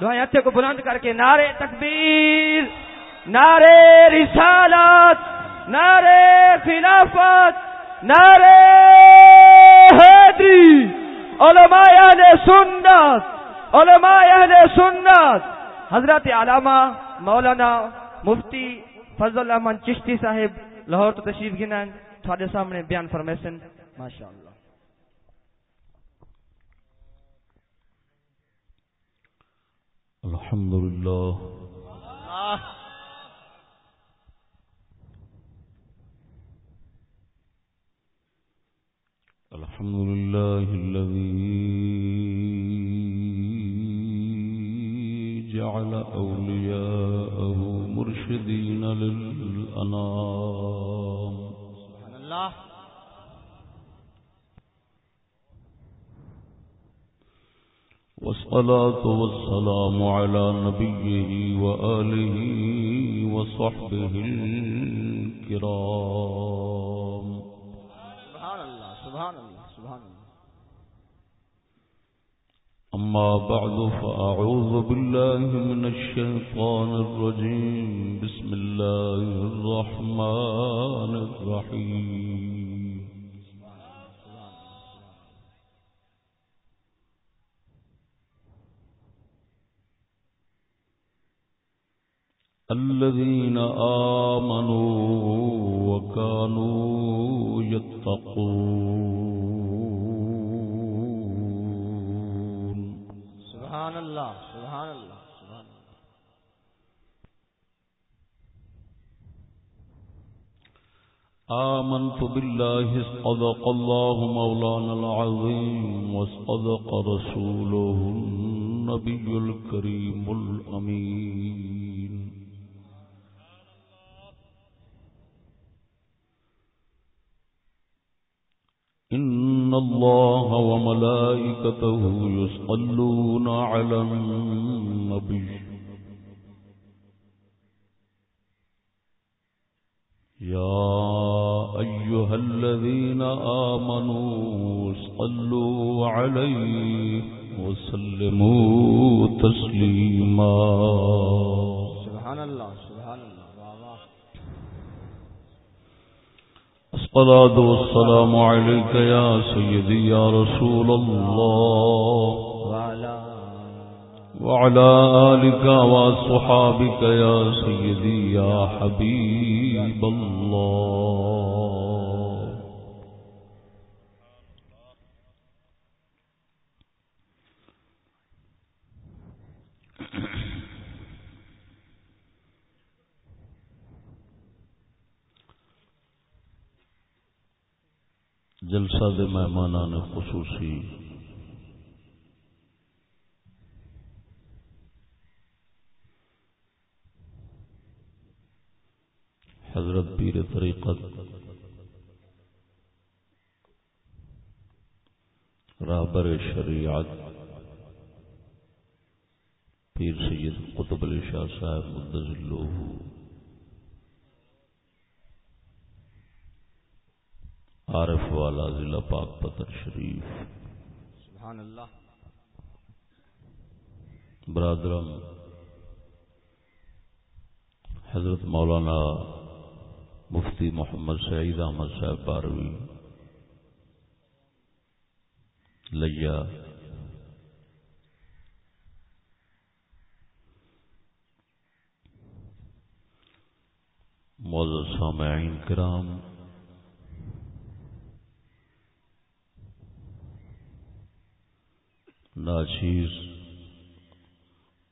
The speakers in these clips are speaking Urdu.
دعائیں ہتھے کو بلند کر کے نعرے تکبیر، نعرے رسالت، نعرے خلافت، نعرے حیدری، علماء اہل سنت، علماء اہل سنت۔ حضرت علامہ مولانا مفتی فضل الرحمان چشتی صاحب لاہور تو تشریف گنن تھوڑے سامنے بیان فرمیسن ماشاء الحمد لله. الحمد لله الذي جعل أولياءه مرشدين للأنام. سبحان الله. والصلاة والسلام على نبيه وآله وصحبه الكرام. سبحان الله سبحان الله سبحان الله أما بعد فأعوذ بالله من الشيطان الرجيم. بسم الله الرحمن الرحيم. الذين آمنوا وكانوا يتقون. سبحان الله سبحان الله سبحان الله آمنت بالله صدق الله مولانا العظيم وصدق رسوله النبي الكريم الأمين إن الله وملائكته يصلون على النبي. يا أيها الذين آمنوا صلوا عليه وسلموا تسليما. سبحان الله الصلاة والسلام عليك يا سيدي يا رسول الله. وعلى آلك وصحابك يا سيدي يا حبيب الله. جلسہ دے مہمان خصوصی۔ حضرت پیر طریقت۔ رابر شریعت۔ پیر سید قطب علی شاہ صاحب مدز اللہ۔ عارف والا ضلع پاک پتر شریف۔ سبحان اللہ برادرم حضرت مولانا مفتی محمد سعید احمد صاحب باروی لیا موزد سامعین کرام ناچیز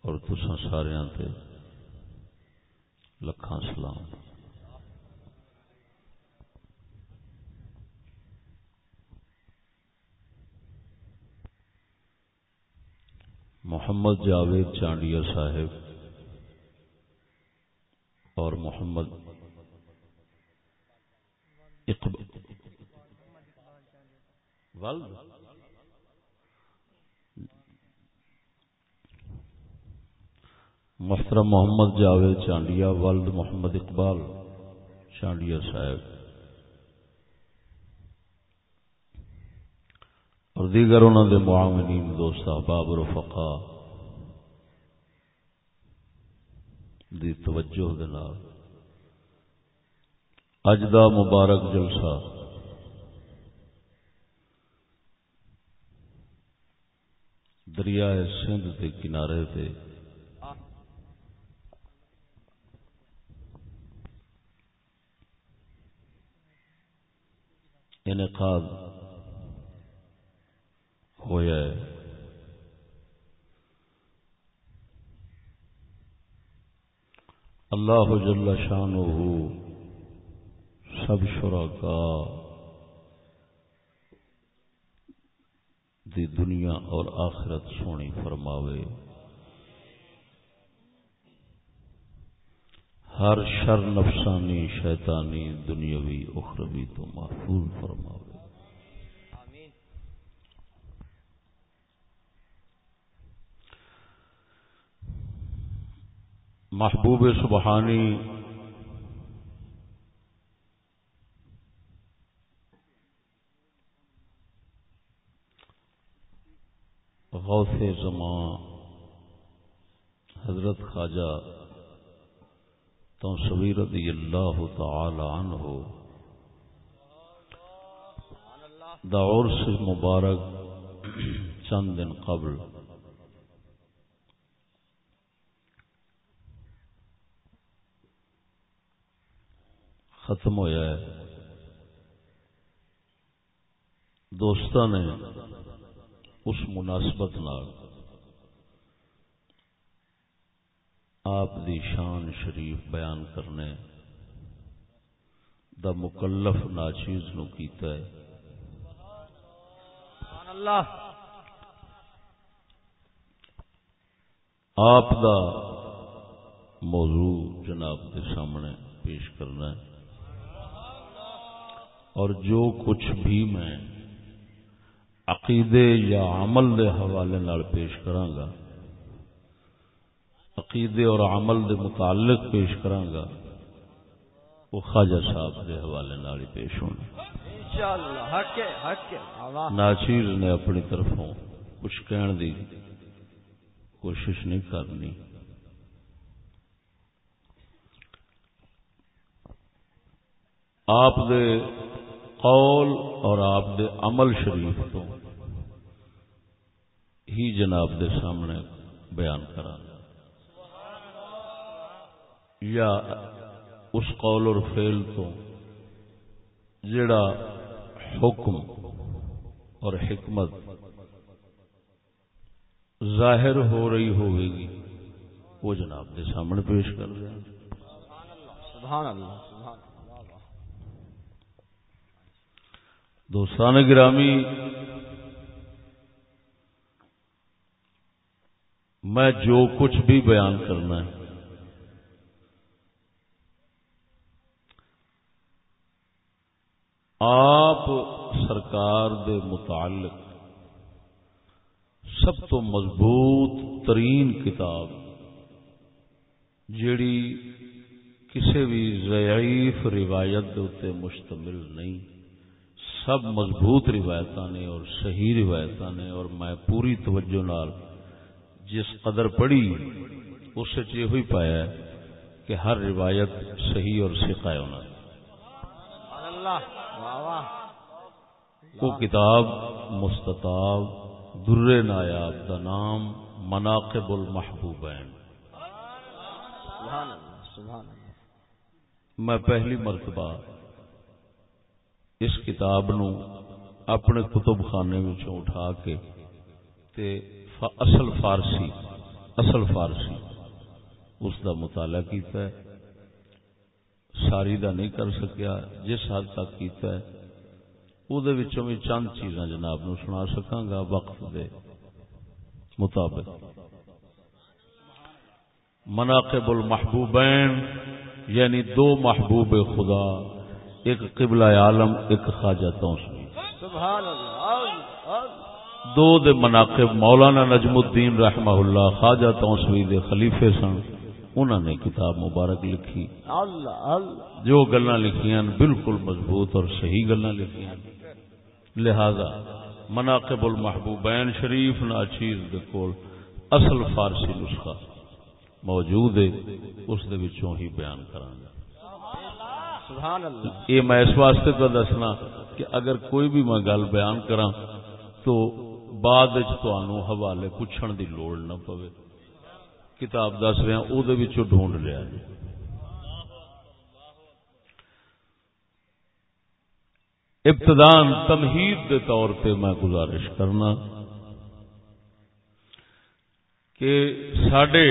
اور تسا سارے تے لکھاں سلام۔ محمد جاوید چانڈیا صاحب اور محمد اقبال محترم محمد جاوید چانڈیا، ولد محمد اقبال چانڈیا صاحب۔ اور دیگر انہوں دے معاونین، دوست احباب رفقا دی توجہ اج دا مبارک جلسہ دریائے سندھ کے کنارے تے یعنی انعقاد ہوا ہے۔ اللہ جل شان سب شرکا دی دنیا اور آخرت سونی فرماوے۔ ہر شر نفسانی شیطانی دنیاوی اخروی تو محفوظ فرماوے۔ محبوب سبحانی غوث زمان حضرت خواجہ تو سبیر رضی اللہ تعالی عنہ۔ دور سے مبارک چند دن قبل۔ ختم ہویا ہے۔ دوستوں نے اس مناسبت نال آپ دی شان شریف بیان کرنے دا مکلف ناچیز نو کیتا ہے۔ اللہ۔ آپ دا موضوع جناب کے سامنے پیش کرنا ہے۔ اور جو کچھ بھی میں عقیدے یا عمل دے حوالے نال پیش کرانگا عقیدے اور عمل دے متعلق پیش کرانگا وہ خواجہ صاحب دے حوالے نال پیش ہونا۔ ناچیر نے اپنی طرفوں کچھ کہن دی کوشش نہیں کرنی۔ آپ دے قول اور آپ دے عمل شریف تو ہی جناب دے سامنے بیان کرا یا اس قول اور فیل تو جڑا حکم اور حکمت ظاہر ہو رہی ہوگی گی وہ جناب دے سامنے پیش کر رہے ہیں۔ سبحان اللہ۔ دوستان گرامی میں جو کچھ بھی بیان کرنا ہے آپ سرکار دے متعلق سب تو مضبوط ترین کتاب جیڑی کسی بھی ضعیف روایت مشتمل نہیں، سب مضبوط روایت نے اور صحیح روایت نے اور میں پوری توجہ نال جس قدر پڑھی اس سے یہ ہوئی پایا کہ ہر روایت صحیح اور سکھا ہونا وہ کتاب مستطاب در نایاب کا نام مناقب المحبوبین۔ میں پہلی مرتبہ اس کتاب نو اپنے کتب خانے میں اٹھا کے تے اصل فارسی اصل فارسی اس دا مطالعہ کیتا ہے۔ ساری دا نہیں کر سکیا جس حد تک کیتا ہے او دے وچوں بھی چند چیزاں جناب نو سنا سکاں گا وقت دے مطابق مناقب المحبوبین یعنی دو محبوب خدا ایک قبلہ عالم ایک خواجہ توسوی دو دے مناقب مولانا نجم الدین رحمہ اللہ خواجہ توسوی دے خلیفے سن انہوں نے کتاب مبارک لکھی جو گلا لکھیاں بالکل مضبوط اور صحیح گلا لکھیاں لہذا مناقب المحبوبین شریف ناچیز دے کول اصل فارسی نسخہ موجود ہے اس دے وچوں ہی بیان کراں گا۔ سبحان اللہ۔ یہ میں اس واسطے تو دسنا کہ اگر کوئی بھی میں گل بیان کراں تو بعد تنوع حوالے پوچھن دی لوڑ نہ پوے۔ کتاب دس رہا او دے وچوں ڈھونڈ لیا جی ابتدان تمہید دے طور پہ میں گزارش کرنا کہ سڈے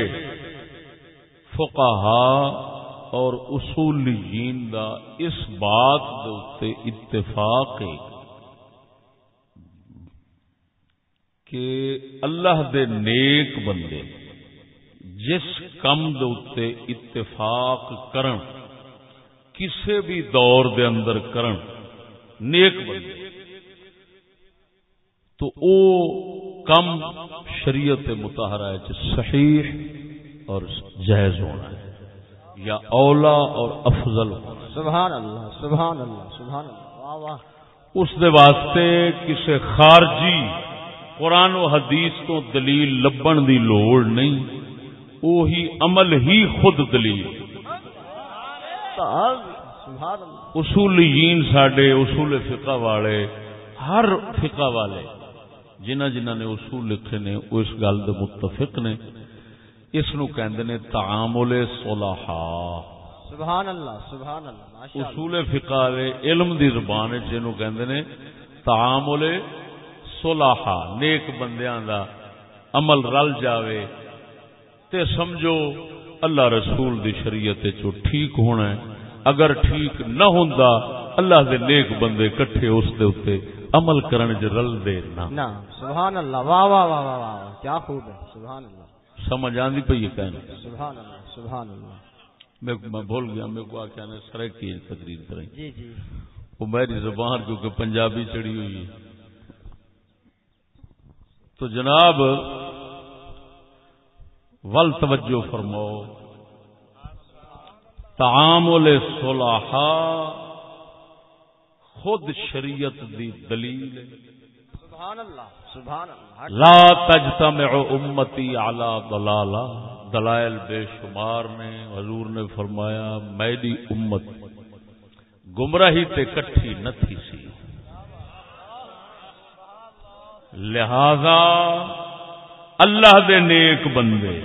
فقہا اور اصولیین دا اس بات دے اتفاق ہے کہ اللہ دے نیک بندے جس کم دے اتفاق کرن، کسے بھی دور دے اندر کرن نیک بندے۔ تو او کم شریعت متحرہ صحیح اور جائز ہونا ہے یا اولا اور افضل ہونا سبحان اللہ سبحان اللہ سبحان اللہ۔ واہ واہ۔ اس دے واسطے کسے خارجی قرآن و حدیث تو دلیل لبن دی لوڑ نہیں وہی عمل ہی خود دلیل۔ اصولیین ساڈے اصول فقہ والے ہر فقہ والے جنہ جنہ نے اصول لکھے نے وہ اس گل دے متفق نے۔ اس نو کہندے نے تعامل صلحا سبحان اللہ سبحان اللہ اصول فقہ دے علم دی زبان وچ جنوں کہندے نے تعامل صلحا نیک بندیاں دا عمل رل جاوے تے سمجھو اللہ رسول دی شریعت چو ٹھیک ہونا ہے۔ اگر ٹھیک نہ ہوندا اللہ دے نیک بندے کٹھے اس دے اوتے عمل کرن وچ رل دے نہ۔ نا سبحان اللہ واہ واہ واہ واہ واہ۔ کیا خوب ہے سبحان اللہ سمجھ آندی پئی یہ کہنا سبحان اللہ سبحان اللہ میں میں بھول گیا میرے کو آخیا نے سرے کی تقریر کریں جی جی۔ وہ میری زبان کیونکہ پنجابی چڑی ہوئی ہے۔ تو جناب ول توجہ فرماؤ۔ تعامل صلاحا خود شریعت دی دلیل سبحان اللہ سبحان اللہ لا تجتمع امتی علی ضلالہ دلائل بے شمار نے حضور نے فرمایا میری امت گمراہی تے کٹھی نہ تھی سی۔ لہذا اللہ دے نیک بندے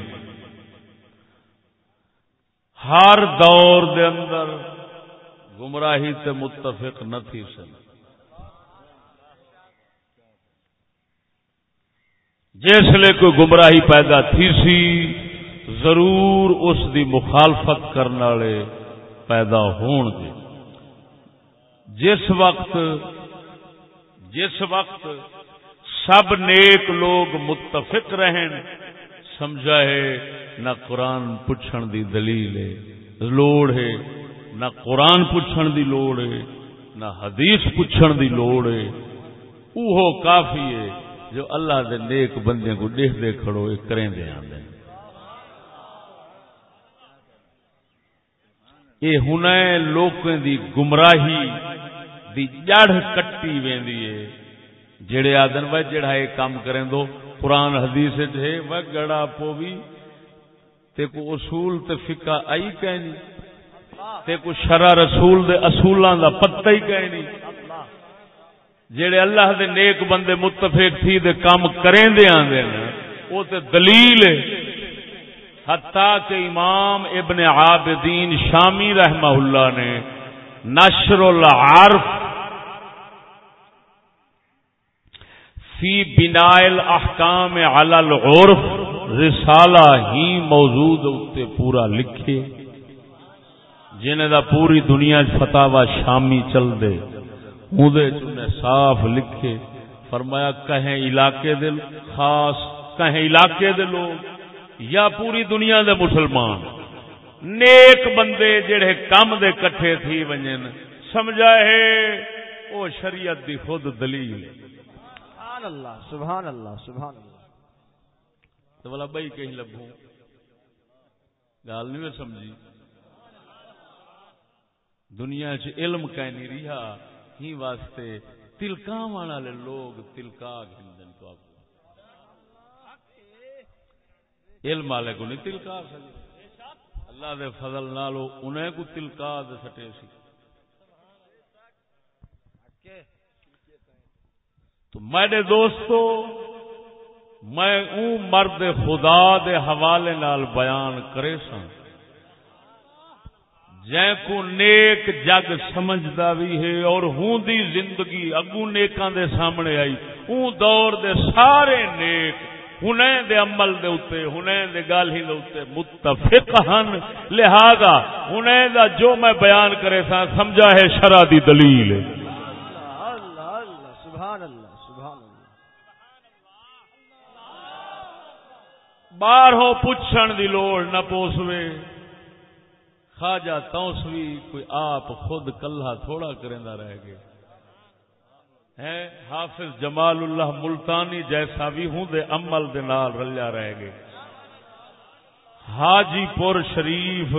ہر دور دے اندر گمراہی تے متفق نہ تھی سن۔ جس کوئی گمراہی پیدا تھی سی، ضرور اس دی مخالفت کرنے والے پیدا ہون گے۔ جس وقت جس وقت سب نیک لوگ متفق رہن سمجھا ہے، نہ قرآن پوچھن دی دلیل ہے۔ لوڑ ہے، نہ قرآن پوچھن دی لوڑ ہے، نہ حدیث پوچھن دی لوڑ ہے۔ اوہو کافی ہے جو اللہ دے نیک بندے کو دیکھ دے کھڑو یہ کریں دے آندے۔ یہ ہن لوکاں دی گمراہی، دی جڑ کٹی ویندی ہے۔ جڑے آدن وہ جڑا یہ کام کریں دو، قرآن حدیث ہے وہ گڑا پوی تے کو اصول تے فقہ آئی کہنی، تے کو شرع رسول دے اصولاں دا پتہ ہی کہنی۔ جڑے اللہ دے نیک بندے متفق تھی دے کام کریں دے آندے نا وہ تے دلیل ہے۔ حتیٰ کہ امام ابن عابدین شامی رحمہ اللہ نے نشر العارف فی بنائل احکام علی العرف، رسالہ ہی موجود اتے پورا لکھے۔ جنہیں دا پوری دنیا فتوا شامی چل دے اودے چنے صاف لکھے۔ فرمایا، کہیں علاقے دے خاص، کہیں علاقے دے لوگ یا پوری دنیا دے مسلمان، نیک بندے جڑے کم دے کٹھے تھی ونجن، سمجھا ہے، او شریعت دی خود دلیل ہے۔ سبحان اللہ سبحان اللہ سبحان اللہ۔ تو بولا بھائی کہیں لبوں گال نہیں میں سمجھی؟ دنیا چ علم کہیں نہیں رہا، ہی واسطے تلکا والے لوگ تلکا گھندن تو آپ۔ علم والے کو نہیں تلکا سکے اللہ دے فضل نالو انہیں کو تلکا دے سٹے سی۔ تو میرے دوستو، میں اون مرد خدا دے حوالے نال بیان کرے سن جے کو نیک جگ سمجھدا بھی ہے اور ہوں دی زندگی اگو نیکاں دے سامنے آئی اون دور دے سارے نیک ہنے دے عمل دے اوتے ہنے دے گل ہی دے اوتے متفق ہن۔ لہذا ہنے دا جو میں بیان کرے سا سمجھا ہے شرع دی دلیل۔ ہے باہر ہو پوچھن دی لوڑ نہ پوسوے خواجہ توسوی کوئی آپ خود کلہ تھوڑا کرندہ رہ گئے حافظ جمال اللہ ملتانی جیسا بھی ہوں دے عمل دے نال رلیا رہ گئے حاجی پور شریف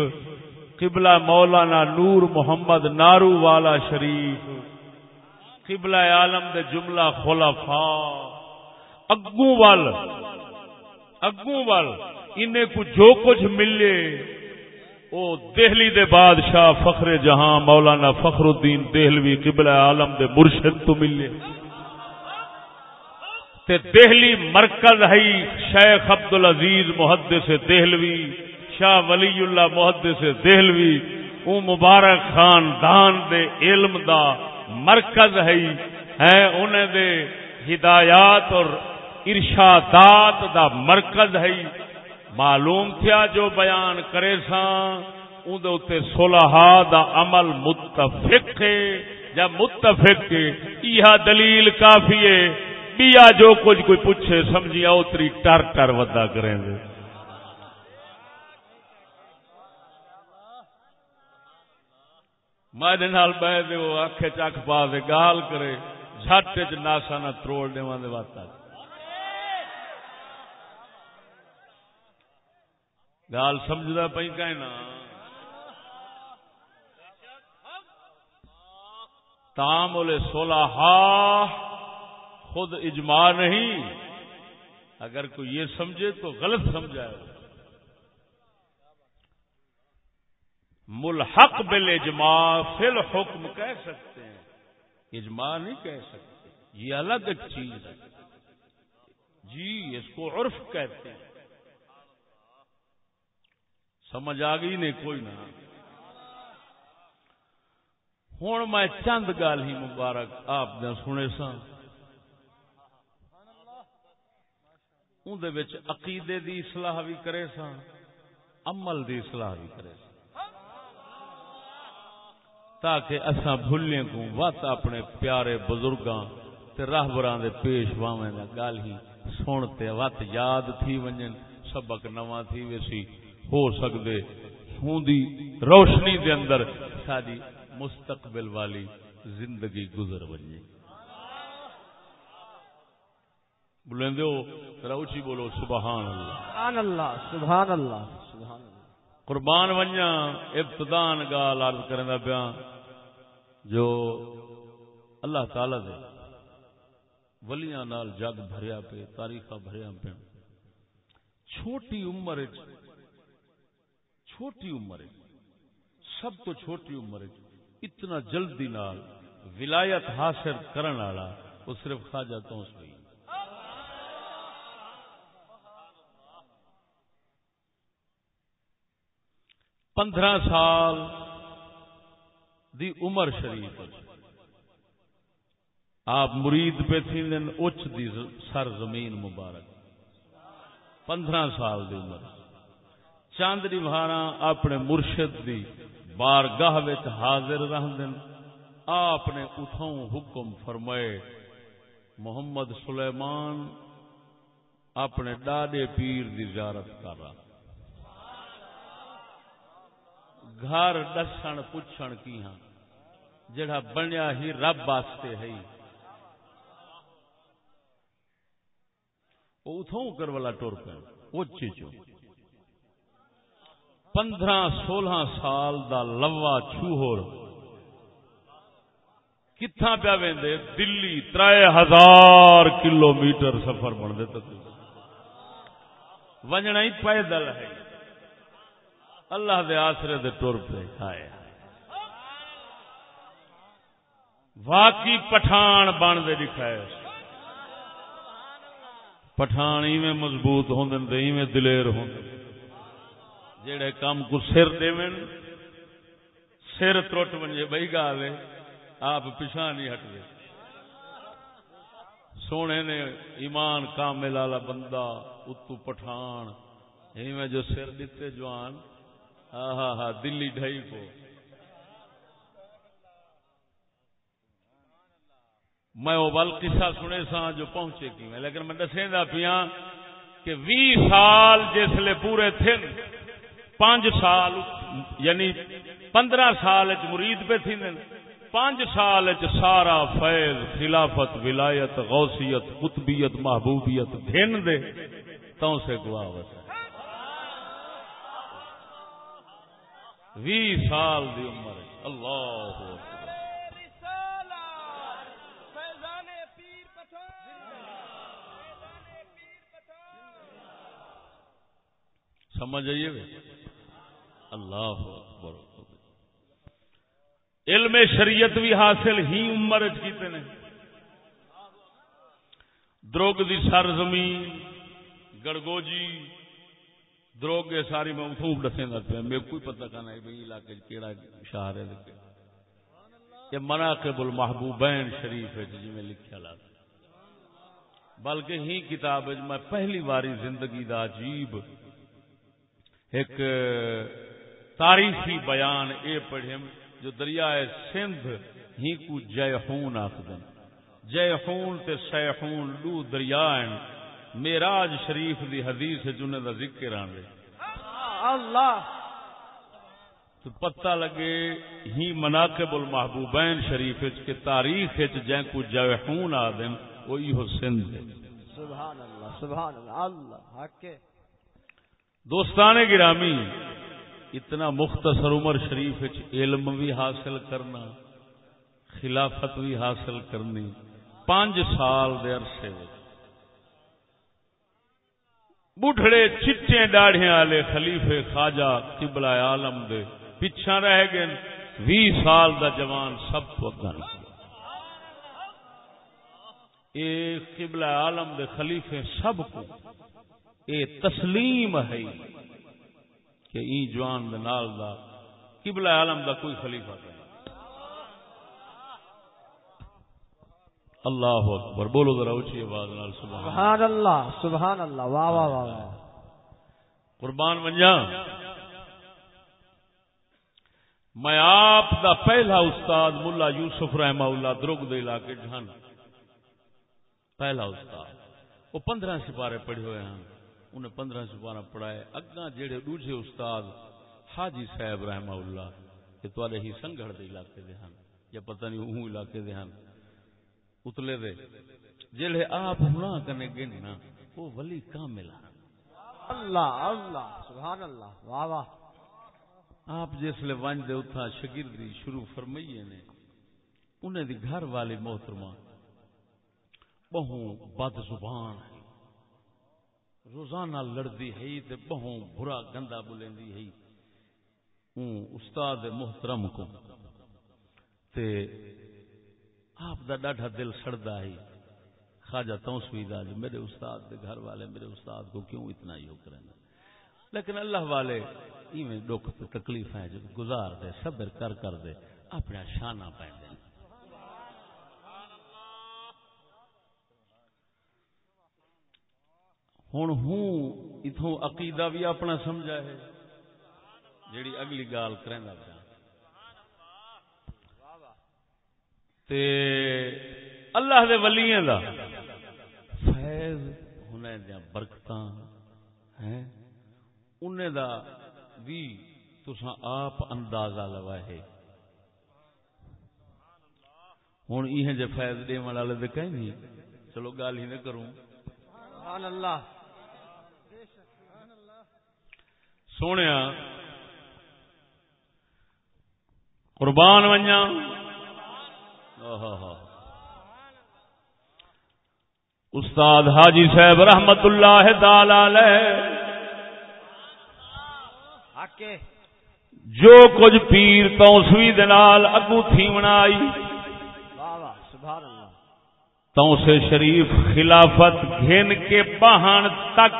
قبلہ مولانا نور محمد نارو والا شریف قبلہ عالم دے جملہ خلفاء اگوں وال اگوں وال انہیں کو جو کچھ ملے، او دہلی دے بادشاہ فخر جہاں، مولانا فخر الدین دہلوی قبل عالم دے مرشد تو ملے۔ تے دہلی مرکز ہے شیخ عبد العزیز محدث دہلوی، شاہ ولی اللہ محدث دہلوی، او مبارک خاندان دے علم دا مرکز ہے انہیں دے ہدایات اور ارشادات دا مرکز ہے۔ معلوم تھیا جو بیان کرے سا اندر سولہا دا عمل متفق ہے۔ یا متفق یہ دلیل کافی ہے۔ بیا جو کچھ کوئی پوچھے سمجھیا اتری ٹر ٹر ودا کریں گے دے میں بہ دے، وہ آخے پا دے، گال کرے۔ جھٹ چ ناسا نہ تروڑ دے بات گال سمجھتا پی کہنا تام بولے سولہ خود اجماع نہیں، اگر کوئی یہ سمجھے تو غلط سمجھائے ملحق بل اجماع فل حکم کہہ سکتے ہیں۔ اجماع نہیں کہہ سکتے، یہ الگ چیز ہے۔ جی اس کو عرف کہتے ہیں۔ سمجھ آ گئی؟ نہیں، کوئی نہ۔ ہوں میں چند گل ہی مبارک آپ نے سنے سا اندر عقیدے دی اصلاح بھی کرے سا عمل دی اصلاح بھی کرے سا تاکہ اصا بھولنے کو وت اپنے پیارے بزرگاں راہبراں دے پیش واویں دا گل ہی سنتے وت یاد تھی ونجن، سبق نواں تھی ویسی۔ ہو سکدے۔ ہوں دی روشنی دے اندر ساری مستقبل والی زندگی گزر ہو ذرا اونچی بولو سبحان اللہ۔ سبحان اللہ سبحان اللہ سبحان اللہ۔ قربان ونجا ابتدان گال عرض کرنے دا بیان جو اللہ تعالی دے ولیاں نال جگ بھریا پہ تاریخ بھریا پہ چھوٹی عمر چھوٹی عمر سب تو چھوٹی عمر اتنا جلدی نال ولایت حاصل کرن والا وہ صرف خواجہ تو ہوئی پندرہ سال دی عمر شریف آپ مرید پہ تھی دن اچ دی سر زمین مبارک۔ پندرہ سال دی عمر۔ چاندنی بھارا اپنے مرشد دی بارگاہ حاضر رہ آپ نے اتوں حکم فرمائے، محمد سلیمان اپنے ڈاڈے پیر دی زیارت کر۔ رہا گھر دسن پوچھن کی ہاں جڑا بنیا ہی رب واسطے ہے۔ اتوں کر والا ٹور پہ اچھی چو پندرہ سولہ سال دا لوا چوہر کتنا پیا وے دلی تر ہزار کلو میٹر سفر بنتے تک ونجنا ہی پیدل ہے۔ اللہ دے آسرے دے ٹر پہ آئے واقعی پٹھان بن دے دکھائے پٹھان ایویں مضبوط ہوں ایویں دلیر ہوں جڑے کام کو سر دے سر ترٹ بنجے بئی گال آپ پچھا نہیں ہٹ گئے سونے نے ایمان کامل والا بندہ، اتو پٹھان میں جو سر دیتے جوان ہاں ہاں دلی ڈھائی کو۔ میں وہ بل قصہ سنے سا جو پہنچے کی میں، لیکن میں دسیں دا پیا کہ وی سال جسے پورے تھے پانچ سال یعنی پندرہ سال مرید پہ تھی پانچ سال سارا فیض، خلافت، ولایت، غوثیت، قطبیت، محبوبیت دھن دے تو سے گواوت وی سال دی عمر اللہ سمجھ آئیے اللہ اکبر. علم شریعت بھی حاصل ہی عمر کیتے نے. دروگ دی سر زمین گڑگوجی، دروگ کے ساری میں اتوں دسیں گا پہ میرے کوئی پتہ کرنا ہے بھائی علاقے کیڑا شہر ہے یہ مناقب المحبوبین شریف ہے جی میں لکھا لا بلکہ ہی کتاب میں پہلی باری زندگی دا عجیب ایک تاریخی بیان اے پڑھے جو دریائے سندھ ہی کو جے خون آخدن۔ جے خون تے خون لو دریائن۔ میراج شریف دی حدیث جنہیں دا ذکر آنے اللہ۔ تو پتہ لگے ہی مناقب المحبوبین شریف کے تاریخ جن کو جوہون آدم وہی ہو سندھ سبحان اللہ سبحان اللہ اللہ حق دوستان گرامی اتنا مختصر عمر شریف علم بھی حاصل کرنا، خلافت بھی حاصل کرنی، پانچ سال دے عرصے بڑھڑے چٹے ڈاڑیاں والے خلیفے خواجہ قبلہ عالم دے پچھا رہ گئے۔ وی سال دا جوان سب تو اگن اے قبلہ عالم دے خلیفے سب کو اے تسلیم ہے۔ کہ ای جوان دے نال دا قبلہ عالم دا کوئی خلیفہ نہیں۔ اللہ اکبر بولو ذرا اونچی آواز نال سبحان اللہ۔ سبحان اللہ واہ واہ واہ واہ۔ قربان منجا میں آپ دا پہلا استاد ملا یوسف رحمہ اللہ درگ دے علاقے جہان پہلا استاد۔ وہ پندرہ سپارے پڑھے ہوئے ہیں۔ انہیں پندرہ سپارہ پڑھائے۔ اگنا جڑے دوجے استاد حاجی صاحب رحمہ اللہ کہ تھوڑے ہی سنگڑ دے علاقے دے ہن یا پتہ نہیں اوں علاقے دے ہن۔ اتلے دے جڑے آپ ہنا کرنے گے نا وہ ولی کامل اللہ اللہ سبحان اللہ واہ واہ۔ آپ جس لے ونج دے اتھا شگردی شروع فرمائیے نے انہیں دی گھر والی محترمہ بہوں بد زبان ہے۔ روزانہ لڑتی ہے تے بہوں برا گندا بولندی ہے۔ استاد محترم کو۔ تے آپ دا ڈاڈا دل سڑدا ہے۔ خواجہ توسوی دا جی میرے استاد دے گھر والے، میرے استاد کو کیوں اتنا ہی ہو کریں لیکن اللہ والے، ایویں دکھ تکلیف ہیں جو گزار دے، صبر کر کر دے، اپنا شانہ پہ دیں ہوں ہوں اتوں عقیدہ بھی اپنا سمجھا ہے۔ جیڑی اگلی گال کرنا پیا۔ تے اللہ دے ولیاں دا فیض ہونے دیا برکتاں ہیں۔ انہیں دا بھی تسا آپ اندازہ لوا ہے۔ ہوں یہ جے فیض دے والے دے کہیں نہیں۔ چلو گال ہی نہ کروں۔ سبحان اللہ۔ سونے قربان ونجا استاد حاجی صاحب رحمت اللہ تعالی جو کچھ پیر توسوی دنال اگو تھیمنا آئی تو سے شریف خلافت گھن کے بہان تک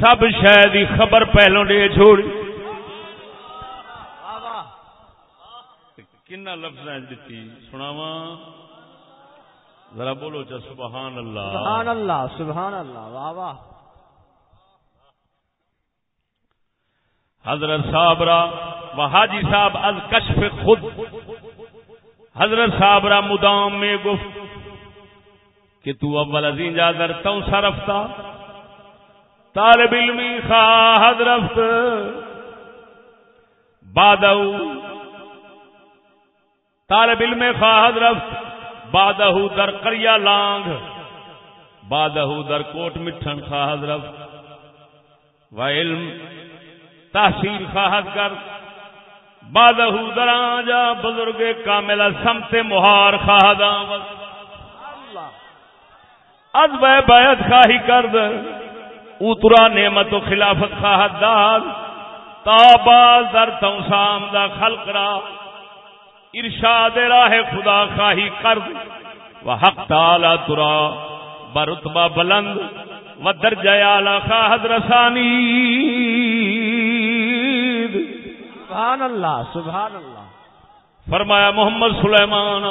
سب شاید خبر پہلو ڈے چھوڑی کنا لفظ دیتی سناوا ذرا بولو چا سبحان اللہ سبحان اللہ سبحان اللہ واہ واہ۔ حضرت صاحب را و حاجی صاحب از کشف خود۔ حضرت صاحب را مدام میں گفت کہ تو اول ازین جا در تو سرفتا۔ طالب علمی خواہد رفت بادو طالب علم خواہد رفت بادہو در کریا لانگ، بادہو در کوٹ مٹھن خواہد رفت و علم تحصیل خواہد کر بادہ در آجا بزرگ کامل سمت مہار خواہد آمد از بے بیعت خواہی کرد۔ اترا نعمت و خلافت خواہد داد تا باز در توسام دا خلق را۔ ارشاد راہ خدا خواہی کرد و حق تعالی ترا برتبہ بلند و درجہ اعلی خواہد رسانی سبحان اللہ سبحان اللہ۔ فرمایا محمد سلیمان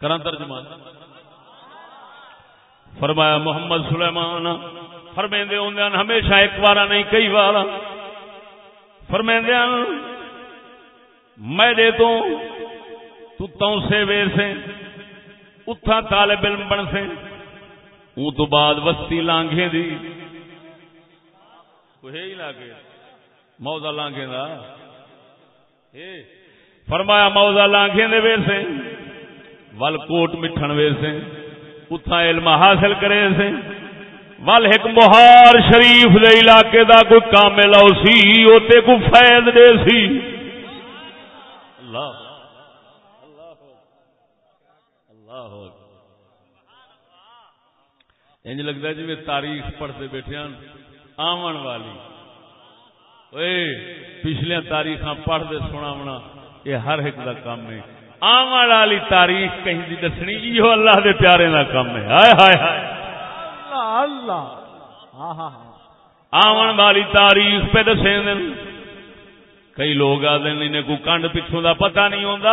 کرا ترجمان فرمایا، محمد سلیمان فرمیندے ہوندے ہیں ہمیشہ ایک بار نہیں، کئی بار فرمیندے ہیں میں دے تو تو توں سے وے سے اتھا طالب علم بن سے اون تو بعد وستی لانگے دی. کوئی ہے ہی لاگے موزا لانگے دا؟ اے فرمایا موزا لانگے دے وے سے، ول کوٹ مٹھن وے سے اتھا علم حاصل کرے سے۔ ول ایک مہار شریف دے علاقے دا کوئی کامل او سی اوتے کو فیض دے سی۔ اللہ۔ اللہ۔ انج لگتا ہے جی میں تاریخ پڑھتے بیٹھے ہیں آمن والی۔ اے تاریخ پڑھتے سنا یہ ہر ایک دا کام ہے۔ آمن والی تاریخ کہیں دی دسنی یہ اللہ دے پیارے دا کام ہے۔ ہائے ہائے ہائے۔ اللہ اللہ۔ ہاں ہاں ہاں۔ آمن والی تاریخ پہ دسے دن۔ کئی لوگ آدھے انہیں کو کنڈ پچھوں دا پتہ نہیں ہوتا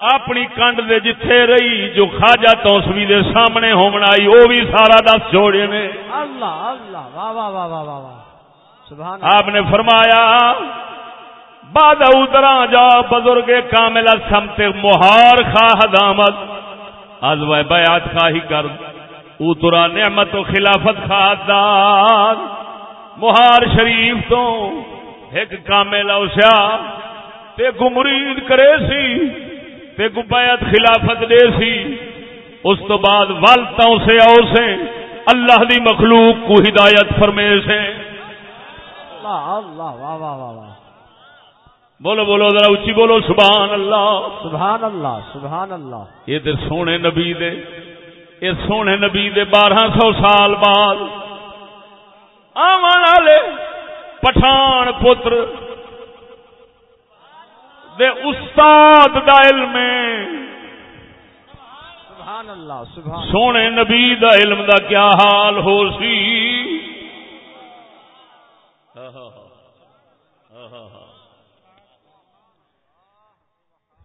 اپنی کنڈ دے جتھے رہی جو خواجہ توسوی دے سامنے ہومن آئی وہ بھی سارا دس جوڑے نے۔ اللہ اللہ۔ واہ واہ واہ واہ واہ واہ۔ سبحان آپ نے فرمایا باد اترا جا بزرگ کامل سمت مہار خواہ دامد. از وہ بیعت خواہی کر. اترا نعمت و خلافت خواہ داد مہار شریف تو ایک کامل اوسیا تے کو مرید کرے سی. تے کو بیعت خلافت دے سی. اس تو بعد والتوں سے او سے اللہ دی مخلوق کو ہدایت فرمے سے اللہ اللہ واہ واہ واہ واہ بولو بولو ذرا اچھی بولو سبحان اللہ۔ سبحان اللہ سبحان اللہ۔ یہ سونے نبی دے یہ سونے نبی دے بارہ سو سال بعد۔ آمن والے پٹھان پتر دے استاد دا علم سبحان اللہ سبحان سونے نبی دا علم دا کیا حال ہو سی؟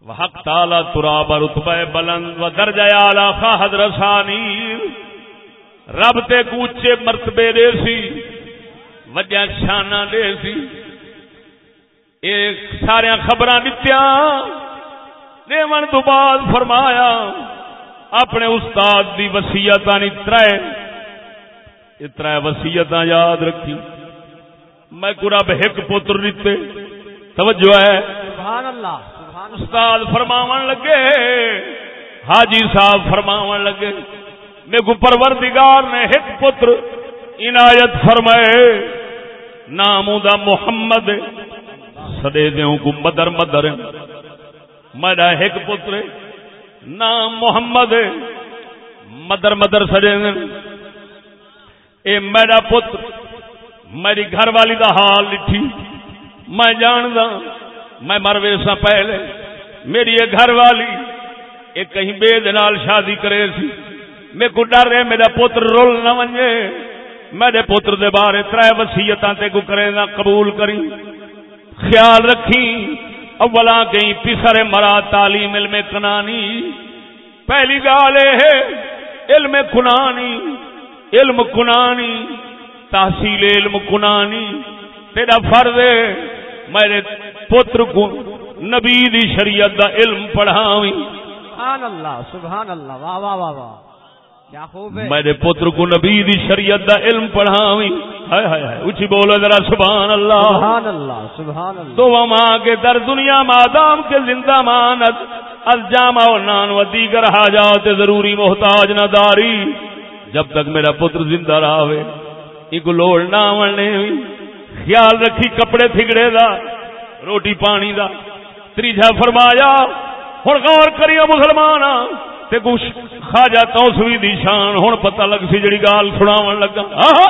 وحق تالا تراب رتبہ بلند و درجہ اعلی خواہد رسانی رب تے کوچے مرتبے دے سی، وجہ شانہ دے سی۔ ایک سارے خبراں دتیاں، دیون تو بعد فرمایا، اپنے استاد دی وسیعت ترائے یہ ترائے وسیعت یاد رکھی۔ میں رب ایک پتر دیتے۔ توجہ ہے۔ سبحان اللہ۔ استاد فرماون لگے، حاجی صاحب فرماون لگے، میرے کو پروردگار نے ایک پتر عنایت فرمائے، نام دا محمد سدے دیوں کو مدر مدر، میرا ایک پتر، نام محمد، مدر مدر سجے اے میرا پتر، میری گھر والی دا حال لٹھی، میں جاندا میں مروے سا پہلے۔ میری یہ گھر والی، ایک کہیں بے دنال شادی کرے سی۔ میں کو ڈر رہے میرا پتر رول نہ ونجے۔ میرے پتر دے بارے ترے وسیعتاں تے کو کرے نہ قبول کری۔ خیال رکھی اولا کہیں پسر مرا تعلیم علم کنانی۔ پہلی گال ہے، علم کنانی علم کنانی، تحصیل علم کنانی۔ تیرا فرض ہے، میرے پتر کو نبی دی شریعت دا علم پڑھاویں۔ سبحان اللہ سبحان اللہ واہ واہ واہ واہ۔ کیا خوب ہے۔ میرے پتر کو نبی دی شریعت دا علم پڑھاویں۔ ہائے ہائے ہائے اچھی بولو ذرا سبحان اللہ۔ سبحان اللہ سبحان اللہ۔ تو ماں کے در دنیا مادام کے زندہ مانت از جامع و نان و دیگر حاجات ضروری محتاج نہ داری۔ جب تک میرا پتر زندہ رہے ایک لوڑ نہ آنے خیال رکھی کپڑے تھگڑے دا۔ روٹی پانی دا۔ تریجا فرمایا ہوں غور کریے مسلمان تے کچھ خاجا توسوی دی شان ہوں پتہ لگ سی جڑی گال سناون لگا آہا!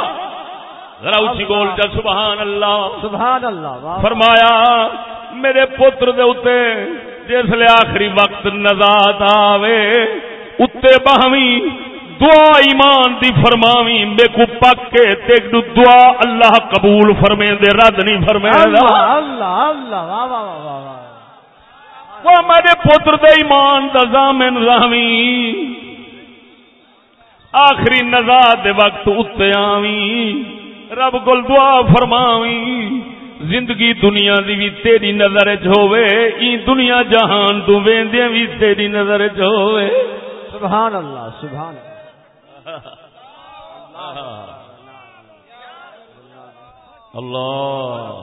ذرا اچھی بول جا سبحان اللہ۔ سبحان اللہ فرمایا میرے پتر دے اتے جس لے آخری وقت نزاد آوے اتے باہمی دعا ایمان دی فرماوی میں کو پکے تے دو دعا اللہ قبول فرمے دے رد نہیں فرمے اللہ اللہ اللہ واہ واہ واہ واہ وہ میرے پتر دے ایمان دا زامن راوی۔ آخری نزاد دے وقت اتے آوی۔ رب گل دعا فرماوی زندگی دنیا دی بھی تیری نظر ہوے ای دنیا جہان تو ویندے بھی تیری نظر ہوے سبحان اللہ سبحان اللہ۔ اللہ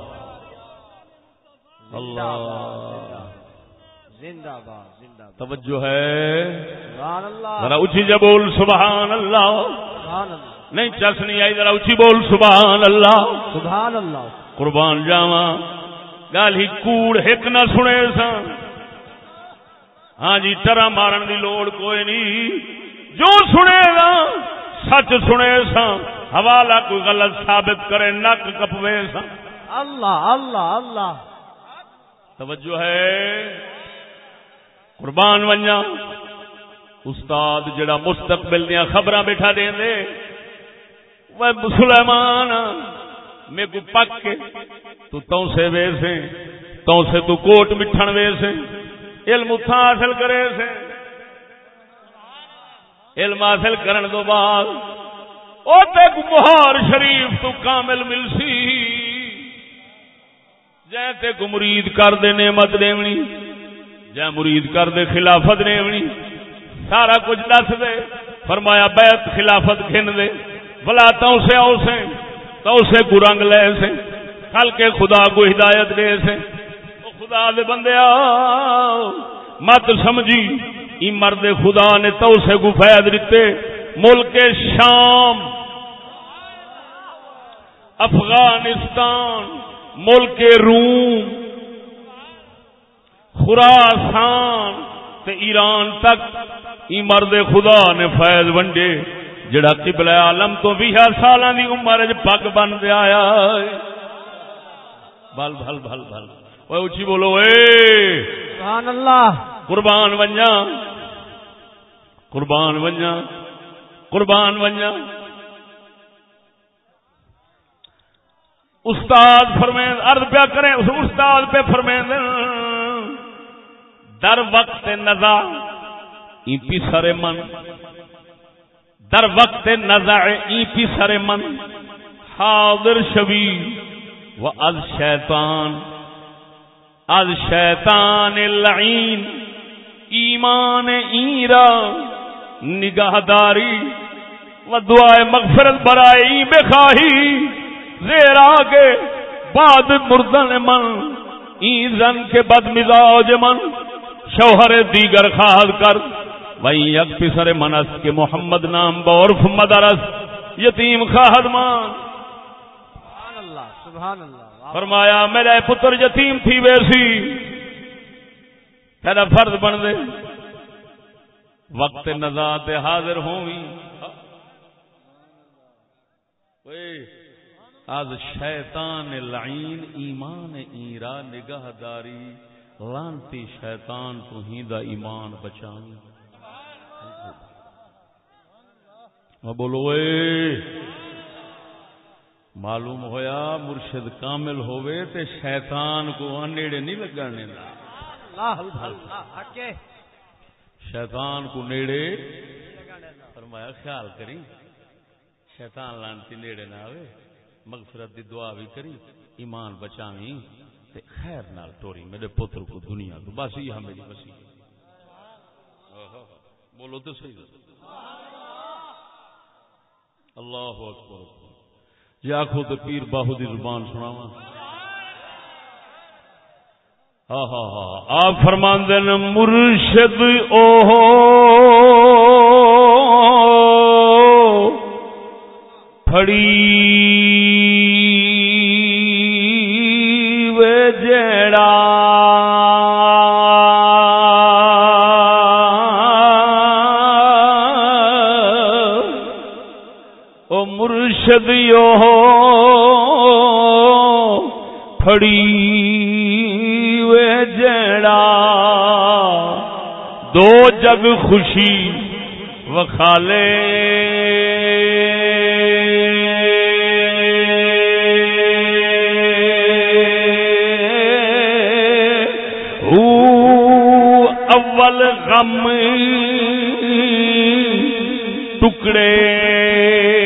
اللہ زندہ باد زندہ باد۔ توجہ ہے۔ سبحان اللہ۔ ذرا اچھی جا بول سبحان اللہ۔ سبحان اللہ۔ نہیں چس نہیں آئی ذرا اچھی بول سبحان اللہ۔ سبحان اللہ۔ قربان جاوا گل ہی کوڑ ایک نہ سنے سا ہاں جی ٹرا مارن دی لوڑ کوئی نہیں۔ جو سنے گا سچ سنے سا حوالہ کوئی غلط ثابت کرے نک کپوے سا اللہ اللہ اللہ۔ توجہ ہے۔ قربان ونجا استاد جڑا مستقبل دیا خبر بیٹھا دیں دے وہ سلیمان میں کو پک کے تو تو سے وے سے تو سے تو کوٹ مٹھن وے سے علم اتھا حاصل کرے سے۔ علم حاصل کرن دو بعد۔ او تے کو بہار شریف تو کامل مل سی جے تے کو مرید کر دے نعمت دیونی جے مرید کر دے خلافت دیونی سارا کچھ دس دے۔ فرمایا بیعت خلافت گھن دے۔ بلا تو سے او سے تو سے کو رنگ لے سے۔ کل کے خدا کو ہدایت دے سے۔ او خدا دے بندے مت سمجھی۔ ای مرد خدا نے تو سے کو فیض دیتے، ملک شام، افغانستان، ملک روم، خراسان تے ایران تک ای مرد خدا نے فیض ونڈے، جڑا قبل عالم تو بھی سالاں دی عمر وچ پگ بن دے آیا ہے۔ بل بھل بھل بھل اچھی بولو اے سبحان اللہ قربان ونجا قربان ونجا قربان ونجا استاد فرمین عرض پیا کریں اس استاد پہ فرمین در وقت نزا ای پی سر من در وقت نزا ای پی سر من حاضر شوی و از شیطان از شیطان لعین، ایمان ایرا نگاہداری و دعائے مغفرت برائی بخواہی، زیر آگے بعد مردن من این زن کے بد مزاج من، شوہر دیگر خواہد کر۔ وہیں یک پسر منس کے محمد نام بورف مدرس، یتیم خواہد مان۔ سبحان اللہ سبحان اللہ۔ فرمایا میرا پتر یتیم تھی ویسی۔ تیرا فرض بن دے۔ وقت نزا تے حاضر ہووی از شیطان لعین، ایمان ایرا نگاہ داری لانتی شیطان تو ہی دا ایمان بچانی بولو اے معلوم ہویا مرشد کامل ہوئے تے شیطان کو نیڑے نہیں لگانے شیطان کو نیڑے۔ فرمایا خیال کری۔ شیطان لانتی نیڑے نہ آوے۔ مغفرت دی دعا بھی کری ایمان بچاویں تے خیر نال ٹوری۔ میرے پتر کو دنیا تو بس یہ میری مسیح۔ بولو تو صحیح۔ اللہ اکبر۔ جی آخو تو پیر باہو دی زبان سناوا ہاں ہاں ہاں آپ فرمان دین مرشد او پھڑی۔ او مرشد یو پھڑی وے جڑا دو جگ خوشی وکھالے۔ اول غم ٹکڑے۔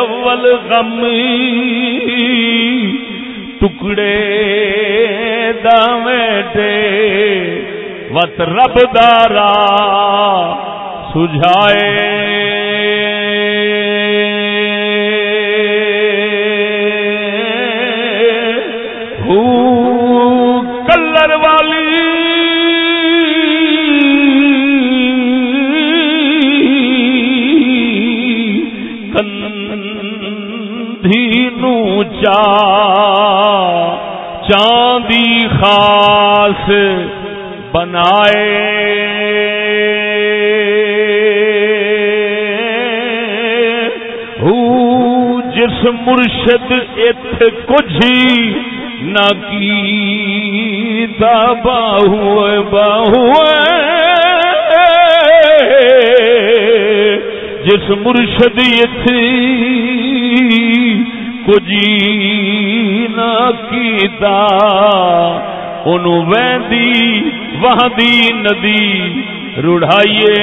اول غم ٹکڑے دے وت رب دارا سجھائے۔ کلر والی چا چاندی خاص بنائے۔ جس مرشد ات کچھ نہ کی باہو باہو جس مرشد تھی کو جینا کیتا انو ویندی وہدی ندی رڑھائیے۔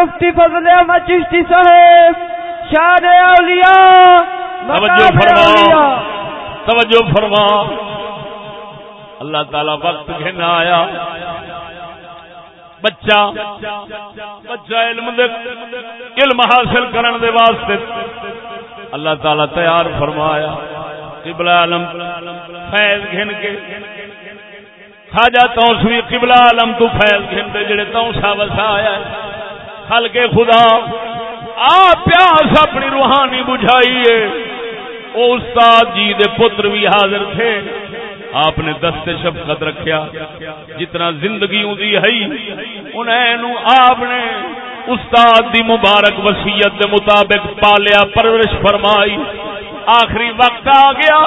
مفتی فضل احمد چشتی صاحب شان اولیاء توجہ فرما توجہ فرما۔ اللہ تعالی وقت گھنا آیا۔ بچہ بچہ علم دے علم حاصل کرن دے واسطے اللہ تعالی تیار فرمایا۔ قبلہ عالم فیض گھن کے۔ خواجہ توسوی قبلہ عالم تو فیض گھن دے جڑے توسا وسا آیا ہے۔ خل کے خدا۔ آ پیاس اپنی روحانی بجھائیے او استاد جی دے پتر بھی حاضر تھے۔ آپ نے دست شفقت رکھیا۔ جتنا زندگی دی ہے، انہیں آپ نے استاد دی مبارک وسیعت دے مطابق پالیا، پرورش فرمائی۔ آخری وقت آ گیا۔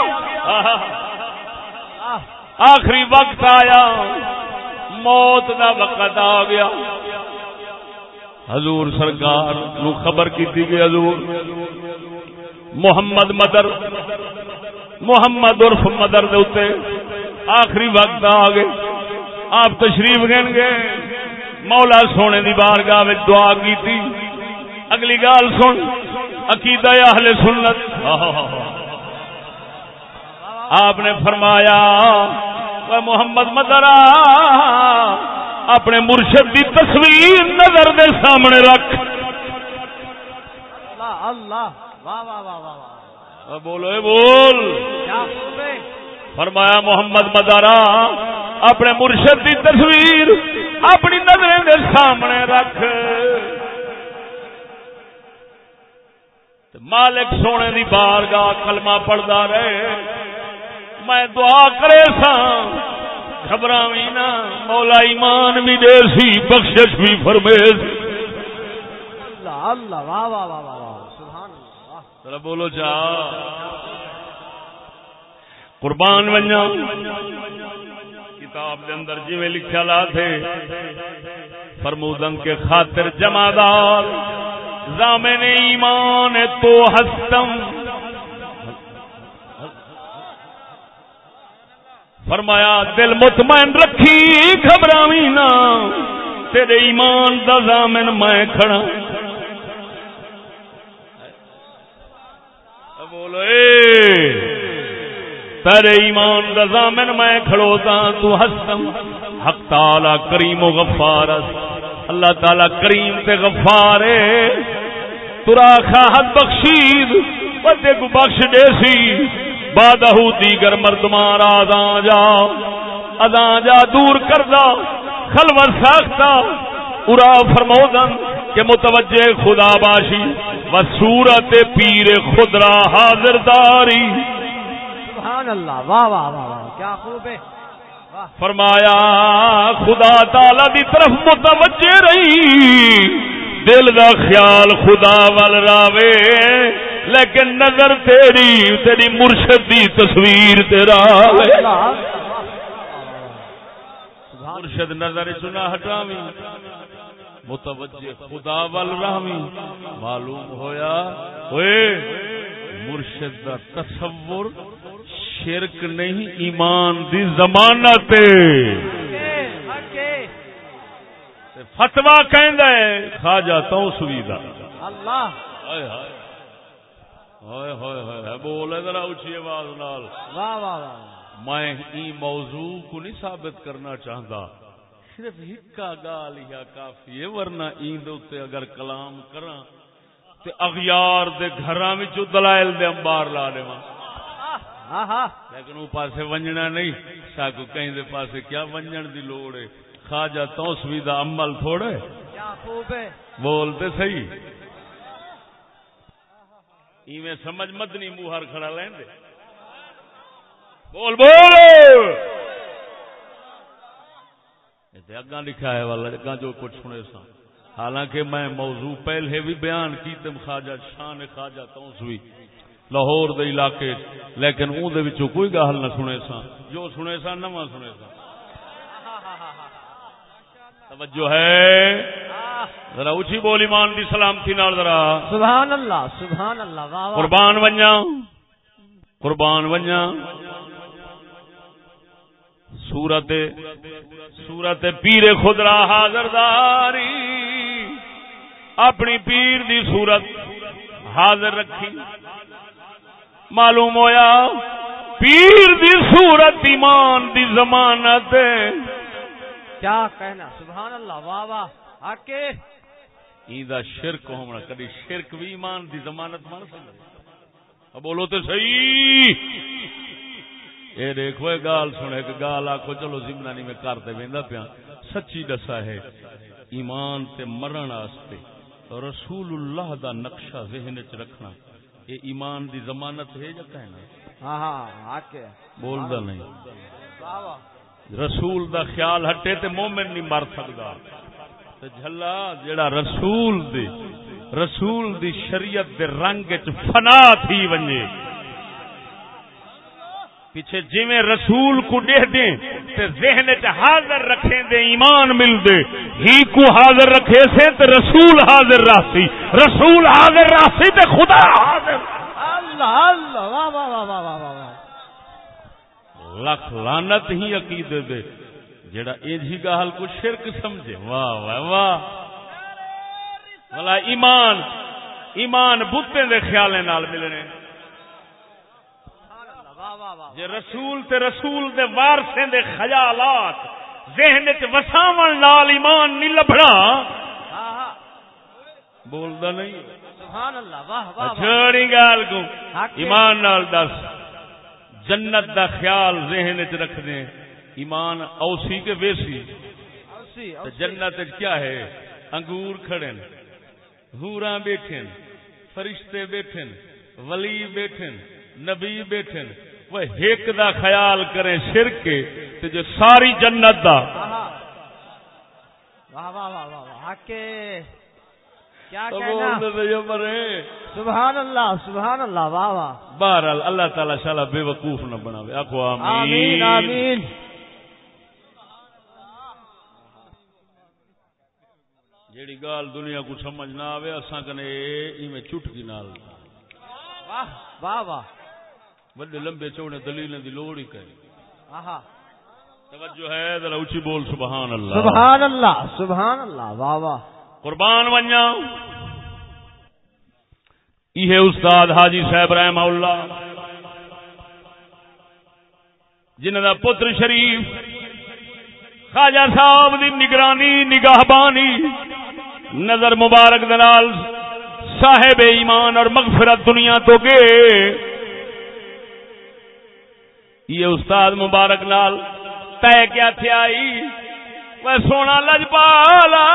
آخری وقت آیا۔ موت دا وقت آ گیا۔ حضور سرکار نو خبر کی کہ حضور۔ محمد مدر، محمد عرف مدر دے اتے آخری وقت آ گئے۔ آپ تشریف گن گے۔ مولا سونے دی بارگاہ میں دعا کی تھی اگلی گال سن، عقیدہ اہل سنت۔ آپ نے فرمایا محمد مدرا اپنے مرشد دی تصویر نظر دے سامنے رکھ۔ اللہ اللہ واہ واہ واہ واہ واہ۔ اے بولو اے بول۔ فرمایا محمد مدارا اپنے مرشد دی تصویر اپنی نظریں دے سامنے رکھ۔ مالک سونے دی بارگاہ کلمہ پڑھدا رہے۔ میں دعا کرے سا گھبراوی نا مولا ایمان بھی دے سی بخشش بھی فرمے سی۔ اللہ اللہ واہ واہ واہ واہ سبحان اللہ۔ ذرا بولو جا۔ قربان ونجا کتاب دے اندر جی لکھا لا تھے۔ فرمودن کے خاطر جمادار زامن ایمان تو ہستم۔ فرمایا، دل مطمئن رکھی، گھبراوی نا تیرے ایمان دا زامن میں کھڑا۔ بولو، اے۔ تیرے ایمان دا زامن میں کھڑوتا تو ہستم۔ حق تعالی کریم و غفار اللہ تعالی کریم تے غفار ہے۔ ترا خواہد بخشید ودے کو بخش دے سی۔ بادہ دیگر مردمان آداں جا اداں جا دور کردہ خلوت ساختہ ارا فرمودن کہ متوجہ خدا باشی و صورت پیر خدرا حاضر داری سبحان اللہ واہ واہ واہ واہ کیا خوب ہے۔ فرمایا خدا تعالی دی طرف متوجہ رہی۔ دل دا خیال خدا ول راوے، لیکن نظر تیری تیری مرشد دی تصویر تیرا مرشد نظر چنا ہٹاوی متوجہ خدا ول راوی معلوم ہویا؟ ہوئے، مرشد دا تصور شرک نہیں، ایمان دی ضمانت فتوا کہندا ہے خواجہ توسوی دا۔ اللہ۔ ہائے ہائے۔ ہائے ہائے ہائے بول ذرا اونچی آواز نال۔ واہ واہ واہ میں ای موضوع کو نہیں ثابت کرنا چاہتا صرف ہکا گال یا کافی ہے ورنہ ایند تے اگر کلام کراں تے اغیار دے گھراں وچوں دلائل دے انبار لا دیواں۔ لیکن وہ پاسے ونجنا نہیں ساکو کہیں دے پاسے کیا ونجن دی لوڑ ہے۔ خواجہ توسوی دا عمل تھوڑے بولتے صحیح۔ ایویں سمجھ مدنی موہر کھڑا لین دے۔ بول بول۔ اگاں لکھا ہے والا اگاں جو کچھ سنے سا حالانکہ میں موضوع پہلے بھی بیان کی تم خواجہ شان خواجہ توسوی۔ لاہور دے علاقے لیکن اون دے وچوں کوئی گل نہ سنے سا جو سنے سا نواں سنے سا توجہ ہے۔ ذرا اونچی بول ایمان دی سلامتی نال ذرا۔ سبحان اللہ سبحان اللہ واہ واہ۔ قربان ونجا قربان ونجا سورت سورت پیر خدرا حاضرداری اپنی پیر دی صورت حاضر رکھی۔ معلوم ہویا پیر دی صورت ایمان دی ضمانت کیا کہنا؟ سبحان اللہ واہ واہ آکے۔ ایدا شرک ہونا کدی شرک بھی ایمان دی ضمانت مان سکتا؟ بولو تو صحیح۔ اے دیکھو اے گال سنے کہ گال آخو چلو زمنانی میں کرتے ویندا پیا۔ سچی دسا ہے ایمان تے مرن واسطے رسول اللہ دا نقشہ ذہن چ رکھنا۔ یہ ایمان دی ضمانت ہے یا کہنا؟ ہاں ہاں آکے۔ بولدا نہیں۔ واہ واہ۔ رسول دا خیال ہٹے تے مومن نہیں مر سکدا۔ تے جھلا جیڑا رسول دی رسول دی شریعت دے رنگ فنا تھی ونجے۔ پیچھے جویں رسول کو دیکھ دیں تے ذہن وچ حاضر رکھیں دے ایمان مل دے ہی کو حاضر رکھے سے تے رسول حاضر راسی رسول حاضر راسی تے خدا حاضر۔ اللہ اللہ واہ واہ واہ واہ واہ واہ۔ لکھ لانت ہی عقیدے دے جڑا انجی گال کو شرک سمجھے۔ واہ واہ واہ۔ بلا ایمان ایمان بوتے دے خیالے نال ملنے۔ جے رسول تے رسول دے وارثیں دے خیالات ذہن چ وساون نال ایمان نہیں لبھنا۔ بولدا نہیں۔ سبحان اللہ واہ واہ چھڑی گال کو۔ ایمان نال دس۔ جنت دا خیال ذہن چ رکھ دیں ایمان اوسی کے ویسی جنت کیا ہے انگور کھڑے حوراں بیٹھے فرشتے بیٹھے ولی بیٹھے نبی بیٹھے وہ ایک دا خیال کریں شرک کے تے جو ساری جنت دا واہ واہ واہ واہ۔ کیا کہنا؟ مرے۔ سبحان اللہ سبحان اللہ واہ واہ۔ بہرحال اللہ تعالی شالا بے وقوف نہ بناوے۔ آخو آمین۔ آمین آمین۔ جیڑی گال دنیا کو سمجھ نہ آوے اساں کنے ایویں چٹکی نال۔ واہ واہ واہ۔ وڈے لمبے چوڑے دلیلیں دی لوڑ ہی آہا۔ توجہ ہے ذرا اونچی بول سبحان اللہ۔ سبحان اللہ سبحان اللہ واہ واہ۔ قربان ونجا یہ استاد حاجی صاحب رحمہ اللہ جنہ دا پتر شریف خواجہ صاحب دی نگرانی نگاہ بانی نظر مبارک دلال صاحب ایمان اور مغفرت دنیا تو گئے۔ یہ استاد مبارک نال طے کیا تھے آئی؟ وہ سونا لجپالا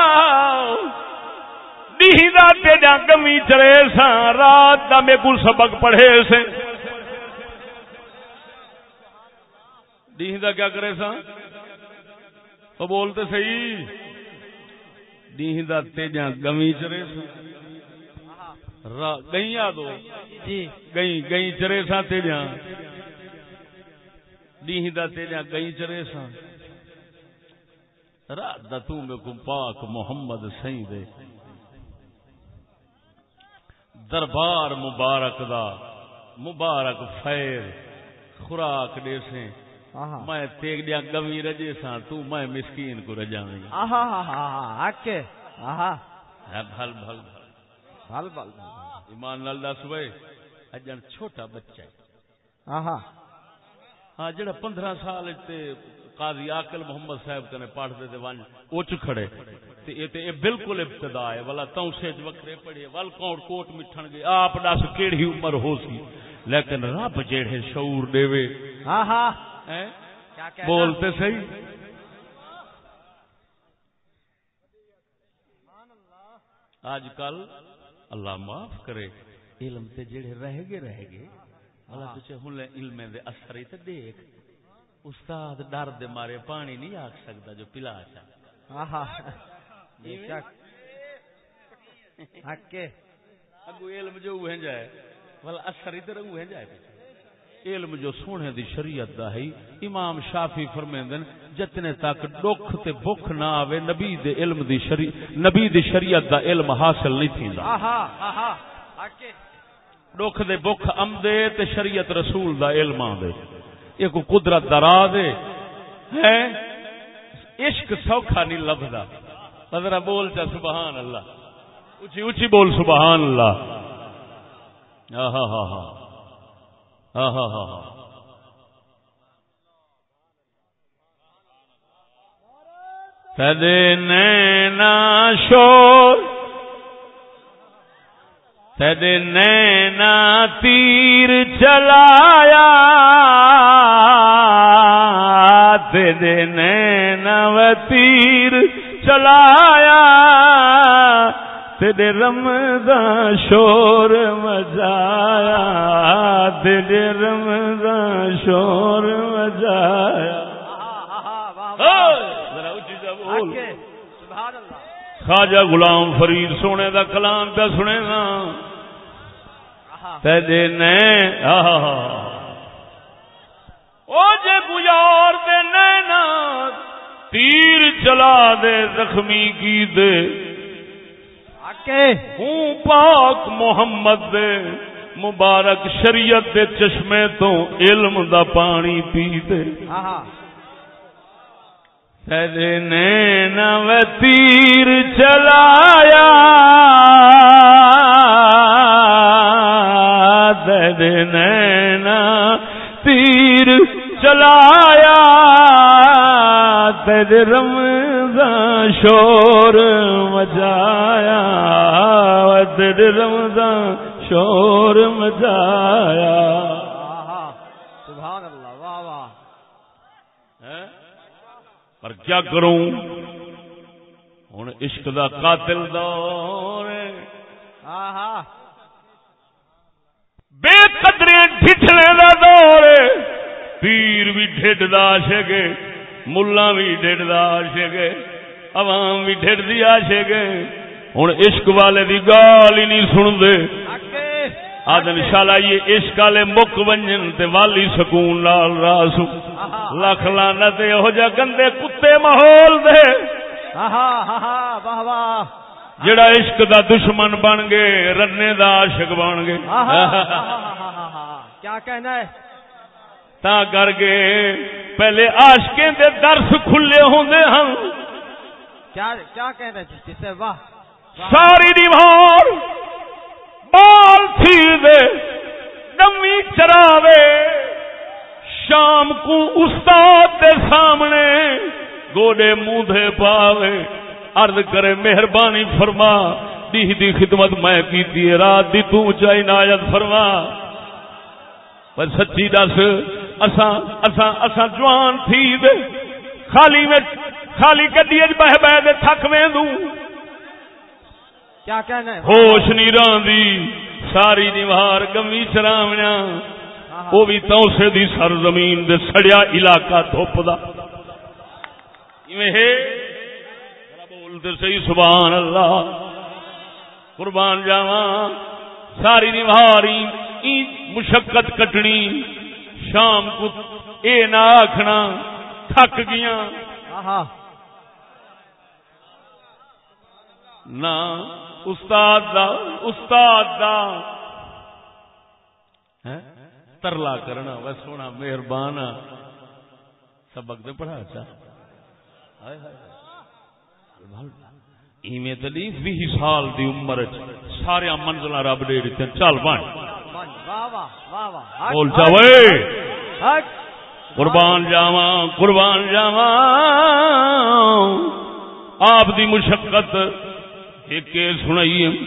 دیہدا تیجا کمی چرے سا رات دا میں کو سبق پڑھے سے دیہدا کیا کرے سا وہ بولتے صحیح دیہدا تیجا کمی چرے سا گئی دو جی گئی گئی چرے سا تیجا دیہدا تیجا گئی چرے سا تو میں کو پاک محمد سہی دے۔ دربار مبارک دا مبارک فیر خوراک دے سے۔ میں تیگ دیا گمی رجے سا تو میں مسکین کو رجاویں آہا آہا آہا آہا بھل۔ بھل بھل بھل۔ ایمان نال دس وے اجن چھوٹا بچہ ہے۔ آہا۔ ہاں جڑا پندرہ سال تے قاضی عاقل محمد صاحب کنے پڑھ دے تے ون اچ کھڑے۔ تے اے تے بالکل ابتدا ہے۔ والا توں سے وکھرے پڑھے ول کوٹ کوٹ مٹھن گے آپ دس کیڑی عمر ہو سی۔ لیکن رب جڑے شعور دیوے۔ کیا کہنا بولتے صحیح۔ آج کل اللہ معاف کرے۔ علم تے جڑے رہ گے رہ گے اللہ تو چاہوں علم دے اثر تے دیکھ۔ استاد ڈر دے مارے پانی نہیں آکھ سکتا جو پلا چا آہا۔ بے شک۔ حق ہے۔ اگو علم جو ہوئے جائے اثر ہوئے جائے پیچھے۔ علم جو سونے دی شریعت دا ہے امام شافی فرمیندن جتنے تک دکھ تے بخ نہ آوے نبی دے علم دی نبی دی شریعت دا علم حاصل نہیں تھیندا۔ آہا آہا۔ حق دکھ دے بخ آمدے تے شریعت رسول دا علم آندے۔ یہ کو قدرت درا دے ہے۔ عشق سوکھا نہیں لبدا ذرا بول چا سبحان اللہ۔ اچھی اچھی بول سبحان اللہ۔ آہا ہا ہا آہا ہاں۔ ہا ہا تدے ہاں۔ نینا شور تد نینا تیر چلایا تد نینا و تیر چلایا تد رمضان شور مجایا تد رمضان شور مجایا۔ خواجہ غلام فرید سونے دا کلام پہ سنے نا۔ او جے گجار دے نینا تیر چلا دے زخمی کی دے. ہوں پاک محمد دے مبارک شریعت دے چشمے تو علم دا پانی پی دے. آہا تیرے نینا و تیر چلایا نینا تیر جلایا تیرے رمضان شور مچایا تیرے رمضان شور مچایا سبحان اللہ واہ واہ۔ پر کیا کروں؟ ہوں عشق دا قاتل دور بے قدرے ڈھٹنے دا دور پیر بھی ڈھڈ دا عاشق ملا بھی ڈھڈ دا عاشق عوام بھی ڈھڈ دی عاشق ہے۔ ہن عشق والے دی گال ہی نہیں سن دے اکے آدن شالا یہ عشق والے مک ونجن تے والی سکون لال راسو لکھ لعنت ہو جا گندے کتے ماحول دے۔ آہا آہا، واہ واہ۔ جڑا عشق دا دشمن بن گئے رنے دا عاشق بن گئے کیا کہنا ہے؟ تا کر کے پہلے عاشقیں دے درس کھلے ہوندے ہن۔ کیا کیا کہنا جس سے؟ واہ۔ ساری دیوار بال تھی دے نمی چراوے۔ شام کو استاد دے سامنے گوڈے منہ پاوے۔ عرض کرے مہربانی فرما دی دی خدمت میں کیتی ہے رات دی تو چائی نایت فرما۔ پر سچی دس اساں اساں اساں جوان تھی دے خالی میں خالی گڈی وچ بہ بہ دے تھک ویندوں۔ کیا کہنا ہے؟ ہوش نہیں راندی ساری دیوار گمی چراویا آہا۔ وہ بھی توسے دی سرزمین دے سڑیا علاقہ دھوپ دا۔ ایویں ہے؟ بول تے صحیح سبحان اللہ۔ قربان جاواں۔ ساری ای مشقت کٹنی۔ شام کو اے نہ آکھنا تھک گیاں۔ آہا۔ نہ استاد دا استاد دا؟ ترلا کرنا وہ سونا مہربان۔ سبق دے پڑھا چا۔ ہائے ہائے۔ ایویں بھی سال دی عمر چ سارے منزلاں رب دے دتے چل بن۔ بن، واہ واہ واہ واہ۔ حق، بول وے۔ حق۔ قربان جاواں قربان جاواں۔ آپ دی مشقت۔ ایک سنائی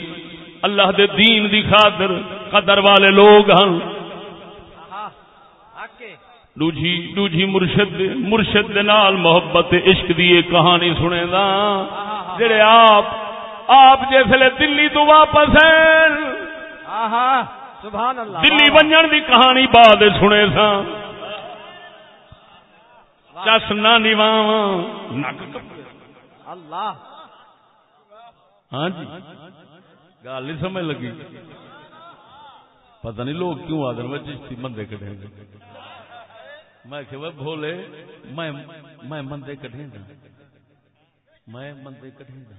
اللہ دے دین دی خاطر قدر والے لوگ ہے۔ دوجی دوجی مرشد مرشد دے نال محبت عشق دی کہانی سنے دا۔ جڑے آپ آپ جسے دلی تو واپس ہیں۔ آہا سبحان اللہ۔ دلی۔ ونجن دی کہانی بعد سنے سا چس نہ کپڑے اللہ۔ ہاں جی۔ گل نہیں سمجھ لگی۔ پتہ نہیں لوگ کیوں آدر میں چشتی مندے کٹیں گے میں کہ وہ بھولے میں میں مندے کٹیں گا میں مندے کٹیں گا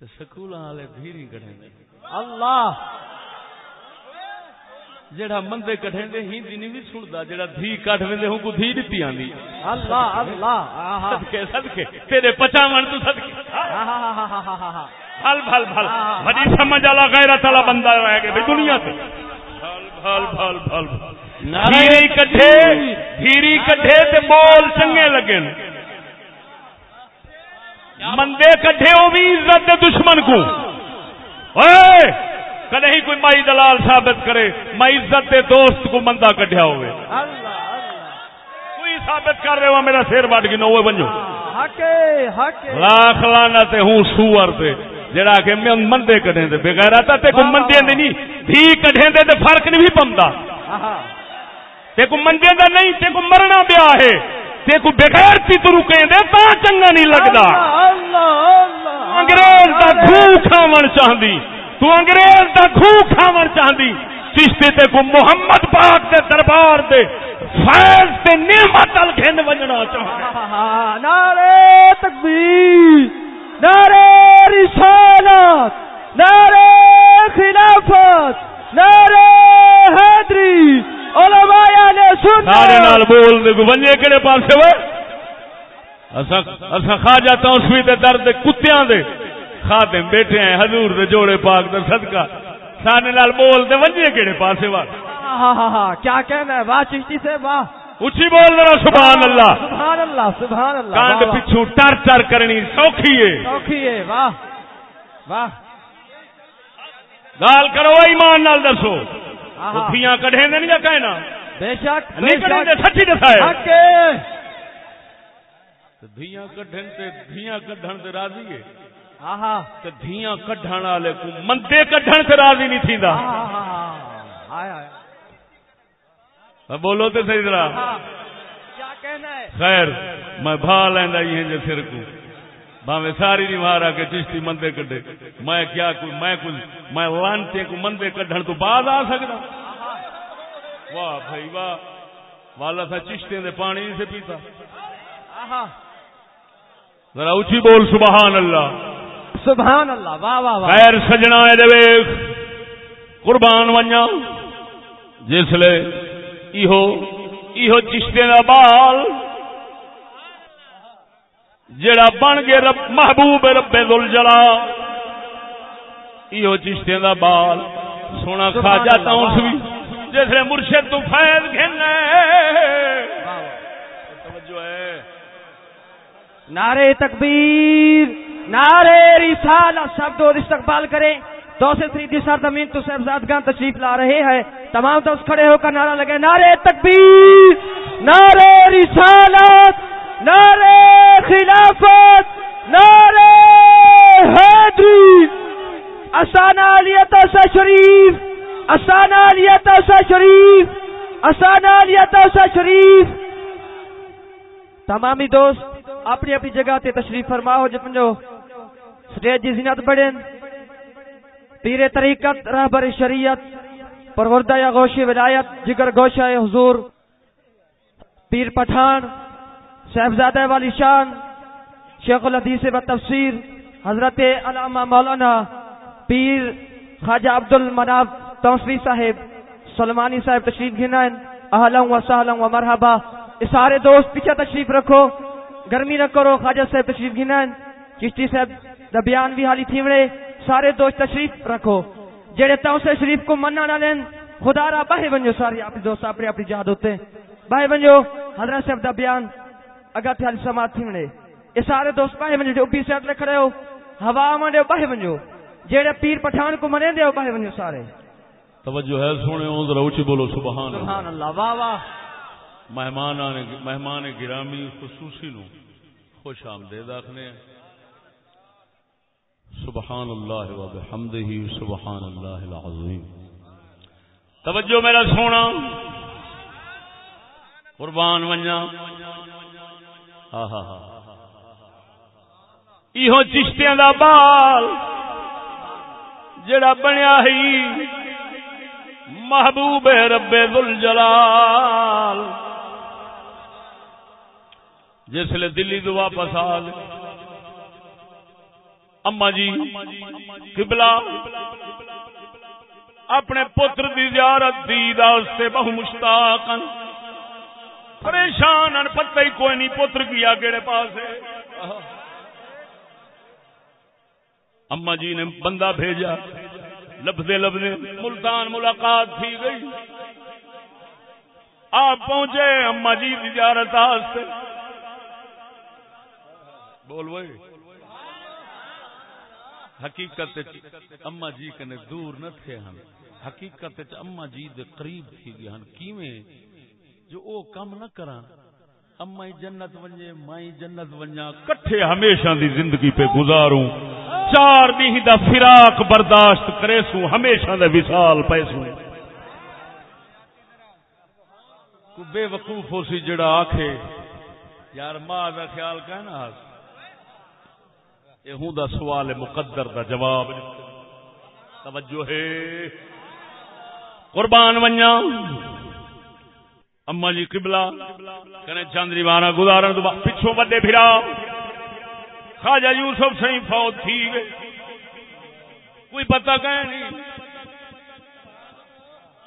تو سکول والے دھیری کٹیں گے اللہ! جڑا مندے کٹیں گے ہندی نہیں بھی سنتا جڑا دھی کٹ ویندے ہوں کو دھی دتی آندی۔ اللہ اللہ! آہا صدقے صدقے تیرے پچاون تو صدقے۔ آہا بھل بھل بھل۔ بڑی سمجھ والا غیرت والا بندہ گیا بھئی دنیا سے بھل بھل بھل بھل۔ دھیری کٹھے کٹھے تے بول چنگے لگے ن مندے کٹھے وہ بھی عزت دے دشمن کو اوے کدے ہی کوئی مائی دلال ثابت کرے میں عزت دے دوست کو مندہ کٹھیا ہوئے۔ اللہ اللہ۔ کوئی ثابت کر رہے ہو میرا سیر بٹ گنو ہوئے بنجو۔ حق ہے، حق ہے۔ لاکھ لانا تے ہوں سور تے جڑا کہ میں مندے تا تے کو مندے دے نہیں دے تے فرق نہیں بھی پمدا آہا۔ تے کو مندے دا نہیں تے کو مرنا پیا ہے۔ تے کو بغیر تی تو رکیں دے تا چنگا نہیں لگدا۔ انگریز دا کھو کھاون چاہندی۔ تو انگریز دا کھو کھاون چاہندی۔ چشتے تے کو محمد پاک دے دربار دے فیض تے نعمت ال گھن ونجنا چاہندی۔ آہا، نعرے تکبیر نعرے رسالت نعرے خلافت۔ نعرے حیدری علماء نے سارے نال سنت بول دے کو ونجے کہڑے پاسے وے؟ خواجہ توسوی دے درد کتیاں دے خادم بیٹھے ہیں حضور دے جوڑے پاک دا صدقہ۔ سارے نال بول دے ونجے کہڑے پاسے وا ہاں ہاں ہاں کیا کہنا ہے؟ واہ چشتی سے واہ۔ اچھی بول رہا سبحان اللہ۔ سبحان اللہ سبحان اللہ کانڈ۔ پچھو ٹر ٹر کرنی سوکھی ہے۔ سوکھی ہے واہ واہ۔ گال کرو ایمان نال دسو۔ دھیاں کڈھے نے نہیں کہنا؟ بے شک نہیں کڈھے دے سچی دسائے حق ہے۔ دھیاں کڈھن تے دھیاں کڈھن تے راضی ہے۔ ہاں تے دھیاں کڈھن والے کو مندے کڈھن تے راضی نہیں تھیندا۔ ہائے ہائے۔ اب بولو تے صحیح طرح۔ ہاں کیا کہنا ہے؟ خیر میں بھا لیندا یہ جے سر کو۔ باویں ساری نہیں مارا کہ چشتی مندے کڈے۔ میں کیا کوئی میں کوئی میں لانتے کو مندے کڈھن تو بعد آ سکدا۔ واہ بھائی واہ۔ والا تھا چشتے دے پانی سے پیتا۔ ذرا اچھی بول سبحان اللہ۔ سبحان اللہ واہ واہ واہ۔ خیر سجنا اے ویخ قربان ونجا جسلے ایہو ایہو چشتے دا بال۔ جڑا بن گئے رب محبوب رب ذل جلا ایہو چشتے دا بال سونا سبحان خواجہ اللہ، تاؤں واہ۔ بھی جسلے مرشد تو فیض گھنے نعرے تکبیر نعرے رسالہ سب دو استقبال کریں۔ دو سے تھری سرزمین تو صاحبزادگان تشریف لا رہے ہیں۔ تمام دوست کھڑے ہو کر نعرہ لگے نعرے تکبیر نعرے رسالت۔ نعرے خلافت نعرے حیدری، اسانہ علیت سا شریف، اسانہ علیت سا شریف، اسانہ علیت سا شریف۔ تمامی دوست، اپنی اپنی جگہ تے تشریف فرماؤ جب جو سٹیج کی زینت بڑھیں پیر طریقت، رہبر شریعت، پروردہ یا گوش ولایت، جگر گوشہ حضور، پیر پٹھان صاحبزادہ والی شان، شیخ الحدیث و تفسیر حضرت علامہ مولانا پیر خواجہ عبد المناب توسوی صاحب، سلمانی صاحب تشریف گھنائن اہلم و سہلم و مرحبا۔ سارے دوست پیچھے تشریف رکھو، گرمی نہ کرو، خواجہ صاحب تشریف گھنائن چشتی صاحب دا بیان بھی حالی تھیوڑے سارے دوست تشریف رکھو۔ جڑے تاؤں شریف کو منع نہ لین، خدا را باہے بنجو، ساری اپنی دوست اپنی اپنی جہاد ہوتے۔ ہیں بنجو، حضرت صاحب دا تھیوڑے یہ سارے دوست باہے بنجو جو اوپی سیٹ لے کھڑے ہو ہوا منڈے باہے بنجو جڑے پیر پٹھان کو منے دے ہو باہے بنجو سارے۔ توجہ ہے سونے ہوں ذرا اچھی بولو سبحان اللہ۔ سبحان اللہ واہ واہ۔ مہمان آنے مہمان گرامی خصوصی نو خوش آمدید آخنے۔ سبحان اللہ و بحمدہ سبحان اللہ العظیم۔ توجہ میرا سونا قربان ونجا ایہو چشتیاں دا بال جڑا بنیا ہی محبوب رب ذل جلال جس لے دلی تو واپس آ اما جی قبلہ، اپنے پتر دی زیارت دی داستے بہو مشتاق ہیں۔ پریشان ہیں پتہ ہی کوئی نہیں، پتر کیا کہڑے پاس اما جی نے بندہ بھیجا لبدے لبدے ملتان ملاقات تھی گئی۔ آپ پہنچے، اما جی کی زیارت بول بھائی حقیقت اما جی کنے دور نہ تھے ہن۔ حقیقت اما جی دے قریب تھی گئے ہن۔ کیویں؟ جو او کم نہ کراں۔ اما جنت ونجے مائی جنت ونجا کٹھے ہمیشہ دی زندگی پہ گزاروں۔ چار دی دا فراق برداشت کرے سو ہمیشہ دے وصال پے سو کو بے وقوف ہو سی جڑا آکھے، یار ماں دا خیال کہنا ہس یہ ہوں دا سوال مقدر دا جواب۔ توجہ ہے۔ قربان ونجا اما جی قبلہ کنے چاندری مارا گزارن تو بعد پچھوں بڑے پھرا۔ خواجہ یوسف سہی فوت تھی گئے۔ کوئی پتہ کہ نہیں۔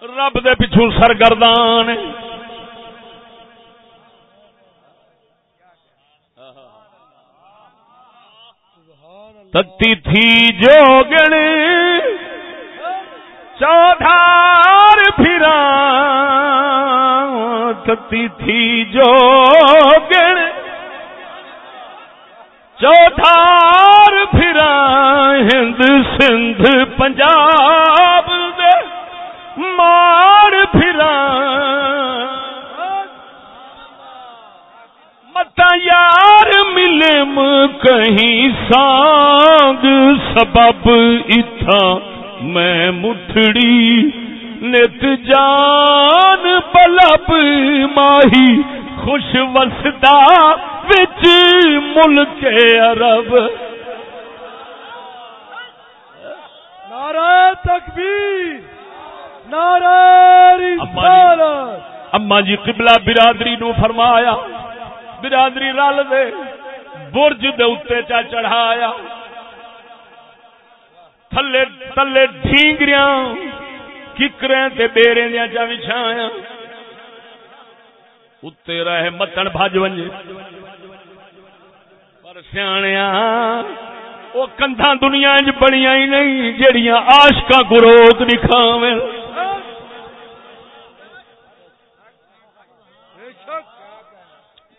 رب دے پچھوں سرگردان تتی تھی جوگن۔ چودھار پھران ستی تھی جو گڑ چوتھار پھر ہند سندھ پنجاب دے مار پھر متا یار ملم کہیں سانگ سبب اتھا میں مٹھڑی نت جان پلب ماہی خوش وسدا وچ ملک عرب۔ نعرہ تکبیر نعرہ رسالت۔ اما جی قبلہ برادری نو فرمایا برادری رل دے برج دے اتنے چا چڑھایا۔ تھلے تھلے ڈھینگریاں ککریں تے بیرے دیا چا بچھایا اتنے رہے متن بھج ونجے پر سیاح وہ کندھا دنیا چ بنیا ہی نہیں جڑیاں آشکا گروت دکھاویں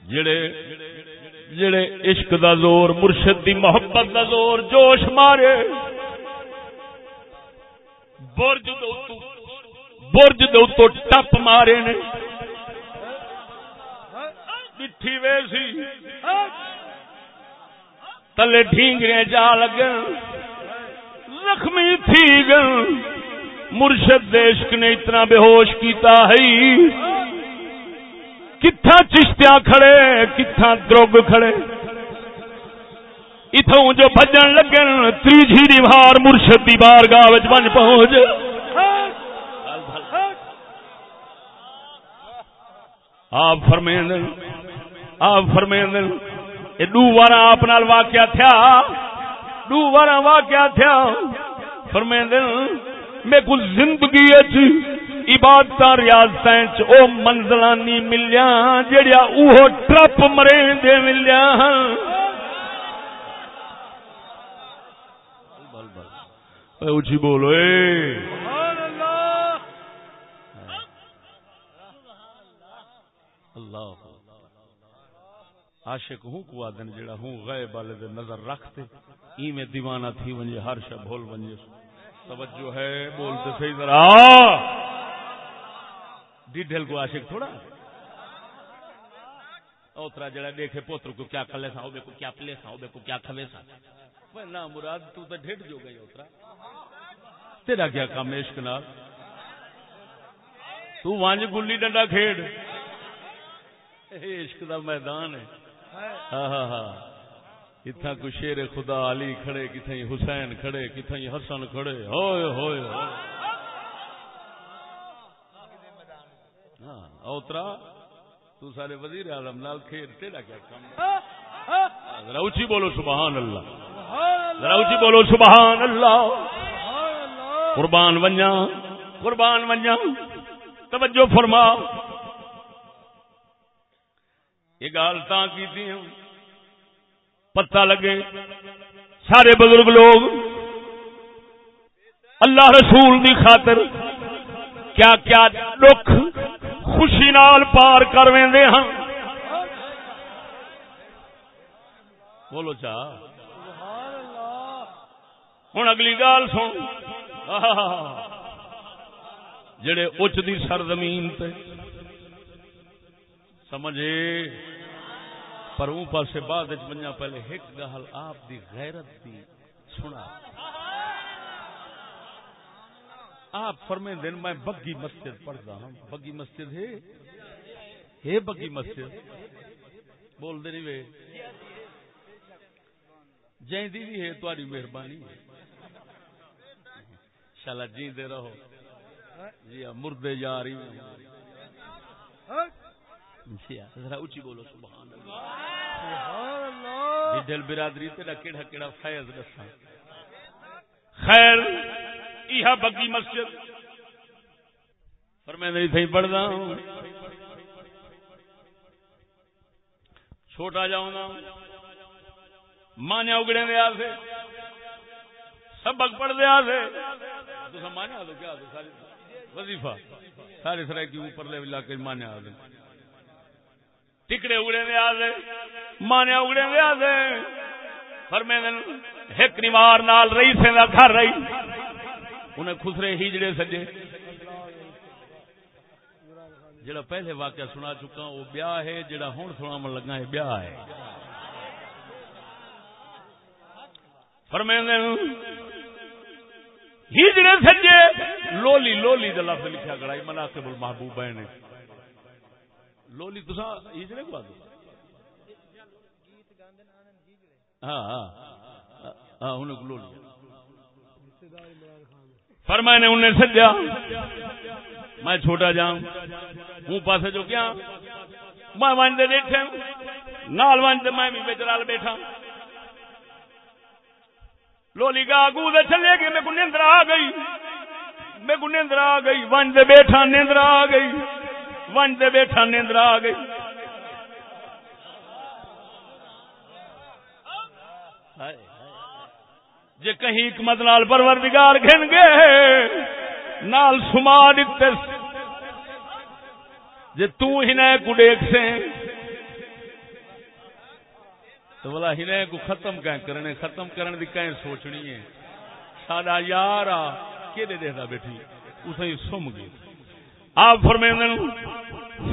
جڑے جڑے عشق دا زور مرشد دی محبت دا زور جوش مارے برج برج دو ٹپ مارے نے مٹھی ویسی۔ تلے ڈھینگرے جا لگن۔ زخمی تھی گن۔ مرشد دیشک نے اتنا بے ہوش کیتا ہے۔ کتھا چشتیاں کھڑے کتھا دروگ کھڑے۔ اتوں جو بجن لگن تیجی دیوار مرشد دی بارگاہ وچ بن پہنچ۔ آپ فرمین آپ فرمین یہ دو بار آپ نال واقعہ تھیا۔ دو بار واقعہ تھیا۔ فرمین میں کچھ زندگی عبادت ریاست او منزل نہیں ملیا جڑیا اوہ ٹرپ مرے دے ملیا اچھی بولو اللہ۔ عاشق ہوں، کو آدن جڑا ہوں غیب والے دے نظر رکھتے ای میں دیوانہ تھی ونجے، ہر شب بھول ونجے۔ توجہ ہے بولتے صحیح ذرا۔ ڈیڈل کو عاشق تھوڑا۔ اوترا جڑا دیکھے پوتر کو کیا کلے سا ہوبے کو کیا پلے سا ہوبے کو کیا کھوے سا۔ وہ نا مراد تو تے ڈھڈ جو گئی اوترا تیرا کیا کام عشق نال؟ تو وانج گلی ڈنڈا کھیڑ عشق دا میدان ہے۔ ہاں ہاں ہاں۔ کو شیر خدا علی کھڑے کتھائی حسین کھڑے کتھائی حسن کھڑے۔ ہوئے ہوئے ہاں اوترا تو سارے وزیر اعظم نال کھیل تیرا کیا کام ذرا اونچی بولو سبحان اللہ۔ ذرا اونچی بولو سبحان اللہ۔ قربان ونجا قربان ونجا توجہ فرما یہ گال تا کی تھی پتہ لگے، سارے بزرگ لوگ، اللہ رسول دی خاطر کیا کیا دکھ، خوشی نال پار کر وے ہاں۔ بولو چا۔ ہوں اگلی گال سن۔ جڑے اچ دی سرزمین تے، سمجھے۔ پر اون پاسے بعد وچ منیا پہلے ایک گل آپ دی غیرت دی سنا۔ آپ فرمے دن میں بگی مسجد پڑھتا ہوں بگی مسجد ہے؟ ہے بگی مسجد؟ بول دے نہیں وے۔ جائیں دی بھی ہے تاری مہربانی شالا جی دے رہو۔ جی ہاں، مردے جا رہی ذرا بولو سبحان اللہ۔ دل برادری تیرا کیڑا کیڑا فیض دسا خیر یہ بگی مسجد۔ پر میں نہیں ہوں۔ چھوٹا جاؤں گا مانیا اگڑے دیا سے سبق پڑھ دیا سے تو مانیا تو کیا وظیفہ۔ سارے سرائے کی اوپر لے علاقے مانیا ٹکڑے اگڑے دے مانے اگڑے دے آدھے فرمے دن ایک نیوار نال رہی سے دا گھر رہی۔ انہیں خسرے ہیجڑے سجے۔ جڑا پہلے واقعہ سنا چکا، وہ بیاہ ہے، جڑا ہوں سنا من لگا ہے، بیاہ ہے۔ فرمے دن ہیجڑے سجے۔ لولی لولی دا لفظ لکھا گڑائی مناسب المحبوب نے۔ لولی تسا ہیجڑے کو آدھو ہاں ہاں۔ ہاں انہیں لولی۔ فرمائے نے انہیں سجا۔ میں چھوٹا جاؤں ہوں پاسے جو کیا میں ونجتے بیٹھے ہاں۔ نال ونجتے میں بھی بچرال بیٹھا۔ لولی گا گو چلے گئے میں کو نیندر آ گئی۔ میں کو نیندر آ گئی ونجتے بیٹھا، نیندر آ گئی۔ ونجتے بیٹھا نیندر آ گئی۔ جے کہیں حکمت نال پروردگار گھن گئے نال سما دیتے جے تو ہی کو دیکھ سے۔ تو بلا ہی کو ختم کہیں کرنے، ختم کرنے دی کہیں سوچنی ہے۔ ساڈا یار آ کہ دیکھتا بیٹھی؟ اسے سم گئی آپ فرمیندے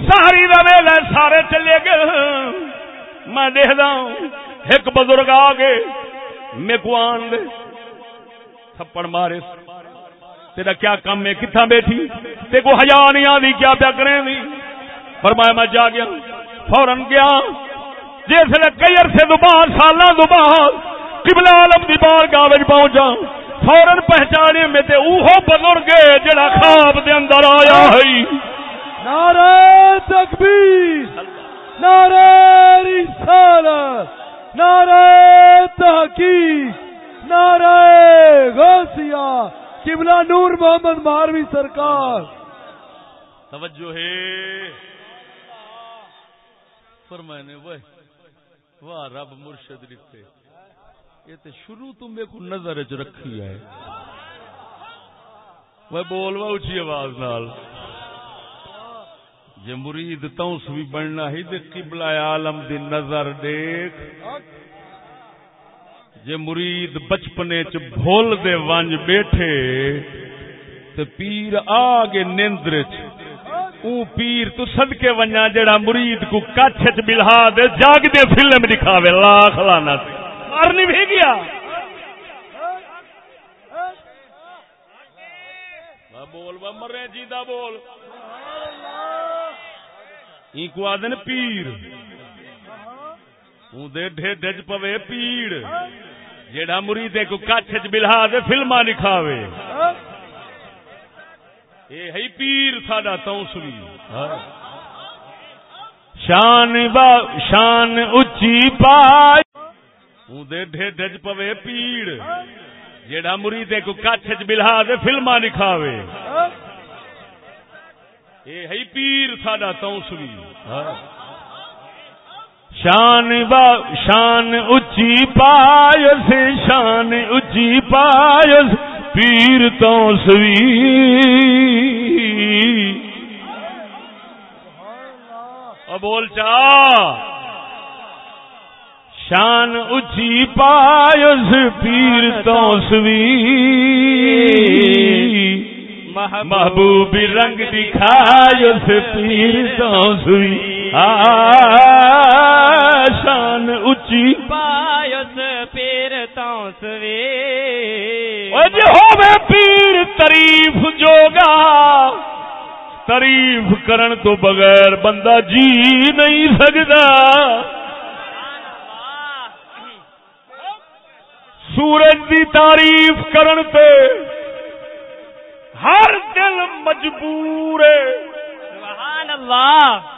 ساری دا ویلا سارے چلے گئے۔ میں دیکھدا ہوں، ایک بزرگ آ گئے میں کو دے، تھپڑ مارے۔ تیرا کیا کام ہے؟ کتنا بیٹھی؟ تے کو ہجا نہیں آدھی کیا پیا کریں دی؟ فرمایا، میں جا گیا فورن گیا۔ جس نے کئی عرصے دوبار سالہ دوبار قبلہ عالم دی بار گاوج پہنچا۔ فورن پہچانے میں تے اوہو بزرگ جڑا خواب دے اندر آیا ہے۔ نعرہ تکبیر نعرہ رسالت نعرہ تحقیق نعرہ غوثیہ قبلہ نور محمد ماروی سرکار۔ توجہ ہے۔ فرمانے وہ واہ رب مرشد لکھتے۔ یہ تے شروع تو میرے کو نظر چ رکھی ہے۔ وہ بول وا اچھی آواز نال۔ جے مرید تونس بھی بننا ہی تے قبلہ عالم دی نظر دیکھ۔ جے مرید بچپنے چ بھول دے ونج بیٹھے، تے پیر آگے نیندر چ پیر تو صدقے ونجا جڑا مرید کو کچھ چ بلہا دے جاگ دے فلم دکھاوے، لاکھ لانا تے مارنی بھی گیا بول با مرے جیدا بول۔ کو آدن پیر۔ اون دے ڈھڈ چ پوے پیڑ جیڑا مرید کو کچھ چ بلہا دے فلما دکھاوے اے ہے پیر ساڈا توسوی شان با شان اچھی پائے ڈھڈ چ پوے پیڑ۔ جیڑا مرید کو کچھ چ بلہا دے فلما دکھاوے اے ہے پیر ساڈا توسوی شان با شان اچھی پایس، شان اچھی پایس، پیر تونسوی بول چا۔ شان اچھی پایس پیر تو سوی محبوب رنگ دکھایس پیر تو سوی شان اچھی پایس پیر تونسوی جی ہوے پیر تعریف جوگا. تعریف کرن تو بغیر بندہ جی نہیں سکتا سورج دی تعریف کرن تے ہر دل مجبور ہے۔ سبحان اللہ۔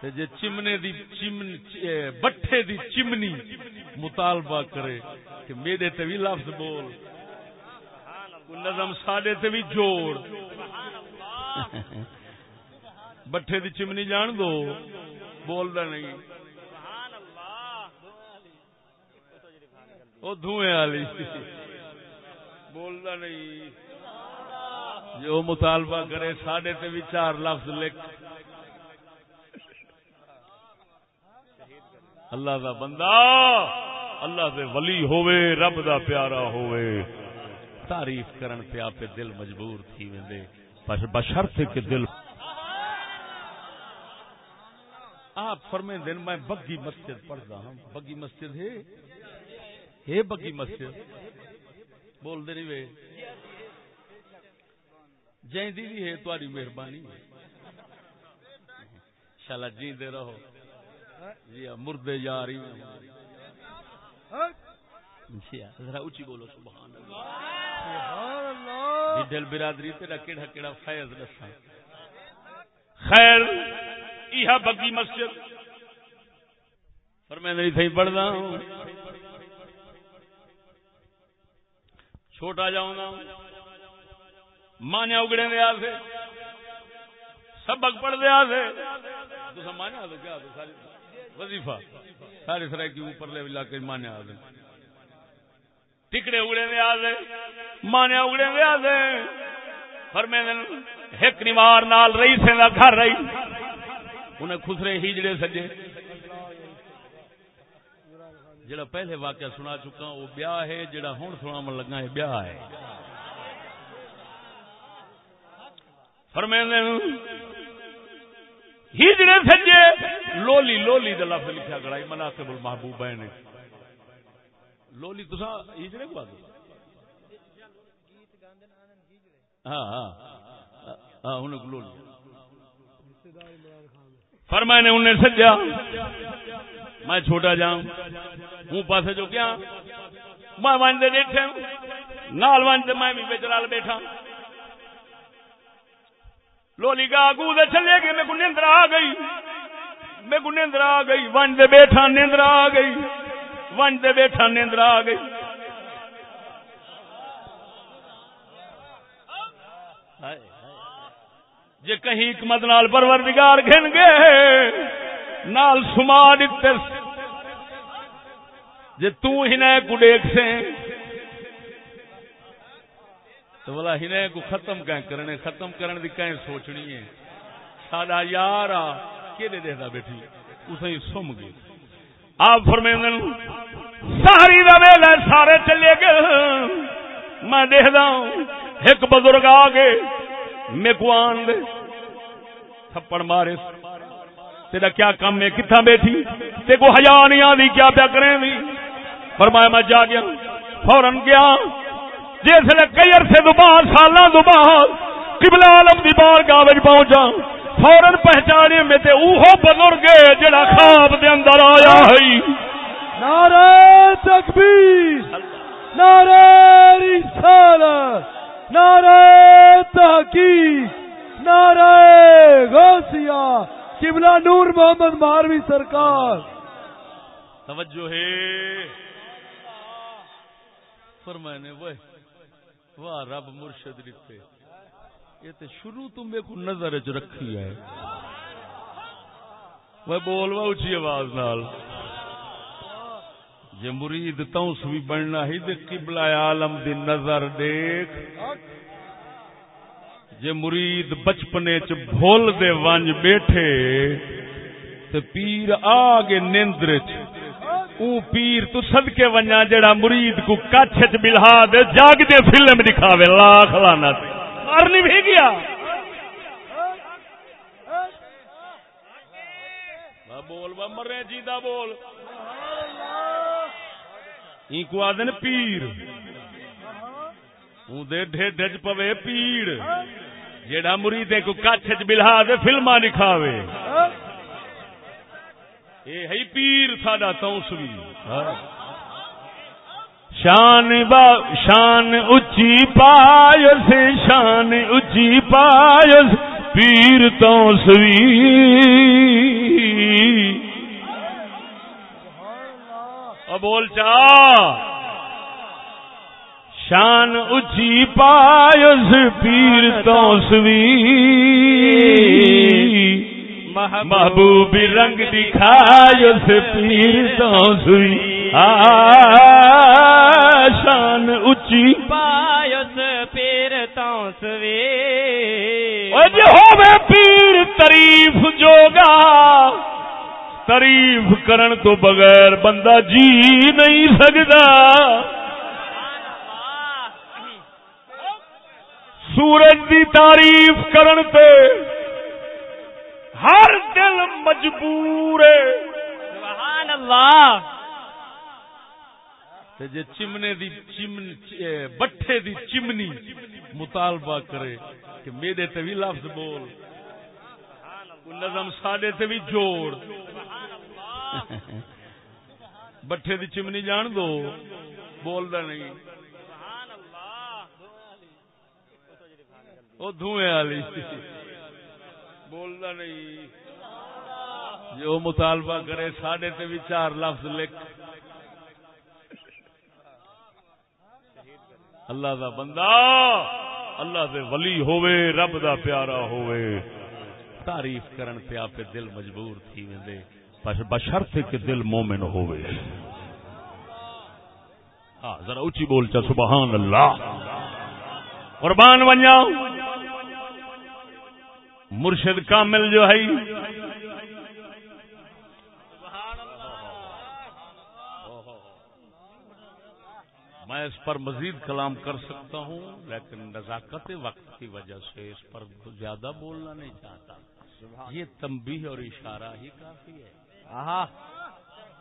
تے جے چمنے دی چمن بٹھے دی چمنی مطالبہ کرے کہ میرے تے بھی لفظ بول۔ کوئی نظم ساڈے تے بھی جوڑ۔ بٹھے دی چمنی جان دو بولدا نہیں۔ وہ دھوئے والی۔ بولدا نہیں۔ جو مطالبہ کرے ساڈے تے بھی چار لفظ لکھ۔ اللہ دا بندہ اللہ دے ولی ہوئے رب دا پیارا ہوئے تعریف کرن پہ آپ دل مجبور تھی ویندے۔ پر بشرط کہ دل۔ آپ فرمے دن میں بگی مسجد پڑھتا ہوں بگی مسجد ہے۔ ہے بگی مسجد۔ بول دے نہیں وے۔ جائیں بھی ہے تاری مہربانی۔ شالا جی دے رہو۔ جی ہاں، مردے جا رہی جی ذرا اونچی بولو سبحان اللہ دل برادری تیرا کیڑا کیڑا فیض دسا خیر یہ بگی مسجد۔ پر میں نہیں تھی پڑھتا ہوں۔ چھوٹا جاؤں گا۔ مانیا اگڑے دیا سے سبق پڑھ دیا سے تو مانیا تو کیا وظیفہ۔ سارے سرائے کی اوپر لے علاقے مانیا آ ٹکڑے اگڑے دیا سے مانیا اگڑے دیا سے پر میں ایک نیوار نال رہی سے گھر رہی۔ انہیں خسرے ہیجڑے سجے۔ جڑا پہلے واقعہ سنا چکا وہ بیاہ ہے، جڑا ہوں سنا من لگا ہے، بیاہ ہے۔ فرمیندے ہجڑے سجے، لولی لولی دا لفظ لکھا گڑائی مناسب المحبوب نے۔ لولی تسا ہجڑے کو آدھو ہاں ہاں ہاں انہیں لولی۔ فرمائے نے، انہیں سجا۔ میں چھوٹا جاؤں، ہوں پاسے جو کیا، میں ون دے بیٹھے ہوں، نال ون دے میں بھی بچرال بیٹھا لولی کا آگو دے چلے گئے میں کو نیندر آ گئی میں کو نیندر آ گئی ون دے بیٹھا نیندر آ گئی ون دے بیٹھا نیندر آ گئی۔ جے کہیں حکمت نال پروردگار گھن گئے، نال سما دیتے جے تو کو دیکھ سے تو بولا ہنے کو ختم کہیں کرنے، ختم کرنے دی کہیں سوچنی ہے۔ ساڈا یار آ، کیدے دیکھدا بیٹھی؟ اسے سم گئی۔ آپ فرمیندن ساری دا ویلا سارے چلے گئے۔ میں دیکھدا ہوں، ایک بزرگ آ گئے۔ میں کو آن دے۔ تھپڑ مارے۔ تیرا کیا کام ہے؟ کتنا بیٹھی؟ تے کو حیا نہیں آدھی کیا پیا کریں بھی فرمایا میں جا گیا فورن گیا۔ جس نے کئی عرصے دو بعد سالاں دو بعد قبلہ عالم دی بار گاہ پہنچا۔ فورن پہچانے میں تے اوہو بزرگ ہے جڑا خواب دے اندر آیا ہے۔ نعرہ تکبیر نعرہ رسالت نعرہ تحقیق نعرہ غوثیہ قبلہ نور محمد ماروی سرکار۔ توجہ ہے۔ فرمانے وہ واہ، رب مرشد رتے یہ تے شروع تو میں کو نظر چ رکھی ہے۔ وہ بول وا اچھی آواز نال۔ جے مرید تاؤس بھی بننا ہی تے قبلہ عالم دی نظر دیکھ۔ جے مرید بچپنے چ بھول دے ونج بیٹھے، تے پیر آگے نیندر چ او پیر تو صدقے ونجا جڑا مرید کو کچھ چ بلہا دے، جاگ دے فلم دکھاوے، لاکھ لعنت مارنی بھی گیا۔ با بول با مرے جیدا بول۔ این کو آدن پیر۔ اون دے ڈھڈ چ پوے پیڑ جیڑا مرید کو کچھ چ بلہا دے فلما دکھاوے۔ اے ہے پیر ساڈا توسوی شان با شان اچھی پایس، شان اچھی پایس، پیر توسوی بول چا۔ شان اچھی پایس، پیر توسوی محبوب رنگ دکھائے اس پیر تو سوئی شان اچھی پایس پیر تو سوی ہوے پیر تریف جوگا۔ تعریف کرن تو بغیر بندہ جی نہیں سکتا سورج دی تعریف کرن تے ہر دل مجبور ہے۔ سبحان اللہ۔ تے جے چمنے دی چمنی بٹھے دی چمنی مطالبہ کرے کہ میرے تے بھی لفظ بول۔ نظم ساڈے تے بھی جوڑ۔ بٹھے دی چمنی جان دو بولدا نہیں۔ وہ دھوئے والی۔ بولدا نہیں۔ جو مطالبہ کرے، ساڈے تے بھی چار لفظ لکھ۔ اللہ دا بندہ، اللہ دے ولی ہووے، رب دا پیارا ہووے۔ تعریف کرن تے آپ دل مجبور تھی ویندے۔ بس بشرط کہ دل مومن ہووے۔ ہاں ذرا اونچی بول چا، سبحان اللہ۔ قربان ونجا مرشد کامل جو ہے۔ میں اس پر مزید کلام کر سکتا ہوں لیکن نزاکت وقت کی وجہ سے اس پر زیادہ بولنا نہیں چاہتا۔ یہ تمبی اور اشارہ ہی کافی ہے۔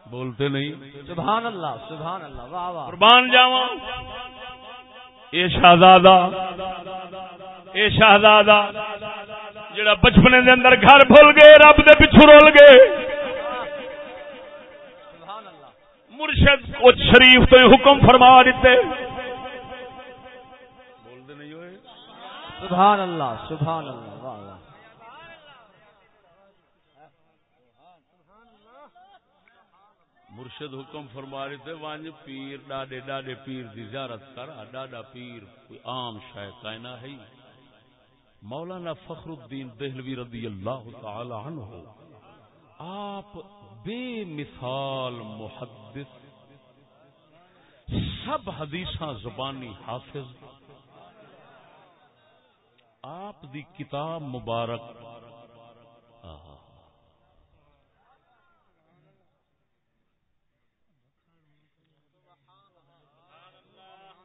بولتے نہیں۔ سبحان اللہ سبحان اللہ واہ واہ۔ قربان جاوا اے شہزادہ اے شہزادہ۔ جڑا بچپنے دے اندر گھر بھول گئے رب دے پچھو رول گئے۔ مرشد کو شریف تو حکم فرما دیتے۔ بولتے نہیں ہوئے۔ سبحان اللہ سبحان اللہ واہ واہ۔ مرشد حکم فرما رہے تھے وانج پیر ڈاڈے ڈاڈے پیر دی زیارت کر ڈاڈا پیر کوئی عام شے کائنا ہے۔ ہی۔ مولانا فخر الدین دہلوی رضی اللہ تعالی عنہ، آپ بے مثال محدث، سب حدیثاں زبانی حافظ، آپ دی کتاب مبارک،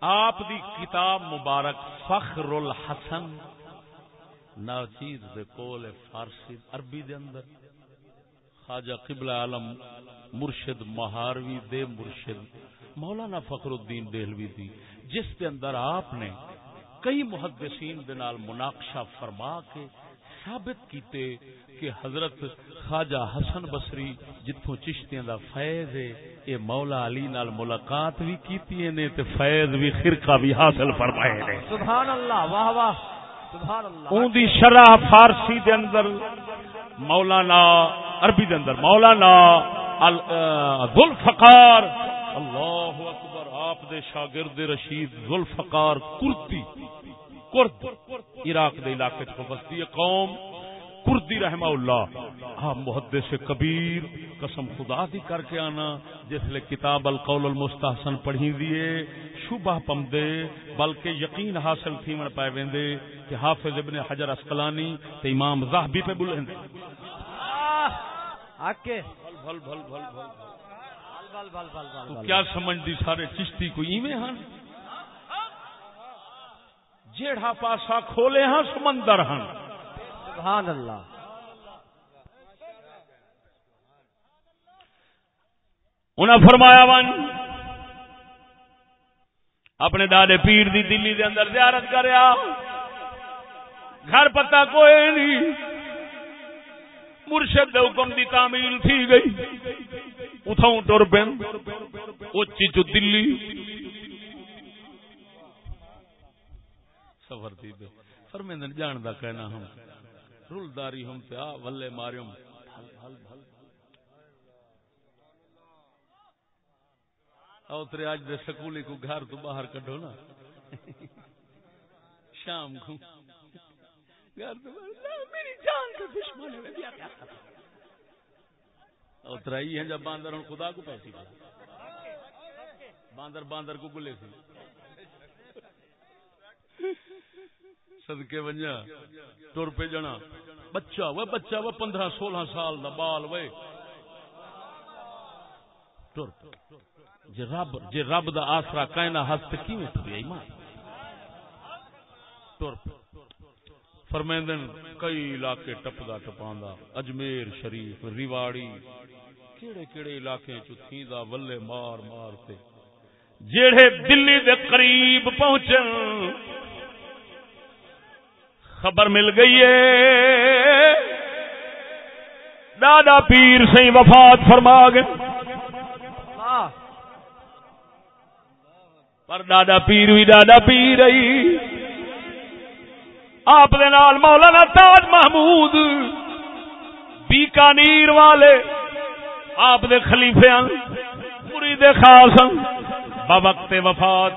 آپ دی کتاب مبارک فخر الحسن ناچیز دے کول فارسی عربی دے اندر۔ خواجہ قبلہ عالم مرشد مہاروی دے مرشد، مولانا فخر الدین دہلوی دی، جس دے اندر آپ نے کئی محدثین دے نال مناقشہ فرما کے ثابت کیتے کہ حضرت خواجہ حسن بصری جتھوں چشتیاں دا فیض ہے اے مولا علی نال ملاقات بھی کیتی نے تے فیض بھی، خرقہ بھی حاصل فرمائے نے۔ سبحان اللہ، واہ واہ۔ اون دی شرح فارسی دے اندر، مولانا، عربی دے اندر، مولانا ذوالفقار، اللہ اکبر، آپ دے شاگرد رشید ذوالفقار کرتی، کرد، عراق دے علاقے چ بستی قوم۔ کردی رحمہ اللہ۔ ہاں محدث کبیر قسم خدا دی کر کے آنا۔ جس لے کتاب القول المستحسن پڑھی دیے شبہ پمدے بلکہ یقین حاصل تھی من پائے ویندے کہ حافظ ابن حجر اسقلانی تے امام زاہبی پہ بلندے آکے۔ بھل بھل بھل بھل بھل تو کیا سمجھدی سارے چشتی کو ایویں ہن؟ جیڑا پاسا کھولے ہاں سمندر ہن۔ سبحان اللہ۔ انہیں فرمایا ون، اپنے ڈاڈے پیر دی دلی دے اندر زیارت کریا۔ گھر پتہ کوئی نہیں، مرشد دے حکم دی تعمیل تھی گئی۔ اتھاؤں ٹر پین اچھی چو دلی۔ سفر تھی بے فرمیندن جان دا کہنا ہم۔ رولداری ہم تے آ، ولے ماریوں۔ بھل بھل بھل اوترے آج دے سکولی کو گھر تو باہر کڈو نا۔ شام کو۔ گھر تو باہر۔ میری جان کا دشمن ہے کیا کیا اوترا ہی ہے جب باندر ہوں خدا کو پیسی باندر باندر کو گلے سی صدقے ونجا ٹر پہ جنا۔ بچہ وہ بچہ وہ پندرہ سولہ سال دا بال وے۔ ٹر جے رب جے رب دا آسرا کائنا ہست کیوں اٹھ گیا ایمان؟ ٹر فرمیندن کئی علاقے ٹپدا ٹپاندا، اجمیر شریف ریواڑی کیڑے کیڑے علاقے چ تھیندا، ولے مار مار تے۔ جیڑے دلی دے قریب پہنچن خبر مل گئی ہے۔ دادا پیر سی وفات فرما گئے۔ پر دادا پیر بھی دادا پیر رہی آپ مولانا تاج محمود، بیکانیر والے، آپ دے خلیفے ہیں مرید خاص ہیں بوقت وفات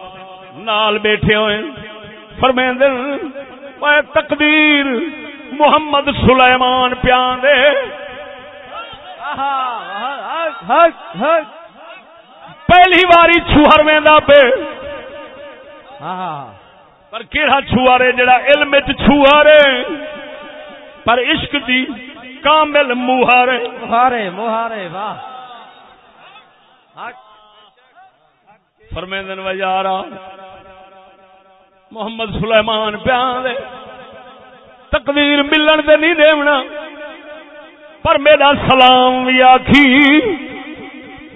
نال بیٹھے ہوئے۔ فرمیندن اے تقدیر محمد سلیمان پیان دے۔ پہلی باری چھوہر ویندا پہ پر کیڑا چھوہر ہے جڑا علم وچ چھوہر ہے؟ پر عشق دی کامل موہر ہے۔ مہارے مہارے واہ۔ فرمیندن و یارا محمد سلیمان پیان دے۔ تقدیر ملن دے نہیں دیونا۔ پر میرا سلام بھی آخی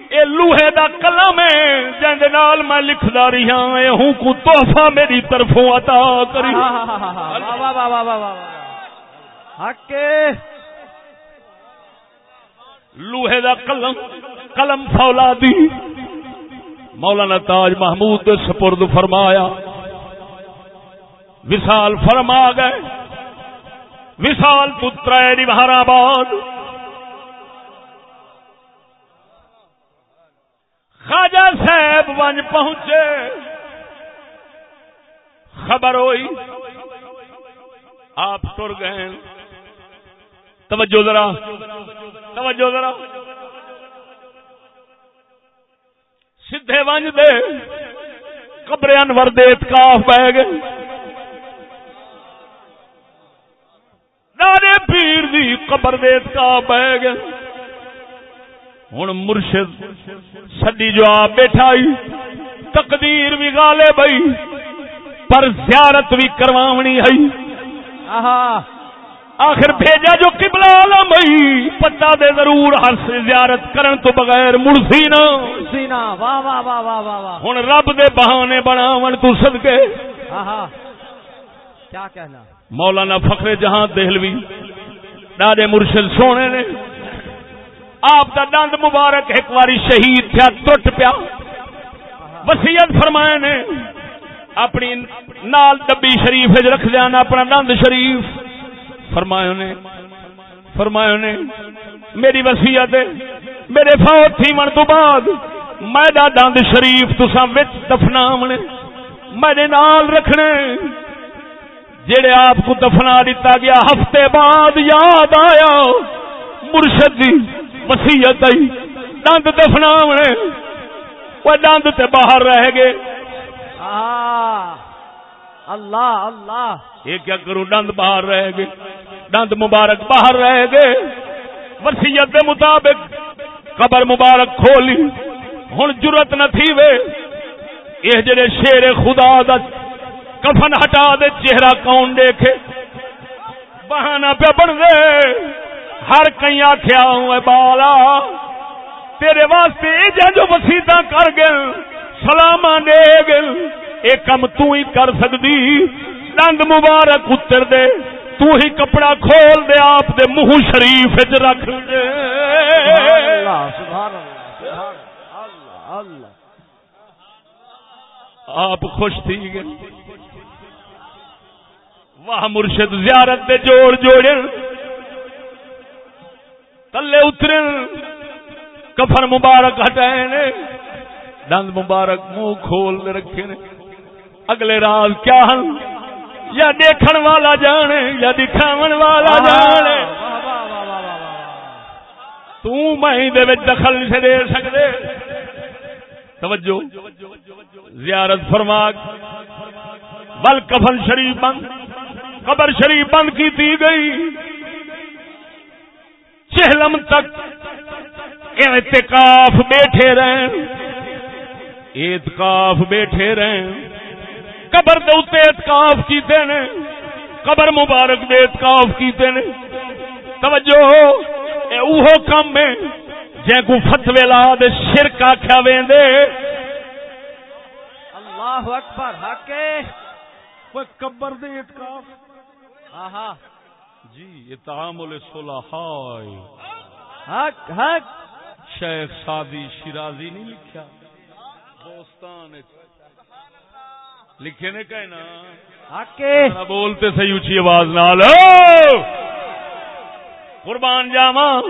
اے لوہے دا قلم ہے جند نال میں لکھدا رہی ہاں اے ہوں کو تحفہ میری طرفوں عطا کری۔ واہ واہ واہ واہ حق لوہے دا قلم قلم فولادی مولانا تاج محمود دے سپرد فرمایا۔ وصال فرما گئے۔ وصال پتر مہاراباد خواجہ صاحب ونج پہنچے۔ خبر ہوئی۔ آپ ٹر گئے۔ توجہ ذرا۔ توجہ ذرا۔ سدھے ونج دے۔ قبر انور دے اتکاف بہ گئے۔ دادے پیر دی قبر دے اتکاف بہ گئے۔ ہوں مرشد سڈی جو آپ بیٹھا تقدیر بھی گالے بئی پر زیارت بھی کرواونی ہے۔ آہا آخر بھیجا جو قبلہ عالم ہی پتا دے ضرور ہر سے زیارت کرن تو بغیر مرسی نا سینا واہ واہ واہ واہ واہ ہوں رب دے بہانے بناون تو صدقے۔ آہا کیا کہنا۔ مولانا فخر جہاں دہلوی ڈاڈے مرشد سونے نے، آپ دا دند مبارک ایک واری شہید تھیا، ٹوٹ پیا۔ وسیعت فرمائے نے، اپنی نال ڈبی شریف رکھ دینا اپنا دند شریف۔ فرمایا نے فرمایا نے، میری وسیعت، میرے فوت تھی من تو بعد، میں دا دند شریف تساں وچ دفناونے میرے نال رکھنے۔ جڑے آپ کو دفنا دیتا گیا ہفتے بعد یاد آیا۔ مرشد دی وسیعت آئی دند دفناونے وہ دند تے باہر رہ گئے۔ اللہ اللہ۔ یہ کیا کروں؟ دند باہر رہ گئے۔ دند مبارک باہر رہ گئے۔ وسیعت دے مطابق قبر مبارک کھولی۔ ہن جرت نہ تھی وے۔ یہ جڑے شیر خدا دا کفن ہٹا دے چہرہ کون دیکھے؟ بہانہ پہ بن دے۔ ہر کئی آخیا ہوں بالا تیرے واسطے یہ جو وسیطہ کر گئے سلاما دے گل یہ کم تو ہی کر سکتی دند مبارک اتر دے۔ تو ہی کپڑا کھول دے آپ دے منہ شریف رکھ دے۔ آپ خوش تھی گئے۔ واہ مرشد زیارت دے جوڑ جوڑن تلے اترن کفن مبارک ہٹائے نے دند مبارک منہ کھول رکھے نے اگلے راز کیا ہن؟ یا دیکھن والا جانے یا دکھاون والا جانے۔ تو میں دے وچ دخل نہیں دے سکدے۔ توجہ زیارت فرما بل کفن شریف بند۔ قبر شریف بند کی دی گئی۔ چہلم تک اعتکاف بیٹھے رہن اعتکاف بیٹھے رہن قبر دے اتنے اعتکاف کیتے نے۔ قبر مبارک دے اعتکاف کیتے نے۔ توجہ، اے اوہو کم ہے۔ جے کو فتوی لا دے، شرک آکھیا ویندے۔ اللہ اکبر، حق کوئی قبر دے اعتکاف؟ آہا. جی یہ تعامل صلحاء حق حق. شیخ سادی شیرازی نہیں لکھیا؟ دوستان۔ لکھے نے کہنا. حق. بولتے صحیح اونچی آواز نال. قربان جاوا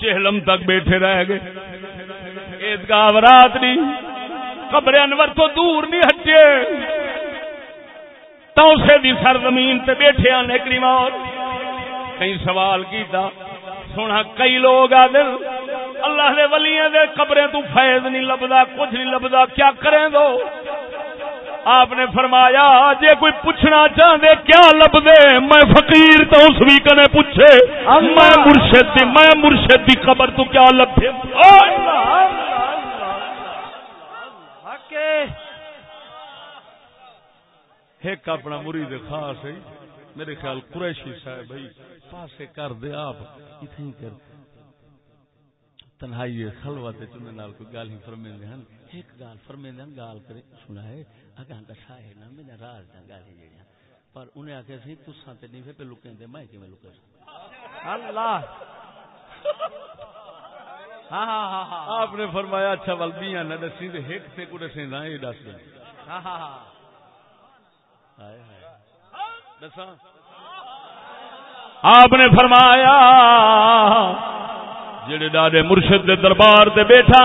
چہلم تک بیٹھے رہ گئے. عیدگاہ رات نہیں قبر انور تو دور نہیں ہٹے. توسے دی سرزمین تے بیٹھے آنے ایک کئی سوال کیتا۔ سونا کئی لوگ آ اللہ دے ولیاں دے قبریں تو فیض نہیں لبدا، کچھ نہیں لبدا، کیا کریں دو؟ آپ نے فرمایا، جے کوئی پوچھنا چاہتے کیا لبدے؟ میں فقیر تو اس بھی کنے پوچھے۔ میں مرشد دی، میں مرشد دی قبر تو کیا لب دے حق ایک اپنا مرید خاص ہے۔ میرے خیال قریشی صاحب بھائی پاسے کر دے آپ۔ اتنے کر۔ تنہائی خلوت چنے نال کوئی گال ہی فرمیندے ہیں ایک گال فرمیندے ہیں گال کرے۔ سنا ہے اگاں دسا ہے نا میرا راز دا گال ہی جڑیاں پر انہیں آکھیا سی تساں تے نہیں پہ لکیندے میں کیویں لکے اللہ! ہاں ہاں ہاں ہاں۔ آپ نے فرمایا اچھا ولبیاں نہ دسی تے ایک تے کو دسیندا یہ دس دیں۔ ہاں ہاں ہاں۔ آپ نے فرمایا، جڑے ڈاڈے مرشد دے دربار تے بیٹھا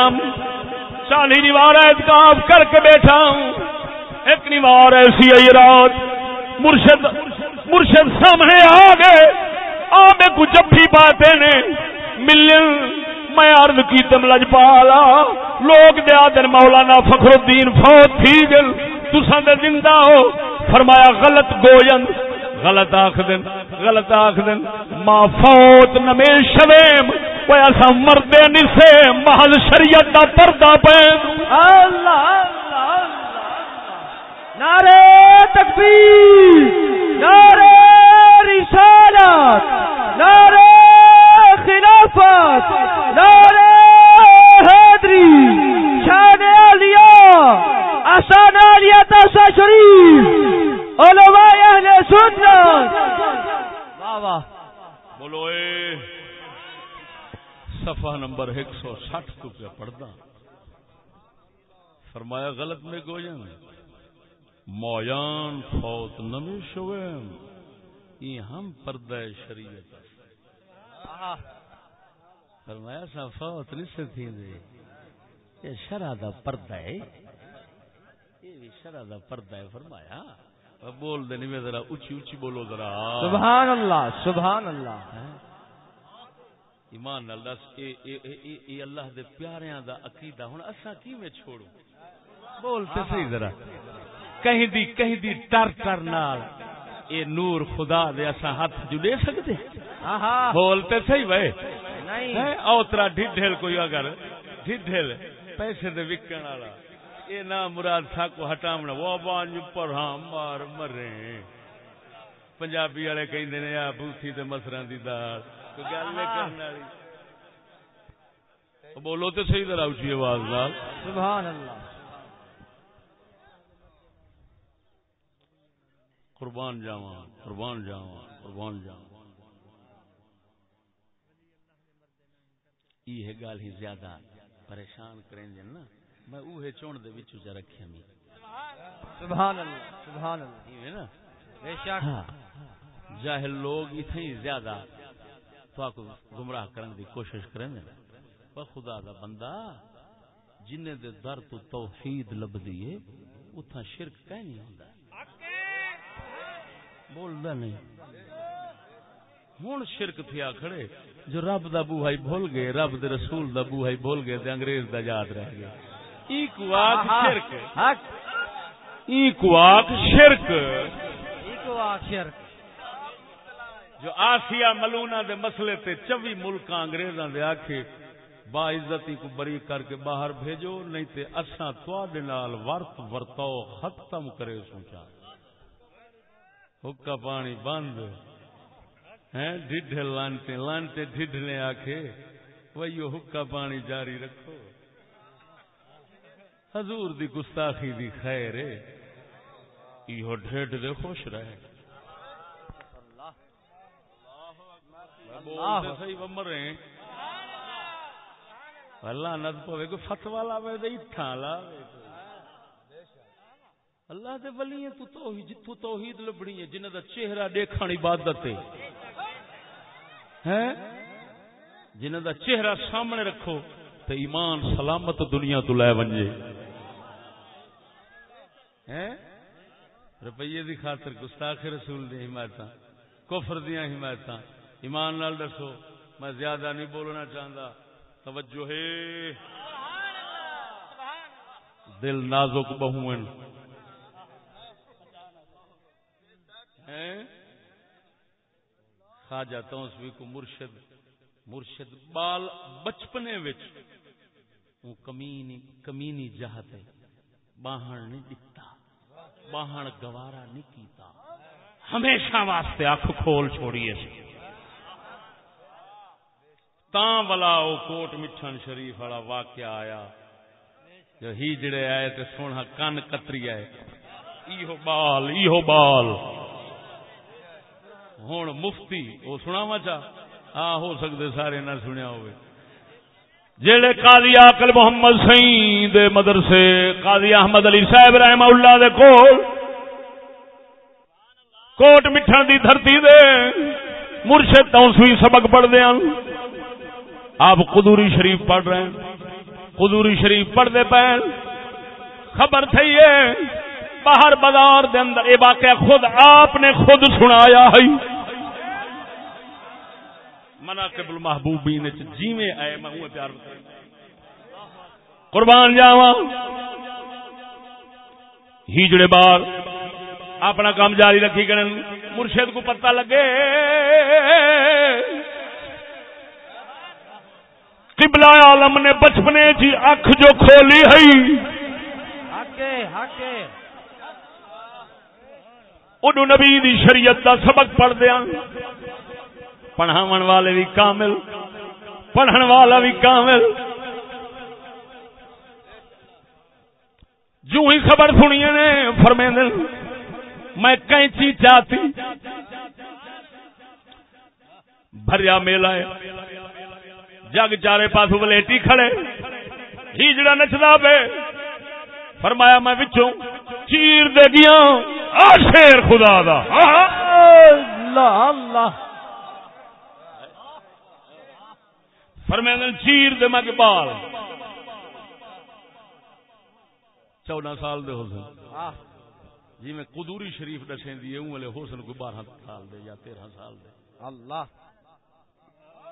چالی نیوار اعتکاف کر کے بیٹھا ہوں ایک نیوار ایسی آئی رات، مرشد مرشد سامنے آ گئے آبے کو جفی پاتے نے، ملن، میں عرض کی تم لجپالا، لوگ دیا دن مولانا فخر الدین فوت تھی گل، تساں دے زندہ ہو فرمایا غلط گوجن غلط آخ دن غلط آخ دن ما فوت نمے شویم، وہ ایسا مردے نسے محل شریعت دا پردہ پین۔ اللہ اللہ اللہ نعرے تکبیر نعرے رسالت نعرے خلافت نعرے حیدری، شان علیہ آسان علیہ تاسا شریف علماء اہل سنت۔ واہ واہ۔ بولو اے، صفحہ نمبر ایک سو سٹھ تو پہ پڑھتا؟ فرمایا غلط میں گوجن مویان فوت نمی شویم یہ ہم پردہ شریعت فرمایا سا فوت نہیں سے تھی دے، یہ شرع دا پردہ ہے۔ شرع دا پردہ ہے فرمایا۔ بول دے نہیں ذرا اچھی اچھی بولو ذرا۔ سبحان اللہ سبحان اللہ۔ ایمان نال دس اے اے اے اے اے اللہ دے پیاریاں دا عقیدہ ہن اساں کیویں چھوڑو بول تے صحیح ذرا۔ کہیں دی کہیں دی ٹر ٹر نال اے نور خدا دے اساں ہاتھ جو لے سکدے۔ آہا بول تے صحیح وے۔ نہیں۔ اوترا ڈھڈھل کوئی اگر ڈھڈھل پیسے دے وکن والا۔ اے نا مراد تھا کو ہٹامنا۔ وہ بان پر ہاں مار مرے۔ پنجابی والے کہندے نے آ بوتھی تے مسراں دی دال کوئی گل نہیں کرن والی۔ بولو تے صحیح طرح اونچی آواز نال۔ سبحان اللہ قربان جاواں قربان جاواں قربان جاواں۔ یہ گل ہی زیادہ پریشان کریں نا۔ میں اوہے چون دے وچ چ رکھیا می سبحان اللہ سبحان اللہ۔ ایویں نا؟ بے شک۔ ہاں۔ جاہل لوگ اتنے ہی زیادہ تو کو گمراہ کرنے دی کوشش کریں پر خدا دا بندہ جن دے در تو توحید لبدی ہے اتھا شرک کہیں نہیں ہوندا۔ بولدا نہیں۔ ہوں شرک تھیا کھڑے جو رب دا بوہائی بھول گئے رب دے رسول دا بوہائی بھول گئے تے انگریز دا یاد رہ گیا ای کواک شرک. حق. ای کواک شرک. ایکو آخر جو آسیا ملونا دے مسئلے تے چوی ملک انگریزاں دے آکھے با عزتی کو بری کر کے باہر بھیجو نہیں تے اساں تواڈے نال ورت ورتاؤ ختم کرے سوچا حکا پانی بند۔ ہیں ڈھڈ لانتے لانتے ڈھڈ نے آکھے وہی حکا پانی جاری رکھو۔ حضور دی گستاخی دی خیر ہے۔ ایہو دے خوش رہے۔ اللہ نت پوے کوئی فتوا لاوے دے اٹھا لاوے اللہ دے ولی تو توحید، جتھوں توحید لبڑی ہے، جنہاں دا چہرہ دیکھن عبادت ہے۔ ہیں؟ جنہاں دا چہرہ سامنے رکھو، تے ایمان سلامت دنیا تو لے ونجے۔ ہیں روپیے دی خاطر گستاخ رسول دی حمایت کفر دیا حمایت ایمان نال دسو، میں زیادہ نہیں بولنا چاہتا توجہ ہے۔ دل نازک بہوئن۔ خواجہ توسوی کو مرشد مرشد بال بچپنے وچ وہ کمینی کمینی جہت ہے۔ نہیں دکھتا۔ باہن گوارا نہیں کیتا۔ ہمیشہ واسطے اکھ کھول چھوڑیے۔ تاں والا او کوٹ مٹھن شریف والا واقعہ آیا۔ جو ہی جڑے آئے تے سونا کن کتری آئے۔ ایہو بال ایہو بال۔ ہوں مفتی وہ سنا وا چا؟ ہاں ہو سکتے سارے نہ سنیا ہوئے۔ جڑے قاضی آکل محمد سی دے مدرسے، قاضی احمد علی صاحب رحمہ اللہ دے کول، کوٹ مٹھن دی دھرتی دے، مرشد توسوی سبق پڑھ دیا آپ قدوری شریف پڑھ رہے ہیں، قدوری شریف پڑھتے پے خبر تھی ہے، باہر بازار دے اندر یہ واقعہ خود آپ نے خود سنایا ہے۔ مناقب المحبوبین جیویں آئے میں پیار قربان جاواں۔ ہیجڑے بار اپنا کام جاری رکھی کرن۔ مرشد کو پتہ لگے۔ قبلہ عالم نے بچپنے جی اکھ جو کھولی ہے۔ انہوں نبی دی شریعت دا سبق پڑھ دیا پڑھاون والے بھی کامل، پڑھن والا بھی کامل۔ جو ہی خبر سنی نے فرمے میں کینچی چاہتی۔ بھریا میلا ہے۔ جگ چارے پاس ولیٹی کھڑے۔ ہی جڑا نچدا پے۔ فرمایا میں وچوں چیر دے گیا آ شیر خدا دا۔ اللہ اللہ۔ فرمایا چیر دے میں بال۔ چودہ سال دے حسن جی میں قدوری شریف دسیں دی ہوں والے حسن کو بارہ سال دے یا تیرہ سال دے۔ اللہ۔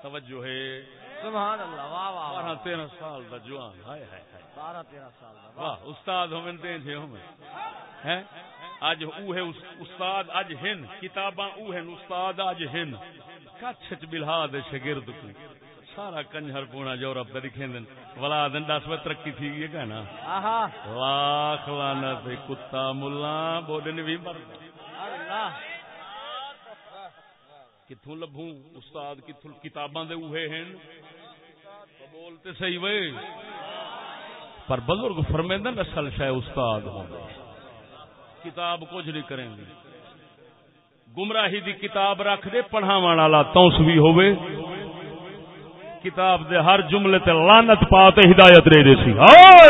توجہ ہے۔ سبحان اللہ واہ واہ بارہ تیرہ سال دا جوان ہائے ہائے ہائے۔ بارہ تیرہ سال دا واہ۔ استاد ہومن تے تھے ہومن ہیں؟ اج اوہ استاد اج ہن۔ کتاباں اوہ استاد اج ہن۔ کچھ چ بلھا دے شاگرد کو۔ سارا کنجر پونا یورپ دے دکھیں دن۔ ولا دن دس میں ترقی تھی یہ کہنا لاکھ لعنت کتا ملا بودن بھی مر۔ کتوں لبھوں؟ استاد کتوں کتاباں دے اوہے ہیں بولتے صحیح وے۔ پر بزرگ فرمیندن اصل شے استاد ہوں۔ کتاب کچھ نہیں کریں گے۔ گمراہی دی کتاب رکھ دے پڑھاون والا توسوی ہوے کتاب دے ہر جملے تے لعنت پا تے ہدایت دے دے سی۔ ہائے!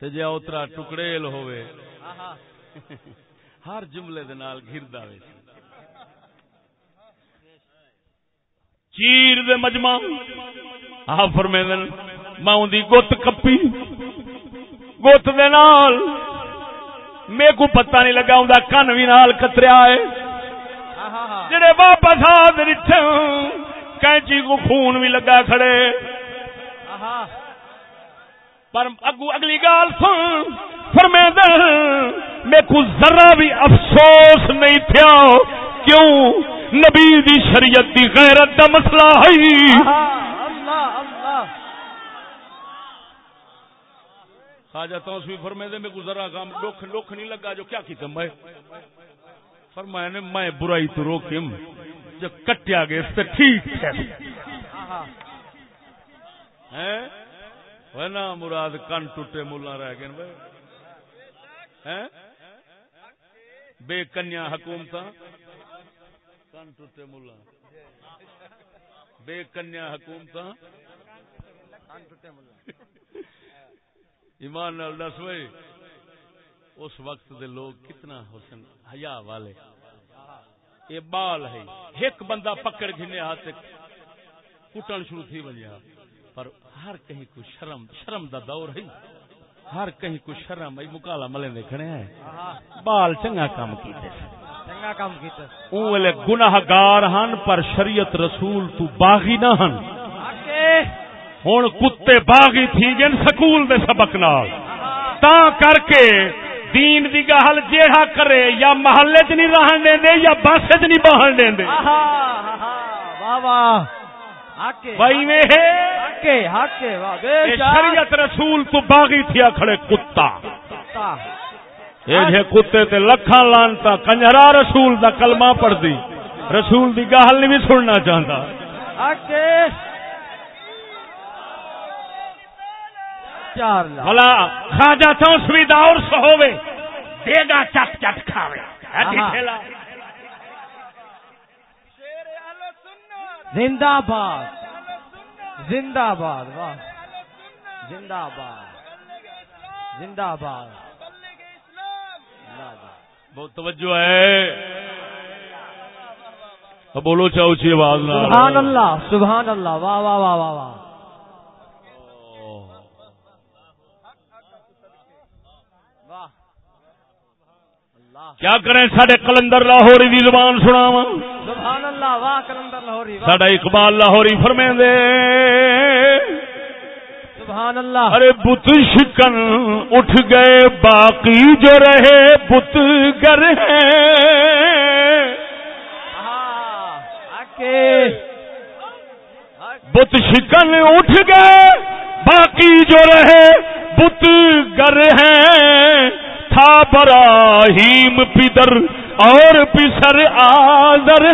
تے جے اوترا ٹکڑیل ہوے ہر جملے دے نال گھردا وے۔ چیر دے مجمع۔ آ فرمیندن، میں اون دی گت کپی گت دے نال۔ میں کو پتہ نہیں لگا اون دا کن وی نال کتریا ہے۔ جڑے واپس آ دے کینچی کو خون بھی لگا کھڑے۔ پر اگو اگلی گال سن فرمیندہ میں کو ذرا بھی افسوس نہیں تھیا۔ کیوں؟ نبی دی شریعت دی غیرت دا مسئلہ ہے۔ خواجہ تو بھی فرمے دے میں گزرا کام لکھ لکھ نہیں لگا جو کیا کیتا میں نے میں برائی تو روکیم جو کٹیا گیا اس تے ٹھیک ہے نا مراد کن ٹوٹے ملا رہ گئے بھائی۔ بے کنیا حکومت۔ کن ٹوٹے ملا بے کنیا حکومت۔ ایمان نال دس بھائی۔ اس وقت دے لوگ کتنا حسن حیا والے۔ یہ بال ہے۔ ایک بندہ پکڑ گھنے ہاتھ کٹن شروع تھی بنیا پر ہر کہیں کو شرم شرم دا دور ہے۔ ہر کہیں کو شرم۔ ہے مکالا ملے دیکھنے ہیں۔ بال چنگا کام کیتے۔ چنگا کام کیتا اون ویلے گناہگار ہن پر شریعت رسول تو باغی نہ ہن۔ ہن کتے باغی تھی جن سکول دے سبق نال۔ تا کر کے دین دی گل جیڑا کرے یا محلے چ نہیں رہن دے یا بس چ نہیں بہن دے آہا آہا واہ واہ۔ آکے بھائی میں ہے۔ آکے آکے واہ بے اے شک۔ شریعت رسول تو باغی تھیا کھڑے کتا۔ کتا۔ اے جے کتے تے لکھاں لانتا کنجرا رسول دا کلمہ پڑھ دی رسول دی گل نہیں بھی سننا چاہتا چار لاکھ بلا خواجہ چونسوی دا ہوے دے گا چٹ چٹ کھاوے۔ ٹھیلا زندہ باد۔ زندہ باد واہ۔ زندہ باد۔ زندہ باد۔ بہت توجہ ہے۔ بولو چاہو چی آواز سبحان اللہ سبحان اللہ۔ واہ واہ واہ واہ واہ اللہ کیا کریں؟ ساڈے کلندر لاہوری دی زبان سناواں۔ سبحان اللہ واہ کلندر لاہوری ساڈا اقبال لاہوری فرمیندے سبحان اللہ ارے بت شکن اٹھ گئے باقی جو رہے بت گر ہیں۔ بت شکن اٹھ گئے باقی جو رہے بت گر ہیں۔ تھا براہیم پدر اور پسر آدر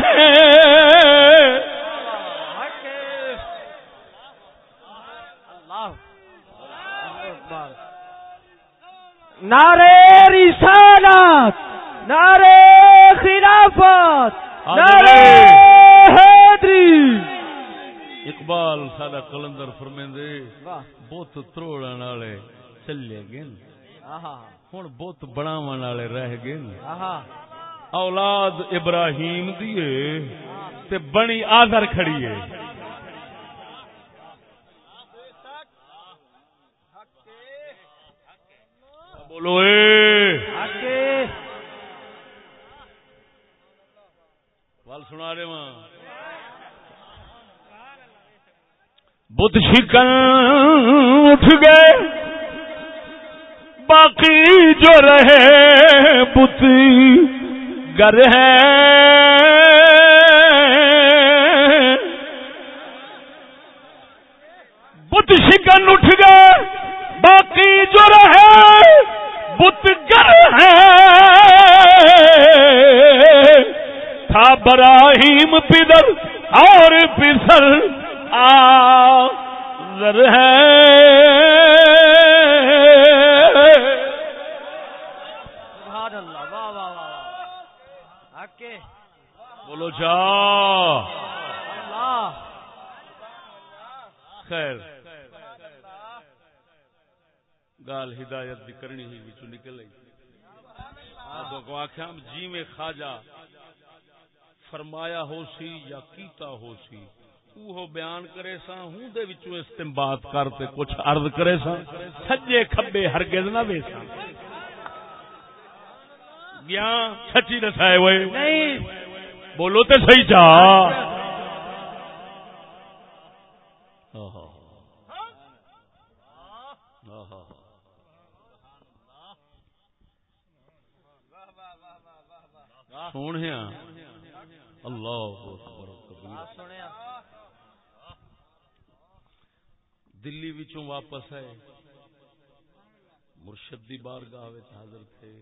اکبر نعرے رسالت نعرے خلافت نعرے حیدری۔ اقبال ساڈا کلندر فرمیندے بت تروڑن والے چلے گئے ہن بت بناون والے رہ گئے اولاد ابراہیم دیے تے بنی آدر کھڑی ہے بولو اے. وال سنا رہے ماں بت شکن اٹھ گئے. باقی جو رہے بت گر ہے۔ بت شکن اٹھ گئے، باقی جو رہے بت گر ہے۔ تھا براہیم پدر اور پسر آ ہے۔ بولو جا خیر۔ گال ہدایت دی کرنی ہی وچوں نکل آئی۔ آدھو کو آخیا جی میں خواجہ فرمایا ہو سی یا کیتا ہو سی وہ بیان کرے سا ہوں دے وچوں استنباط کرتے کچھ عرض کرے سا سجے کھبے ہرگز نہ ویسا گیا سچی دسائے ہوئے۔ نہیں۔ بولو تے صحیح جا۔ سونے اللہ دلی وچوں واپس آئے۔ مرشد دی بارگاہ حاضر تھے۔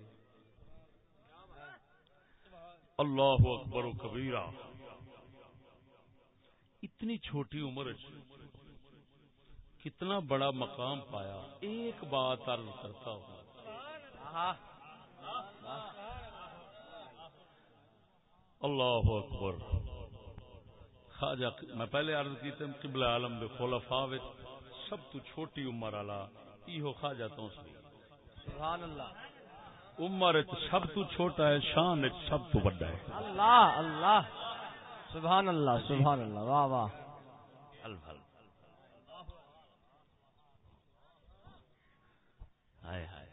اللہ اکبر و کبیرہ۔ اتنی چھوٹی عمر کتنا بڑا مقام پایا، ایک بات عرض کرتا ہوں۔ اللہ اکبر۔ خواجہ، میں پہلے عرض کی تھی، قبلہ عالم دے خلفاء وچ سب تو چھوٹی عمر والا، ایہو خواجہ تو سبحان اللہ۔ عمر سب تو چھوٹا ہے شان سب تو بڑا ہے۔ اللہ اللہ۔ سبحان اللہ سبحان اللہ۔ واہ واہ۔ حل حل ہائے ہائے۔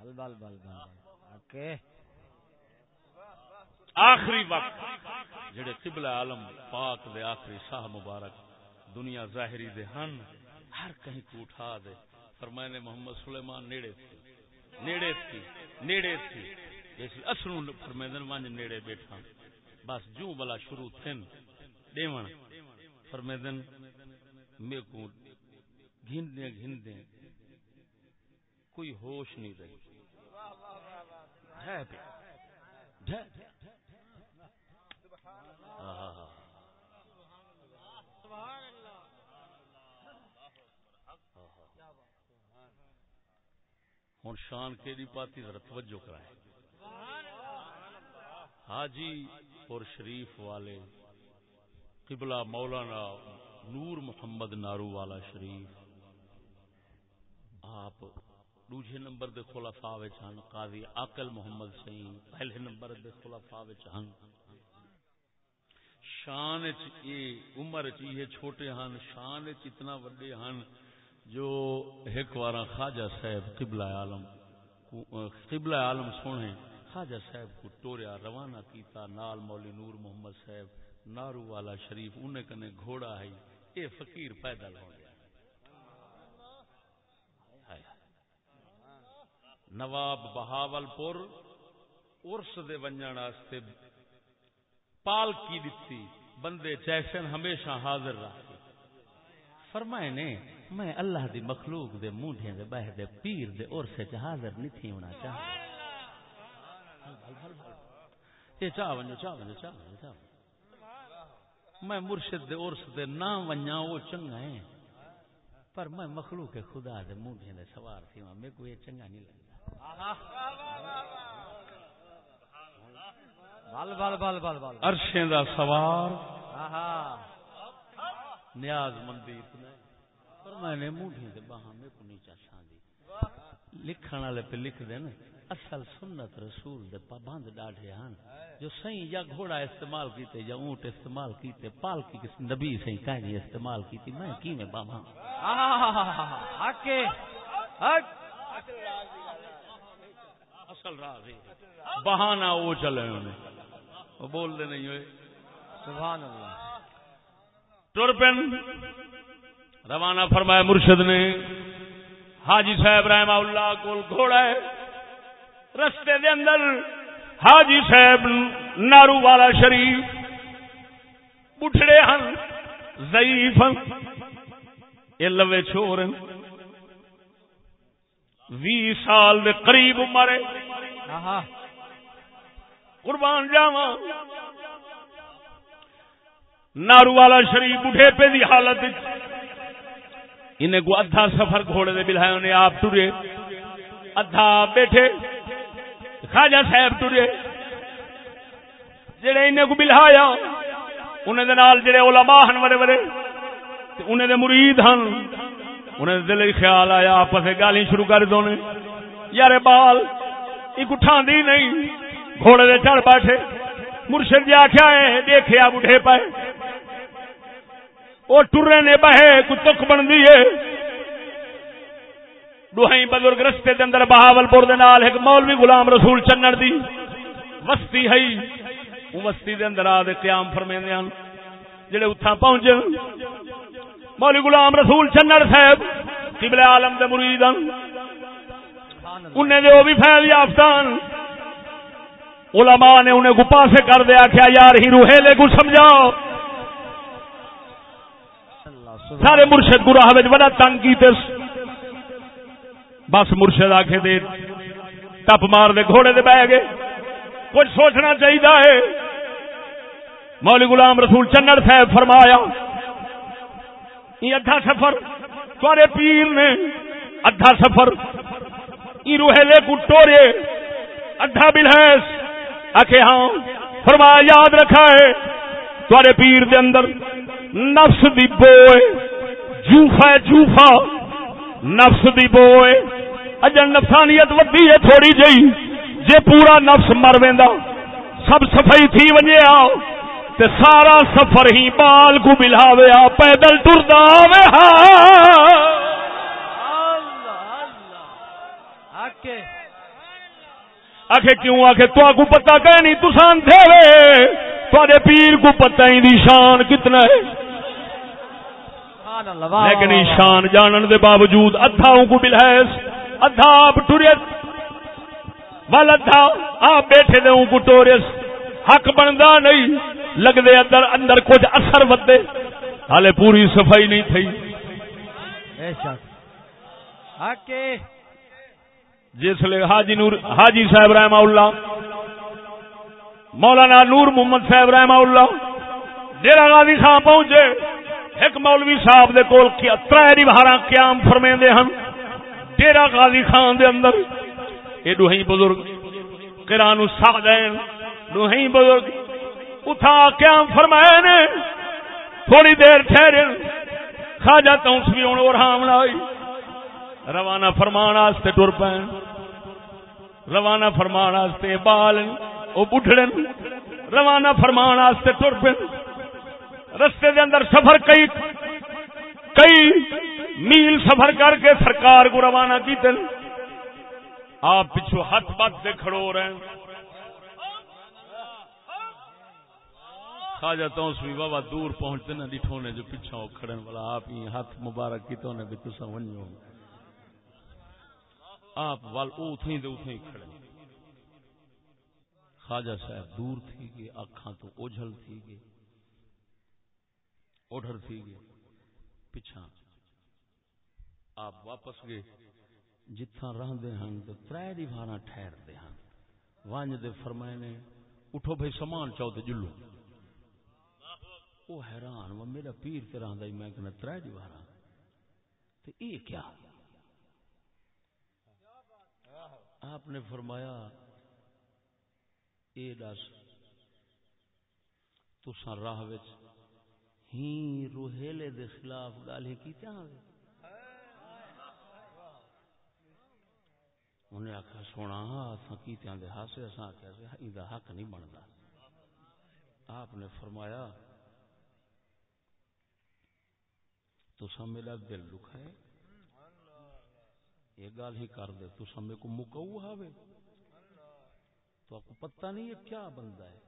بل بل بل بل اوکے۔ آخری وقت جڑے قبلہ عالم پاک دے آخری شاہ مبارک دنیا ظاہری دے ہن ہر کہیں کو اٹھا دے۔ فرمائے محمد سلیمان نیڑے تھی نیڑے تھی نیڑے تھی۔ جیسے اصلوں فرمیدن وانج نیڑے بیٹھا۔ بس جو بلا شروع تھن دیون فرمیدن میں کو گھندے گھندے۔ کوئی ہوش نہیں رہی۔ ہے پہ۔ ہے ہوں شان کیڑی پاتی، ذرا توجہ کرائے حاجی اور شریف والے، قبلہ مولانا نور محمد نارو والا شریف، آپ دوجے نمبر دے خلفاء وچ ہن، قاضی عاقل محمد سین پہلے نمبر دے خلفاء وچ ہن۔ شان چ اے عمر چ یہ چھوٹے ہن، شان چ اتنا وڈے ہن۔ جو ایک وار خواجہ صاحب قبلہ عالم قبلہ عالم سونے خواجہ صاحب کو ٹوریا روانہ کیتا، نال مولی نور محمد صاحب، نارو والا شریف انہیں کنے گھوڑا ہے، اے فقیر پیدل ہو گیا۔ نواب بہاول پور ارس دے ونجن واسطے پالکی دتی، بندے چیسن ہمیشہ حاضر رہتے۔ فرمائے نے میں اللہ دی مخلوق دے منڈے دے بہ دے پیر دے عرس وچ حاضر نہیں تھی ہونا چاہ اے چاہ ونجو چاہ ونجو چاہ ونجو چاہ میں مرشد دے عرس دے نہ ونجا وہ چنگا ہے پر میں مخلوق خدا دے منڈے دے سوار تھی میں کو یہ چنگا نہیں لگتا۔ عرشیں دا سوار۔ نیاز مندی۔ اتنا پر میں نے موڈھی دے باہاں میں کو نیچا چھاندی لکھن والے پہ لکھ دین اصل سنت رسول دے پابند ڈاڈھے ہن جو سہی یا گھوڑا استعمال کیتے یا اونٹ استعمال کیتے پالکی کس نبی سہی کہیں استعمال کیتی میں کی میں باہاں؟ حق حق۔ اصل راز بہانہ وہ چلے انہیں وہ بول دے نہیں ہوئے۔ سبحان اللہ۔ ٹر روانہ فرمایا مرشد نے حاجی صاحب رحم اللہ کو گھوڑا ہے رستے دے اندر حاجی صاحب نارو والا شریف بٹھڑے ہن ضعیف ہن یہ لوے چھوڑ وی سال دے قریب عمر ہے۔ قربان جاواں۔ نارو والا شریف اٹھے پہ دی حالت انہیں کو ادھا سفر گھوڑے دے بلائے انہیں آپ ٹرے ادھا بیٹھے۔ خواجہ صاحب ٹرے جڑے انہیں کو بلہایا انہیں دے نال جڑے علماء ہن بڑے بڑے انہیں دے مرید ہن، انہیں دے دل خیال آیا، آپس گالی شروع کر دونے یار بال، ایک اٹھان دی نہیں، گھوڑے دے چڑھ بیٹھے۔ مرشد جی آخیا ہے دیکھیا بڑھے پائے۔ وہ ٹرے نے بہے کو تک بن دیے دوہائی بزرگ رستے دے اندر بہاول پور دے نال ایک مولوی غلام رسول چنن دی وستی ہے۔ وہ وستی دے اندر آ دے قیام فرمیندے ہیں جڑے اتھا پہنچے مولوی غلام رسول چنن صاحب قبل عالم دے مرید انہیں جو بھی فیض یافتان علماء نے انہیں گپا سے کر دیا کیا یار ہی روحیلے کو سمجھاؤ۔ سارے مرشد گراہ بڑا تنگ کیتے بس مرشد آ کے دے، ٹپ مار دے، گھوڑے دے بہ گئے۔ کچھ سوچنا چاہیے مولی غلام رسول چنڑ صاحب فرمایا یہ ادھا سفر تھوڑے پیر نے ادھا سفر یہ روحیلے کو ٹورے ادھا بلحیس آخے ہاں فرمایا، یاد رکھا ہے تھوڑے پیر دے اندر نفس دی بوئے جوفا جوفا نفس دی بوئے اجن نفسانیت ودی ہے تھوڑی جئی۔ جے پورا نفس مر ویندا، سب صفائی تھی ونجے آ۔ تے سارا سفر ہی بال کو بلاوے آ، پیدل ٹردا آوے ہاں آخے کیوں؟ آخے تو کو پتا کہ نہیں؟ تسان تھے تے پیر کو پتہ ہی دی شان کتنا ہے۔ لیکن شان جانن دے باوجود ادھا کو بلحیس ادھا آپ ٹریت ول ادھا آپ بیٹھے دے کو ٹورس حق بندا نہیں۔ لگدے اندر اندر کچھ اثر ودے۔ ہالے پوری صفائی نہیں تھی جس لیے حاجی نور حاجی صاحب رحمہ اللہ، مولانا نور محمد صاحب رحمہ اللہ ڈیرا غازی صاحب پہنچے، ایک مولوی صاحب دے کول کیا ترے بارہ قیام فرمیندے ہن ڈیرا غازی خان دے اندر۔ یہ دوہیں بزرگ قرآن سعدین دوہیں بزرگ اٹھا قیام فرمائے نے، تھوڑی دیر ٹھہرے، خواجہ تونس بھی ہوں اور ہام روانہ فرمان آستے ٹر پے روانہ فرمان آستے بال وہ بڑھڑن روانہ فرمان آستے ٹر پے رستے دے اندر سفر کئی کئی میل سفر کر کے سرکار کو روانہ کیتے آپ پچھو ہاتھ بات سے کھڑو رہے ہیں۔ خواجہ تو اس بھی بابا دور پہنچتے نہ ڈٹھو نے جو پیچھا ہو کھڑن والا آپ ہی ہاتھ مبارک کی تو نے بھی تسا ونجو۔ آپ وال اوتھیں دے اوتھیں کھڑے۔ خواجہ صاحب دور تھی گئے اکھاں تو اوجھل تھی گئے اوڈھر تھی گئے۔ پچھا آپ واپس گئے۔ جتھاں رہندے ہن تے ترے دیواراں ٹھہر دے ہن۔ وانج دے فرمائے نے اٹھو بھائی سامان چاو تے جلو۔ او حیران، وہ میرا پیر تے رہندا میں کہنا ترے دیواراں، تے اے کیا؟ آپ نے فرمایا، اے دس تسا راہ وچ ہی روہیلے دے خلاف گالیں کیتے آوے۔ انہیں آخیا سونا اساں کیتے دے ہاسے اساں آخیا سی ہاں، ایندا حق نہیں بندا۔ آپ نے فرمایا تسا میرا دل دکھائے یہ گال ہی کر دے، تو سمے کو مکو ہاوے تو آپ کو پتہ نہیں یہ کیا بندہ ہے۔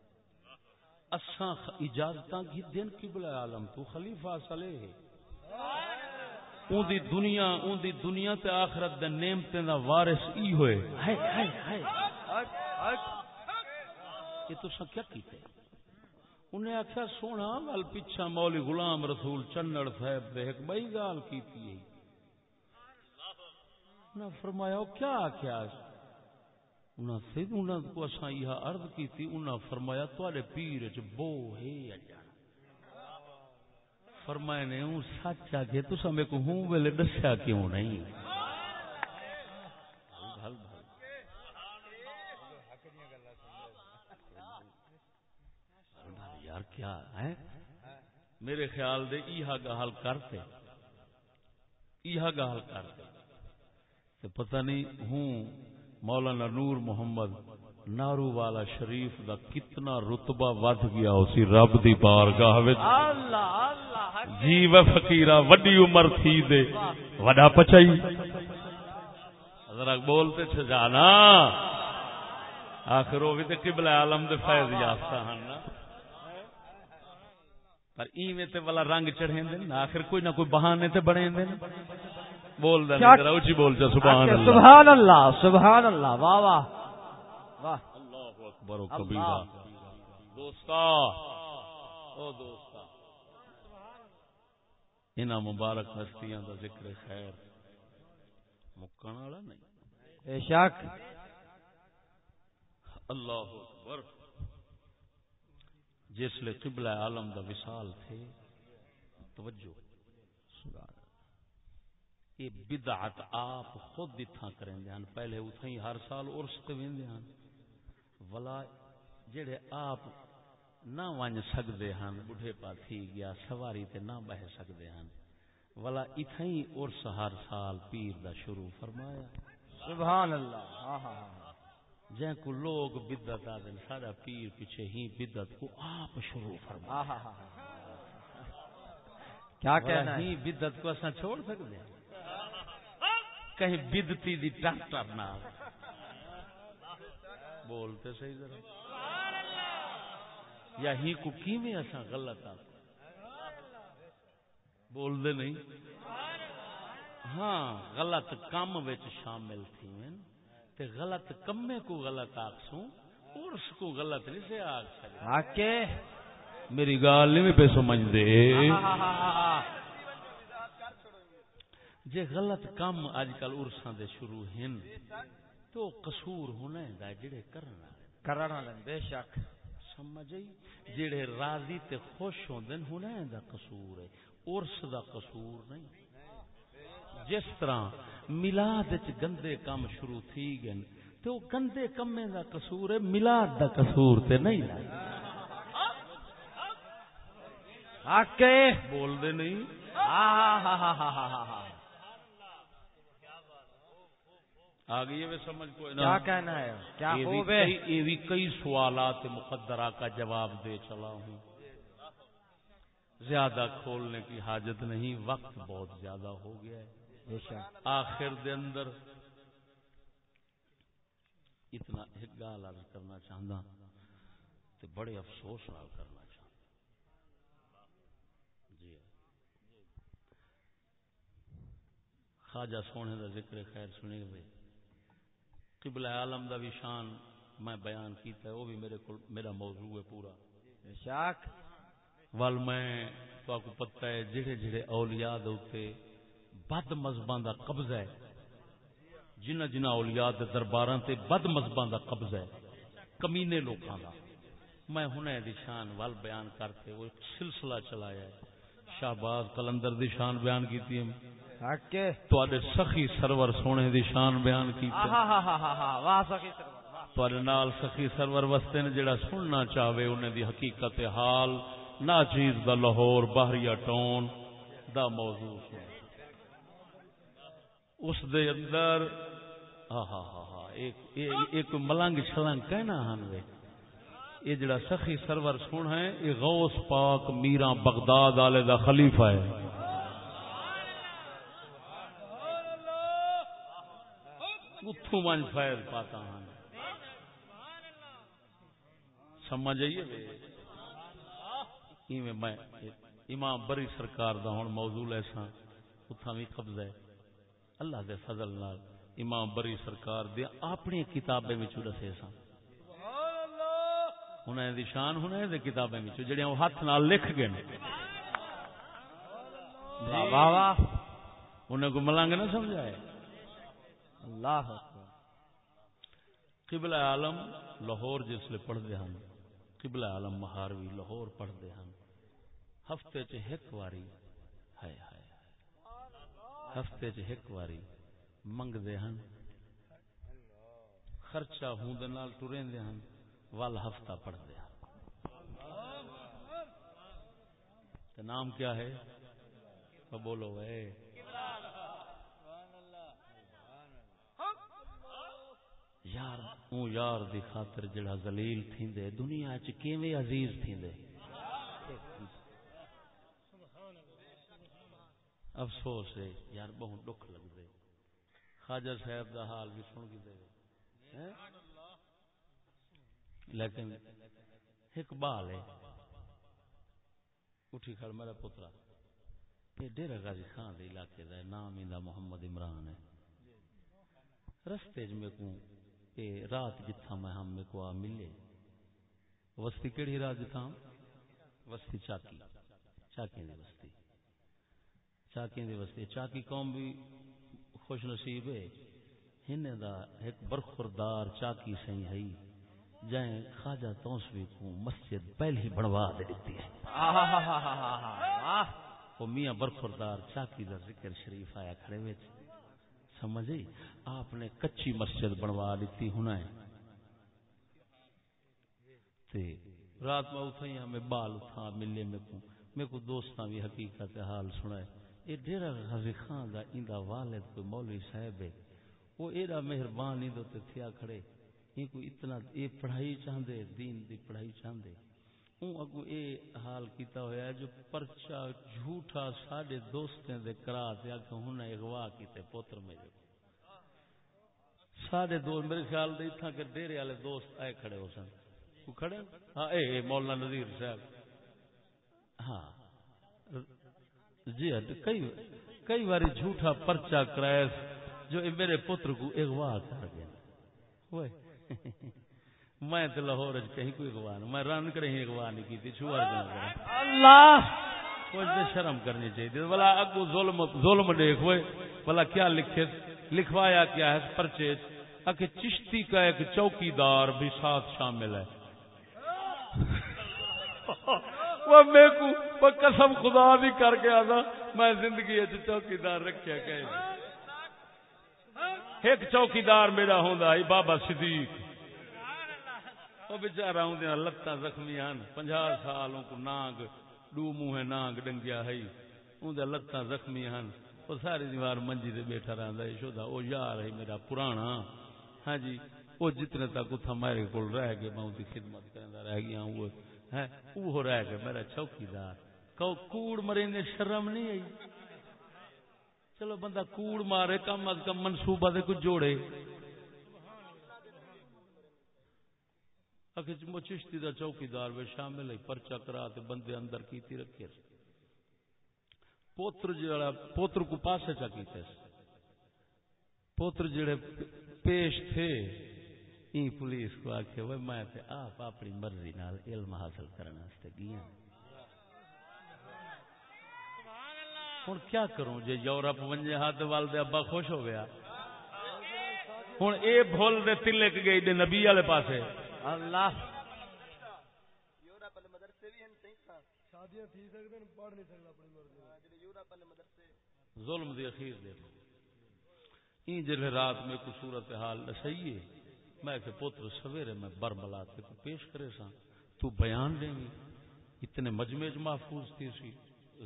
اساں اجازتاں کی دین قبلہ عالم، تو خلیفہ صالح ہے۔ اون دی دنیا، اون دی دنیا تے آخرت دے نعمتیں دا وارث ای ہوئے۔ ہائے ہائے ہائے۔ یہ تو سا کیا کیتے؟ انہیں آخیا سونا گل پیچھا مولی غلام رسول چنڑ صاحب دے ایک بئی گال کیتی ہے۔ انہاں فرمایا کیا کیا انہاں سید انہاں کو اساں یہ عرض کی تھی انہاں فرمایا، تواڈے پیر وچ بو ہے اجا فرمایا نے ہوں سچ آ کے تساں میں کو ہوں ویلے دسیا کیوں نہیں؟ یار، کیا ہے؟ میرے خیال دے، ایہا گال کرتے ایہا گال کرتے تے پتہ نہیں ہوں مولانا نور محمد نارو والا شریف دا کتنا رتبہ ود گیا اسی رب دی بارگاہ وچ۔ جی و فقیرا وڈی عمر تھی دے۔ وڈا پچائی۔ ذرا بولتے چھ جانا۔ آخر وہ بھی تے قبلہ عالم دے فیض یافتہ ہن نا۔ پر ایویں تے والا رنگ چڑھیں دے آخر کوئی نہ کوئی بہانے تے دے نا۔ بول دے ذرا اونچی بول چا سبحان اچھا، اللہ۔ سبحان اللہ سبحان اللہ واہ واہ واہ۔ اللہ اکبر و۔ کبیرہ۔ دوستا۔ او دوستا۔ انہاں مبارک ہستیاں دا ذکر خیر۔ مکن والا نہیں۔ بے شک۔ اللہ اکبر۔ جس لے قبلہ عالم دا وصال تھے توجہ۔ یہ بدعت آپ خود اتھاں کریں ہن۔ پہلے اتھاں ہر سال عرس تے ویندے ہن۔ ولا جڑے آپ نہ ونج سکدے ہن بڈھے پا تھی گیا سواری تے نہ بہ سکدے ہن۔ ولا اتھاں ہی عرس ہر سال پیر دا شروع فرمایا۔ سبحان اللہ ہاں ہاں ہاں۔ جن کو لوگ بدت آ دن سارا پیر پیچھے ہی بدت کو آپ شروع فرما ہاں ہاں ہاں ہاں۔ کیا کہنا ہے؟ ہی بدت کو اساں چھوڑ سکتے ہیں کہیں بدتی دی ٹر نہ بولتے صحیح ذرا۔ یا ہی کو کیویں اساں غلط آ بول دے نہیں۔ ہاں غلط کام وچ شامل تھی ہیں تے غلط کمے کو غلط آکسوں ارس کو غلط نہیں سے سکتے آکے میری گال نہیں پہ سمجھ دے ہاں ہاں ہاں ہاں ہاں جے غلط کام اج کل ارساں دے شروع ہن تو قصور ہونا ہے جڑے کرنا کرنا لیں بے شک۔ سمجھ جڑے راضی تے خوش ہوندے ہونا دا قصور ہے۔ ارس دا قصور نہیں۔ جس طرح میلاد وچ گندے کام شروع تھی گئے تے وہ گندے کمے دا قصور ہے میلاد دا قصور تے نہیں آکے بول دے نہیں۔ ہاں ہاں ہاں ہاں ہاں ہاں ہاں آ گئی سمجھ کیا کہنا ہے؟ کیا یہ بھی کئی- سوالات مقدرہ کا جواب دے چلا ہوں۔ زیادہ کھولنے کی حاجت نہیں وقت بہت زیادہ ہو گیا ہے۔ آخر دے اندر اتنا ایک گال عرض کرنا چاہتا تے بڑے افسوس نال کرنا چاہتا جی خواجہ سونے دا ذکر خیر سنے گے قبلہ عالم دا بھی شان میں بیان کیتا ہے وہ بھی میرے کو میرا موضوع ہے پورا۔ شک۔ ول میں تو آپ کو پتہ ہے جڑے جڑے اولیاء دے اوتے بد مذہباں دا قبضہ ہے۔ جنہ جنہ اولیاء دے درباراں تے بد مذہباں دا قبضہ ہے۔ کمینے لوکاں دا۔ میں ہنے دی شان ول بیان کرتے وہ ایک سلسلہ چلایا ہے۔ شہباز کلندر دی شان بیان کیتی ہے۔ تواڈے سخی سرور سونے دی شان بیان کیتی ہاں واہ سخی سرور تواڈے نال سخی سرور وستے نے جڑا سننا چاہے انہیں دی حقیقت حال ناچیز دا لاہور باہریا ٹون دا موضوع اس دے اندر ہاں ہاں ہاں ہاں ایک ملنگ چھلنگ کہنا ہن وے۔ یہ جڑا سخی سرور سن ہے یہ غوث پاک میرا بغداد والے دا خلیفہ ہے۔ اتوں من فیض پاتا ہوں سمجھ آئیے ایویں میں امام بری سرکار دا ہن موضوع ایسا اتھاں بھی قبضہ ہے۔ اللہ دے فضل نال امام بری سرکار دے اپنی کتابیں وچ دسے سن انہاں دی شان انہاں دے کتابیں وچ جڑیاں وہ ہاتھ نال لکھ گئے نے۔ واہ واہ واہ۔ انہیں کو ملنگ نہ سمجھائے۔ اللہ۔ اکبر قبلہ عالم لاہور جس لے پڑھتے ہیں قبلہ عالم مہاروی لاہور پڑھتے ہیں ہفتے چ ایک واری، ہائے ہائے۔ ہفتے چ ایک واری منگتے ہیں خرچہ ہوں دے نال ٹریندے ہیں ول ہفتہ پڑھتے ہیں نام کیا ہے؟ بولو، اے۔ یار اون یار دی خاطر جڑا ذلیل تھیندے، دنیا چ کیویں عزیز تھیندے؟ افسوس ہے، یار بہت دکھ لگدے۔ خواجہ صاحب دا حال بھی سن کے دے۔ لیکن ایک بال ہے۔ اٹھی کھڑ، میرا پترا۔ یہ ڈیرا غازی خان دے علاقے دا نام ایندا محمد عمران ہے۔ رستے میں کو اے رات جتھا میں ہم میں کو آ ملے۔ وستی کیڑی رات جتھا وستی چاکی۔ چاکی دی وستی چاکی دی وستی چاکی قوم بھی خوش نصیب ہے۔ ہن دا ایک برخوردار چاکی سہی ہے۔ جائیں خواجہ توسوی کو مسجد پہلی بنوا دے دیتی ہے واہ وہ میاں برخوردار چاکی دا ذکر شریف آیا کھڑے وچ سمجھے، آپ نے کچی مسجد بنوا لیتی ہونا ہے۔ تے رات میں اٹھائی ہمیں بال اٹھا ملے میں کو۔ میں کو دوستاں بھی حقیقت حال سنائے۔ یہ ڈیرا غازی خان دا ایندا والد کوئی مولوی صاحب ہے۔ وہ ایڈا مہربان ہی تے تھیا کھڑے۔ یہ کوئی اتنا، یہ پڑھائی چاہندے، دین دی پڑھائی چاہندے۔ اون اگو اے حال کیتا ہویا ہے جو پرچا جھوٹا ساڈے دوستیں دے کرا تے اگ ہن اغوا کیتے پوتر میں جو ساڈے دوست میرے خیال دے تھا کہ ڈیرے والے دوست آئے کھڑے ہو سن۔ کو کھڑے ہاں اے اے، مولانا نذیر صاحب۔ ہاں۔ جی ہاں کئی کئی باری جھوٹا پرچا کرایا جو اے میرے پتر کو اغوا کر گیا ہوئے۔ میں تو لاہور کہیں کوئی اغوا نہیں میں رن ہی اغوا نہیں کی تھی چھوار جان کرے اللہ! کچھ تو شرم کرنی چاہیے بلا اگو ظلم ظلم دیکھ ہوئے بلا کیا لکھے لکھوایا کیا ہے پرچے کہ چشتی کا ایک چوکیدار بھی ساتھ شامل ہے۔ وہ میں کو وہ قسم خدا بھی کر کے آنا میں زندگی وچ چوکیدار رکھیا کہ ایک چوکیدار میرا ہوندا ہے بابا صدیق۔ وہ بیچارہ ہوں لتاں زخمی ہیں پنجا سالوں کو نانگ ڈو منہ نانگ ڈنگیا ہے اندر لتاں زخمی ہیں وہ ساری دیوار منجی دے بیٹھا رہندا ہے شودا او یار ہے میرا پرانا ہاں جی وہ جتنے تک اتھا میرے کول رہ گئے میں ان خدمت کرندا رہ گیا ہوں وہ ہے وہ رہ گئے میرا چوکیدار کو کوڑ مرے نے شرم نہیں آئی چلو بندہ کوڑ مارے کم از کم منصوبہ دے کچھ جوڑے اکھے مو چشتی دا چوکیدار وے شامل ہے پرچا کرا تے بندے اندر کیتی رکھے پوتر جی جڑا پوتر کو پاسے چا کیتے پوتر جڑے پیش تھے، ای پولیس کو آکھے وہ میں تے آپ اپنی مرضی نال علم حاصل کرنے واسطے گیا۔ ہوں کیا کروں جے یورپ ونجے ہاتھ وال دے ابا خوش ہو گیا۔ ہوں اے بھول دے تلک گئی دے نبی والے پاسے۔ اللہ ظلم دی اخیر دے این جلے رات میں کو صورت حال نسائیے میں کہ پتر سویرے میں برملا تے کو پیش کرے سا تو بیان دیں گی اتنے مجمع چ محفوظ تھی سی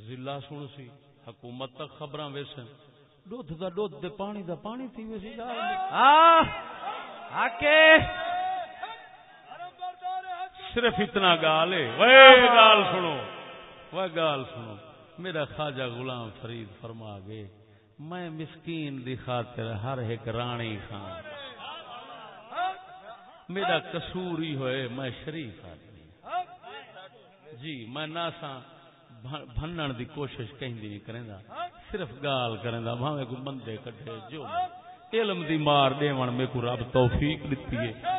ضلع سن سی حکومت تک خبراں ویسن۔ دودھ دا دودھ دے پانی دا پانی تھی ویسی۔ جا آہ آکے! صرف اتنا گال ہے۔ گال سنو۔ وہ گال سنو۔ میرا خواجہ غلام فرید فرما گئے، میں مسکین دی خاطر ہر ایک رانی خان۔ میرا قصور ہی ہوئے، میں شریف آدمی۔ جی میں ناسا بھنن دی کوشش کہیں دی نہیں کریں دا صرف گال کریں دا بھاوے کو بندے کٹھے جو۔ علم دی مار دیون میں کو رب توفیق دیتی ہے۔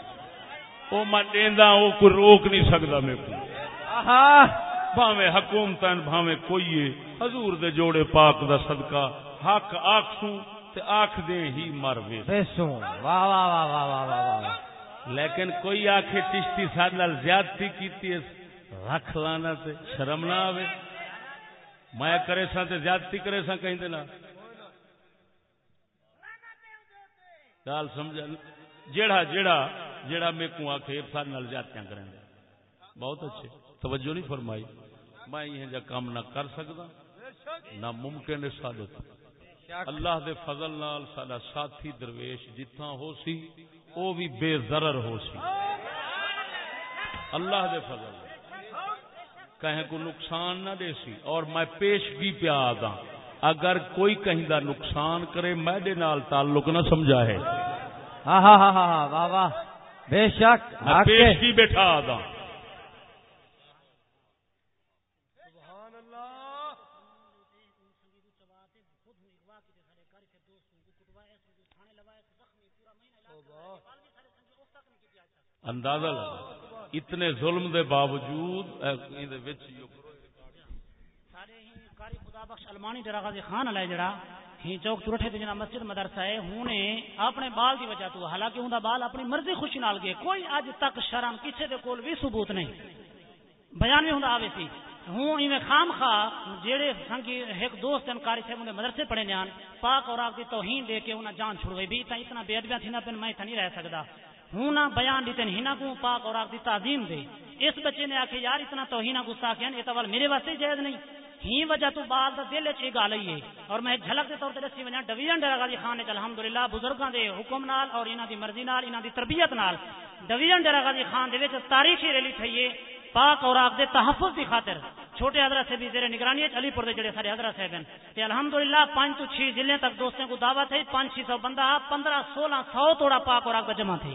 او میں دیندا او کوئی روک نہیں سکدا میں کو۔ بھاوے حکومتاں بھاوے کوئی حضور دے جوڑے پاک دا صدقہ۔ حق آکھوں تے آکھ دے ہی مر وے بیسوں واہ واہ واہ واہ واہ واہ واہ لیکن کوئی آخے چشتی سارے نال زیادتی کیتی ہے رکھ لانا تے شرم نہ آوے۔ میں کرے سا تے زیادتی کرے سا کہیں دینا گال سمجھا۔ جیڑا جیڑا جیڑا میں کو آخے سارے نال زیادتیاں کریں بہت اچھے۔ توجہ نہیں فرمائی۔ میں یہ جا کام نہ کر سکتا نہ ممکن ہے سادے اللہ دے فضل نال ساڈا ساتھی درویش جتھاں ہو سی، او بھی بے ضرر ہو سی۔ اللہ دے فضل۔ کہیں کو نقصان نہ دے سی۔ اور میں پیشگی پہ آدا اگر کوئی کہیں دا نقصان کرے میرے نال تعلق نہ سمجھا ہے آہا ہا ہا ہا ہاں، ہاں، واہ واہ۔ بے شک پیش کی بیٹھا آدم اندازہ لگا۔ اتنے ظلم دے باوجود سارے ہی خدا بخش جڑا غازی خان علیہ جڑا۔ ہی چوک چرٹھے تے جنا مسجد مدرسہ ہے، ہوں نے اپنے بال دی وجہ تو، حالانکہ ہوندا بال اپنی مرضی خوشی نال گئے۔ کوئی اج تک شرم کسے دے کول بھی ثبوت نہیں۔ بیان بھی ہوندا آوے سی۔ ہوں ایویں خام خواہ، جیڑے سنگی ایک دوست انکاری سے انہیں مدرسے پڑھے نیان پاک اور آپ کی توہین دے کے انہیں جان چھڑوئی بھی تا اتنا بے ادبیاں تھی نہ پن میں تھا نہیں رہ سکدا۔ ہوں نہ بیان دیتے ہی نہ کو پاک اور آپ کی تعظیم دے۔ اس بچے نے آکھے، یار اتنا توہین گستاخیاں یہ تو میرے واسطے جائز نہیں۔ ہی وجہ تو بعد دا دل چ گل ہے۔ اور میں جھلک دے طور تے دسی ونجا ڈویژن ڈیرا غازی جی خان نے الحمدللہ بزرگاں دے حکم نال اور انہاں دی مرضی نال، انہاں دی تربیت نال ڈویژن ڈیرا غازی جی خان دے وچ تاریخی ریلی تھئی ہے۔ پاک اور آپ دے تحفظ دی خاطر چھوٹے حضرت سے بھی زیر نگرانی علی پور دے جڑے سارے حضرت صاحب ہیں۔ تے الحمدللہ پانچ تو چھ ضلع تک دوستوں کو دعوت ہے پانچ چھ سو بندہ، پندرہ سولہ سو توڑا پاک اور آپ کا جمع تھے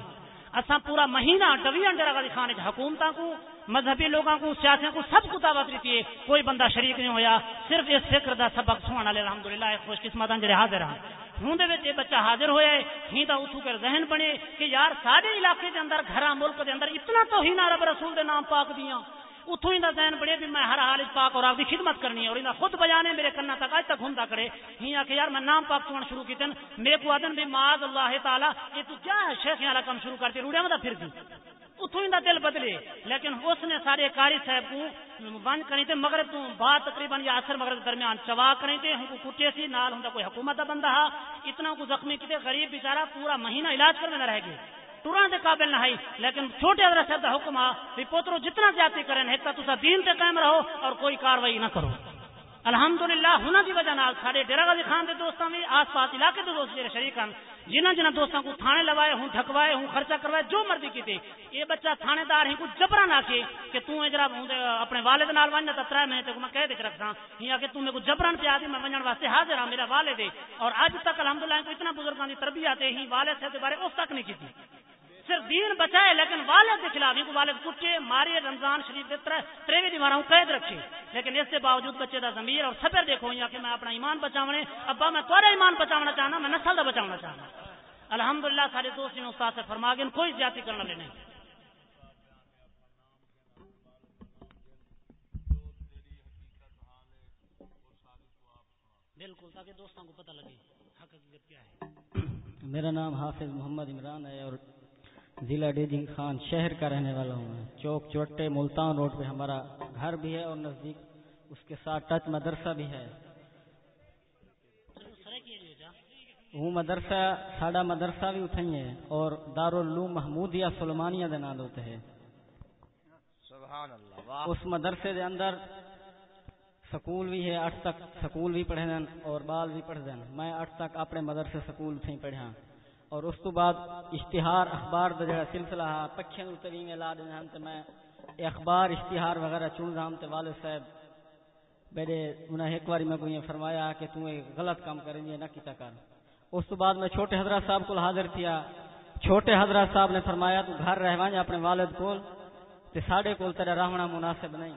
اساں پورا مہینہ ڈویژن ڈیرا غازی جی خان حکومتاں کو مذہبی لوگوں کو سیاسیوں کو سب کو دعوت دیتی ہے کوئی بندہ شریک نہیں ہویا، صرف اس فکر دا سبق سونا لے الحمدللہ خوش قسمت جڑے حاضر ہیں ہوں دے وچ بچہ حاضر ہویا ہے، ہی دا اتھو کر ذہن بنے کہ یار سارے علاقے دے اندر، گھراں ملک دے اندر اتنا توہین رب رسول دے نام پاک دیاں۔ اتوں ہی ذہن بڑے بھی میں ہر حال پاک اور آپ کی خدمت کرنی ہے اور انہیں خود بجانے میرے کرنا تک اج تک گھومتا کرے۔ ہی آ کہ یار میں نام پاک چون شروع کی میرے کو آدن بھی معاذ اللہ تعالیٰ، یہ تو کیا ہے؟ شیخ والا کام شروع کرتے روڑیا مطلب پھر بھی۔ اتوں ہی دل بدلے۔ لیکن اس نے سارے کاری صاحب کو بند کریں تے مغرب تو بعد تقریباً یا اثر مغرب درمیان چوا کریں تے ہم کو کٹے سی، نال ہوں کوئی حکومت دا بندہ ہا۔ اتنا کو زخمی کیتے غریب بیچارہ پورا مہینہ علاج کرنے نہ رہ گئے۔ ٹوران دے قابل نہ ہے لیکن چھوٹے حضرت صاحب دا حکم آ بھی پوترو جتنا زیادتی کریں ایک تو دین تے قائم رہو اور کوئی کاروائی نہ کرو۔ الحمدللہ، ہونا دی وجہ نال سارے ڈیرا غازی خان دے دوستاں بھی آس پاس علاقے دے دوست میرے شریک ہیں جنہ جنہ دوستوں کو تھانے لوائے ہوں ٹھکوائے ہوں خرچہ کروائے، جو مرضی کیتے یہ بچہ تھانے دار ہی کو جبرا نہ کے کہ تو اجرا اپنے والد نال ونجا تے ترے مہینے تے میں کہہ دے رکھدا ہاں، ہی کہ تو میرے کو جبران پیا دی، میں ونجن واسطے حاضر ہاں میرا والد ہے۔ اور اج تک الحمدللہ کو اتنا بزرگاں دی تربیت ہے، ہی والد سے بارے، اس تک نہیں کیتی۔ صرف دین بچائے، لیکن والد کے خلاف یعنی کو والد کٹے، مارے، رمضان شریف دے تریوی دیواروں قید رکھے۔ لیکن اس کے باوجود بچے دا ضمیر اور سفر دیکھو، یا کہ میں اپنا ایمان بچاونے، ابا میں تھوڑا ایمان بچاونا چاہنا، میں نسل دا بچاونا چاہنا۔ الحمدللہ سارے دوست نے استاد سے فرما گئے کوئی زیادتی کرنا لے نہیں۔ بالکل، تاکہ دوستوں کو پتہ لگے حقیقت کیا ہے۔ میرا نام حافظ محمد عمران ہے اور ضلع ڈیجنگ خان شہر کا رہنے والا ہوں چوک چوٹے ملتان روڈ پہ ہمارا گھر بھی ہے اور نزدیک اس کے ساتھ ٹچ مدرسہ بھی ہے۔ وہ مدرسہ ساڈا مدرسہ بھی اٹھائی ہے اور دارالعلوم محمودیہ سلمانیہ دے نام ہوتے ہیں۔ سبحان اللہ واہ۔ اس مدرسے دے اندر سکول بھی ہے اٹھ تک سکول بھی پڑھے دن اور بال بھی پڑھ دن۔ میں اٹھ تک اپنے مدرسے سکول تھی پڑھا اور اس تو بعد اشتہار اخبار دا جڑا سلسلہ ہے، پکھیاں نو لا دین ہم تے میں اخبار اشتہار وغیرہ چن رہا تے والد صاحب میرے انہیں ایک باری میں کوئی فرمایا کہ تو ایک غلط کام کریں یہ نہ کیتا کر۔ اس تو بعد میں چھوٹے حضرت صاحب کو حاضر کیا چھوٹے حضرت صاحب نے فرمایا تو گھر رہوائیں اپنے والد کول تے ساڈے کول تیرا رہنا مناسب نہیں۔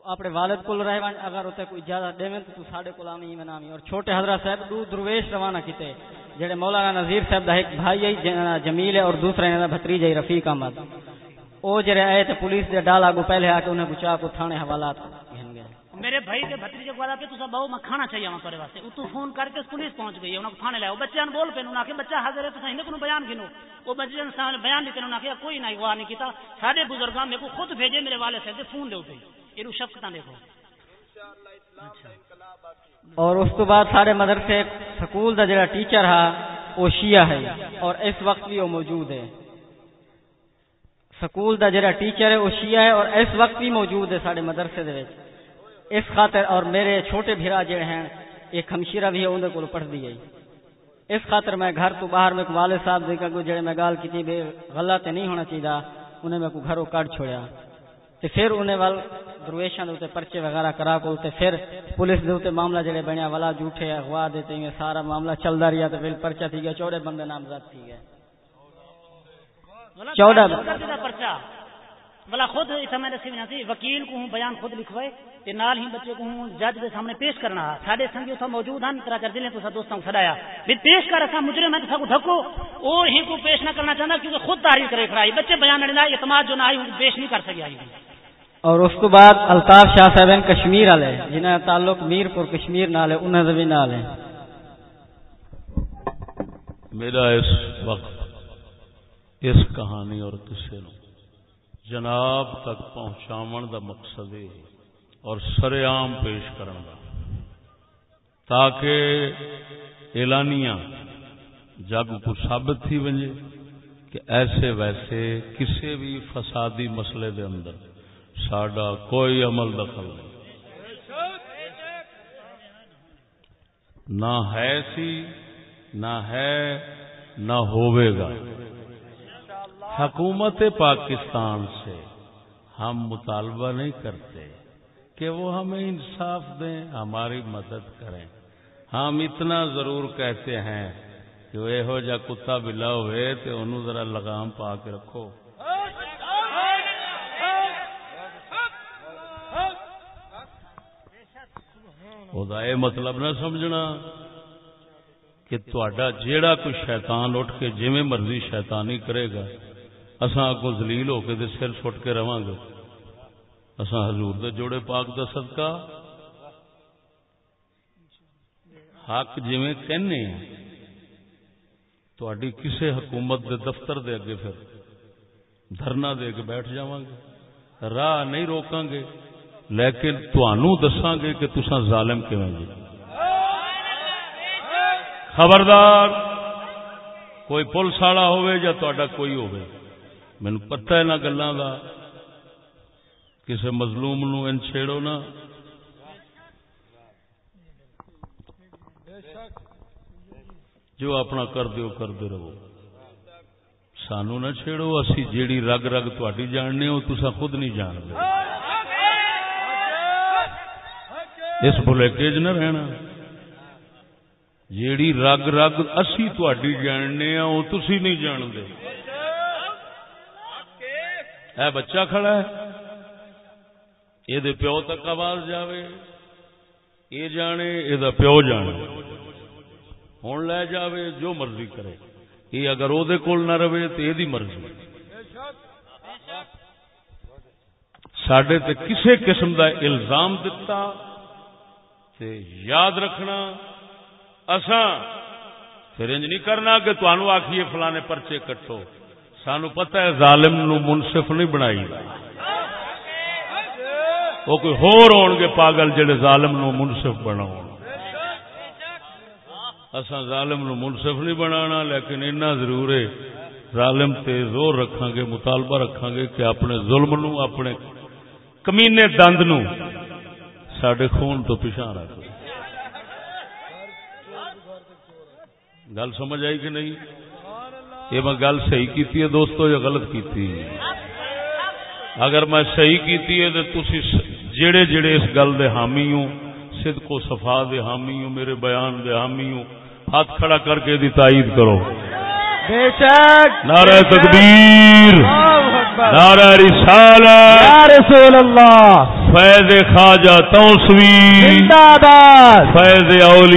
تو اپنے والد کول رہوائیں اگر اوتے کوئی اجازت دیویں تو ساڈے کول آویں میں نامی اور چھوٹے حضرت صاحب دو درویش روانہ کیتے، جڑے مولانا نذیر صاحب دا ایک بھائی ہے جمیل ہے، اور دوسرا ہے بھتریجا جی، رفیق احمد۔ او جڑے آئے تے پولیس دے ڈال آگو پہلے آ کے انہیں کچھ کو تھانے حوالات گھن میرے بھائی کے بھتریجے کو پہ تو بہو، میں کھانا چاہیے وہاں تیرے واسطے۔ تو فون کر کے پولیس پہنچ گئی ہے، انہوں تھانے لائے۔ بچے بول پہ انہوں نے بچہ حاضر ہے تو ہندے کو بیان گنو وہ بچے نے بیان دیتے انہوں نے کوئی نہیں، وہ نہیں کیتا۔ سارے بزرگاں میرے کو خود بھیجے، میرے والے سے فون دے اٹھے یہ شفقت دیکھو۔ اچھا۔ اور اس تو بعد سارے مدرسے سکول دا جڑا ٹیچر ہے وہ شیعہ ہے۔ اور اس وقت بھی وہ موجود ہے۔ سکول دا جڑا ٹیچر ہے، وہ شیعہ ہے۔ اور اس وقت بھی موجود ہے سارے مدرسے دے وچ۔ اس خاطر اور میرے چھوٹے بھیرا جڑے ہیں ایک ہمشیرہ بھی ہے انہوں کو پڑھ دی گئی۔ اس خاطر میں گھر تو باہر میں والد صاحب دیکھا کو جڑے میں گال کی بے غلط نہیں ہونا چاہیے انہیں میں کو گھروں کاٹ چھوڑیا۔ تے پھر انہیں وال درویشاں دے پرچے وغیرہ کرا کو تے پھر پولیس دے معاملہ جڑے بنیا والا جھوٹے اغوا دیتے ہیں سارا معاملہ چلدا رہیا تے پھر پرچہ تھی گیا چودہ بندے نامزد تھی گئے۔ چودہ پرچہ۔ بلا خود اتنا میں دسی بنا سی وکیل کو ہوں بیان خود لکھوائے تے نال ہی بچے کو ہوں جج دے سامنے پیش کرنا۔ ساڈے سنگی اتھا موجود ہیں ترا کر دلیں تو سا دوستوں کو سدایا۔ پھر پیش کر اسا مجرم ہے تو کو ڈھکو۔ اور ہی کو پیش نہ کرنا چاہتا کیونکہ خود تحریر کرے کھڑائی بچے بیان نہ اعتماد جو نہ آئی پیش نہیں کر سکی آئی۔ اور اس تو بعد الطاف شاہ صاحب کشمیر والے جنہیں تعلق میر پور کشمیر نال ہے انہوں نے بھی نال ہے میرا اس وقت اس کہانی اور کسی نو جناب تک پہنچاون دا مقصد ہے اور سر عام پیش کرن دا۔ تاکہ اعلانیاں جگ کو ثابت تھی ونجے کہ ایسے ویسے کسی بھی فسادی مسئلے دے اندر ساڈا کوئی عمل دخل نہیں۔ نہ ہے سی، نہ ہے، نہ ہوئے گا۔ حکومت پاکستان سے ہم مطالبہ نہیں کرتے کہ وہ ہمیں انصاف دیں، ہماری مدد کریں۔ ہم اتنا ضرور کہتے ہیں کہ وہ یہو جا کتا بلا ہوئے تو انہوں ذرا لگام پا کے رکھو۔ یہ مطلب نہ سمجھنا کہ جیڑا کوئی شیطان اٹھ کے جی مرضی شیطانی کرے گا اصا اگو زلیل ہو کے سر سٹ کے رہا گے۔ اصا حضور دے جوڑے پاک دا صدقہ۔ حق جی کہنے تھی کسے حکومت دے دفتر دے اگے پھر دھرنا دے کے بیٹھ جا گے۔ راہ نہیں روکاں گے، لیکن تنوع دساں گے کہ تسا ظالم کیون جی خبردار، کوئی پولیس والا ہوئے یا تا کوئی ہوئے مین پتہ ہے نہ گلوں کا کسی مظلوم نو ان چھیڑو نا جو اپنا کر دیو کر دے رہو سانو نہ چھیڑو اسی جیڑی رگ رگ تھی جاننے ہو تسا خود نہیں جان دے اس بلیکیج نہ رہنا جیڑی رگ رگ اسی تھی جاننے وہ تھی نہیں جانتے اے بچہ کھڑا ہے۔ یہ پیو تک آواز جاوے۔ یہ جانے، یہ پیو جانے۔ ہوں لے جاوے، جو مرضی کرے۔ یہ اگر وہ کول نہ رہے تو یہ مرضی۔ سڈے تے کسے قسم دا الزام دتا تے یاد رکھنا۔ اساں پھر انج نہیں کرنا کہ تنوع آخیے فلانے پرچے کٹو سانو پتہ ہے ظالم نو منصف نہیں بنائی۔ وہ کوئی ہور ہون گے پاگل جڑے ظالم نو منصف بناؤ اساں ظالم نو منصف نہیں بنانا، لیکن اتنا ضرور ہے۔ ظالم تے زور رکھاں گے، مطالبہ رکھاں گے کہ اپنے ظلم نو، اپنے کمینے دند نو سڈے خون تو پچھا رکھ۔ گل سمجھ آئی کہ نہیں؟ یہ میں گل صحیح کیتی ہے دوستو یا غلط کیتی اگر میں صحیح کیتی ہے تو تھی جڑے جڑے اس گل دے حامی ہوں صدق و صفا دے حامی ہوں میرے بیان دے حامی ہوں ہاتھ کھڑا کر کے دی تائید کرو۔ بے شک۔ نعرہ تکبیر نعرہ رسالت رسول اللہ۔ فیض خواجہ توسوی زندہ باد فیض اولیاء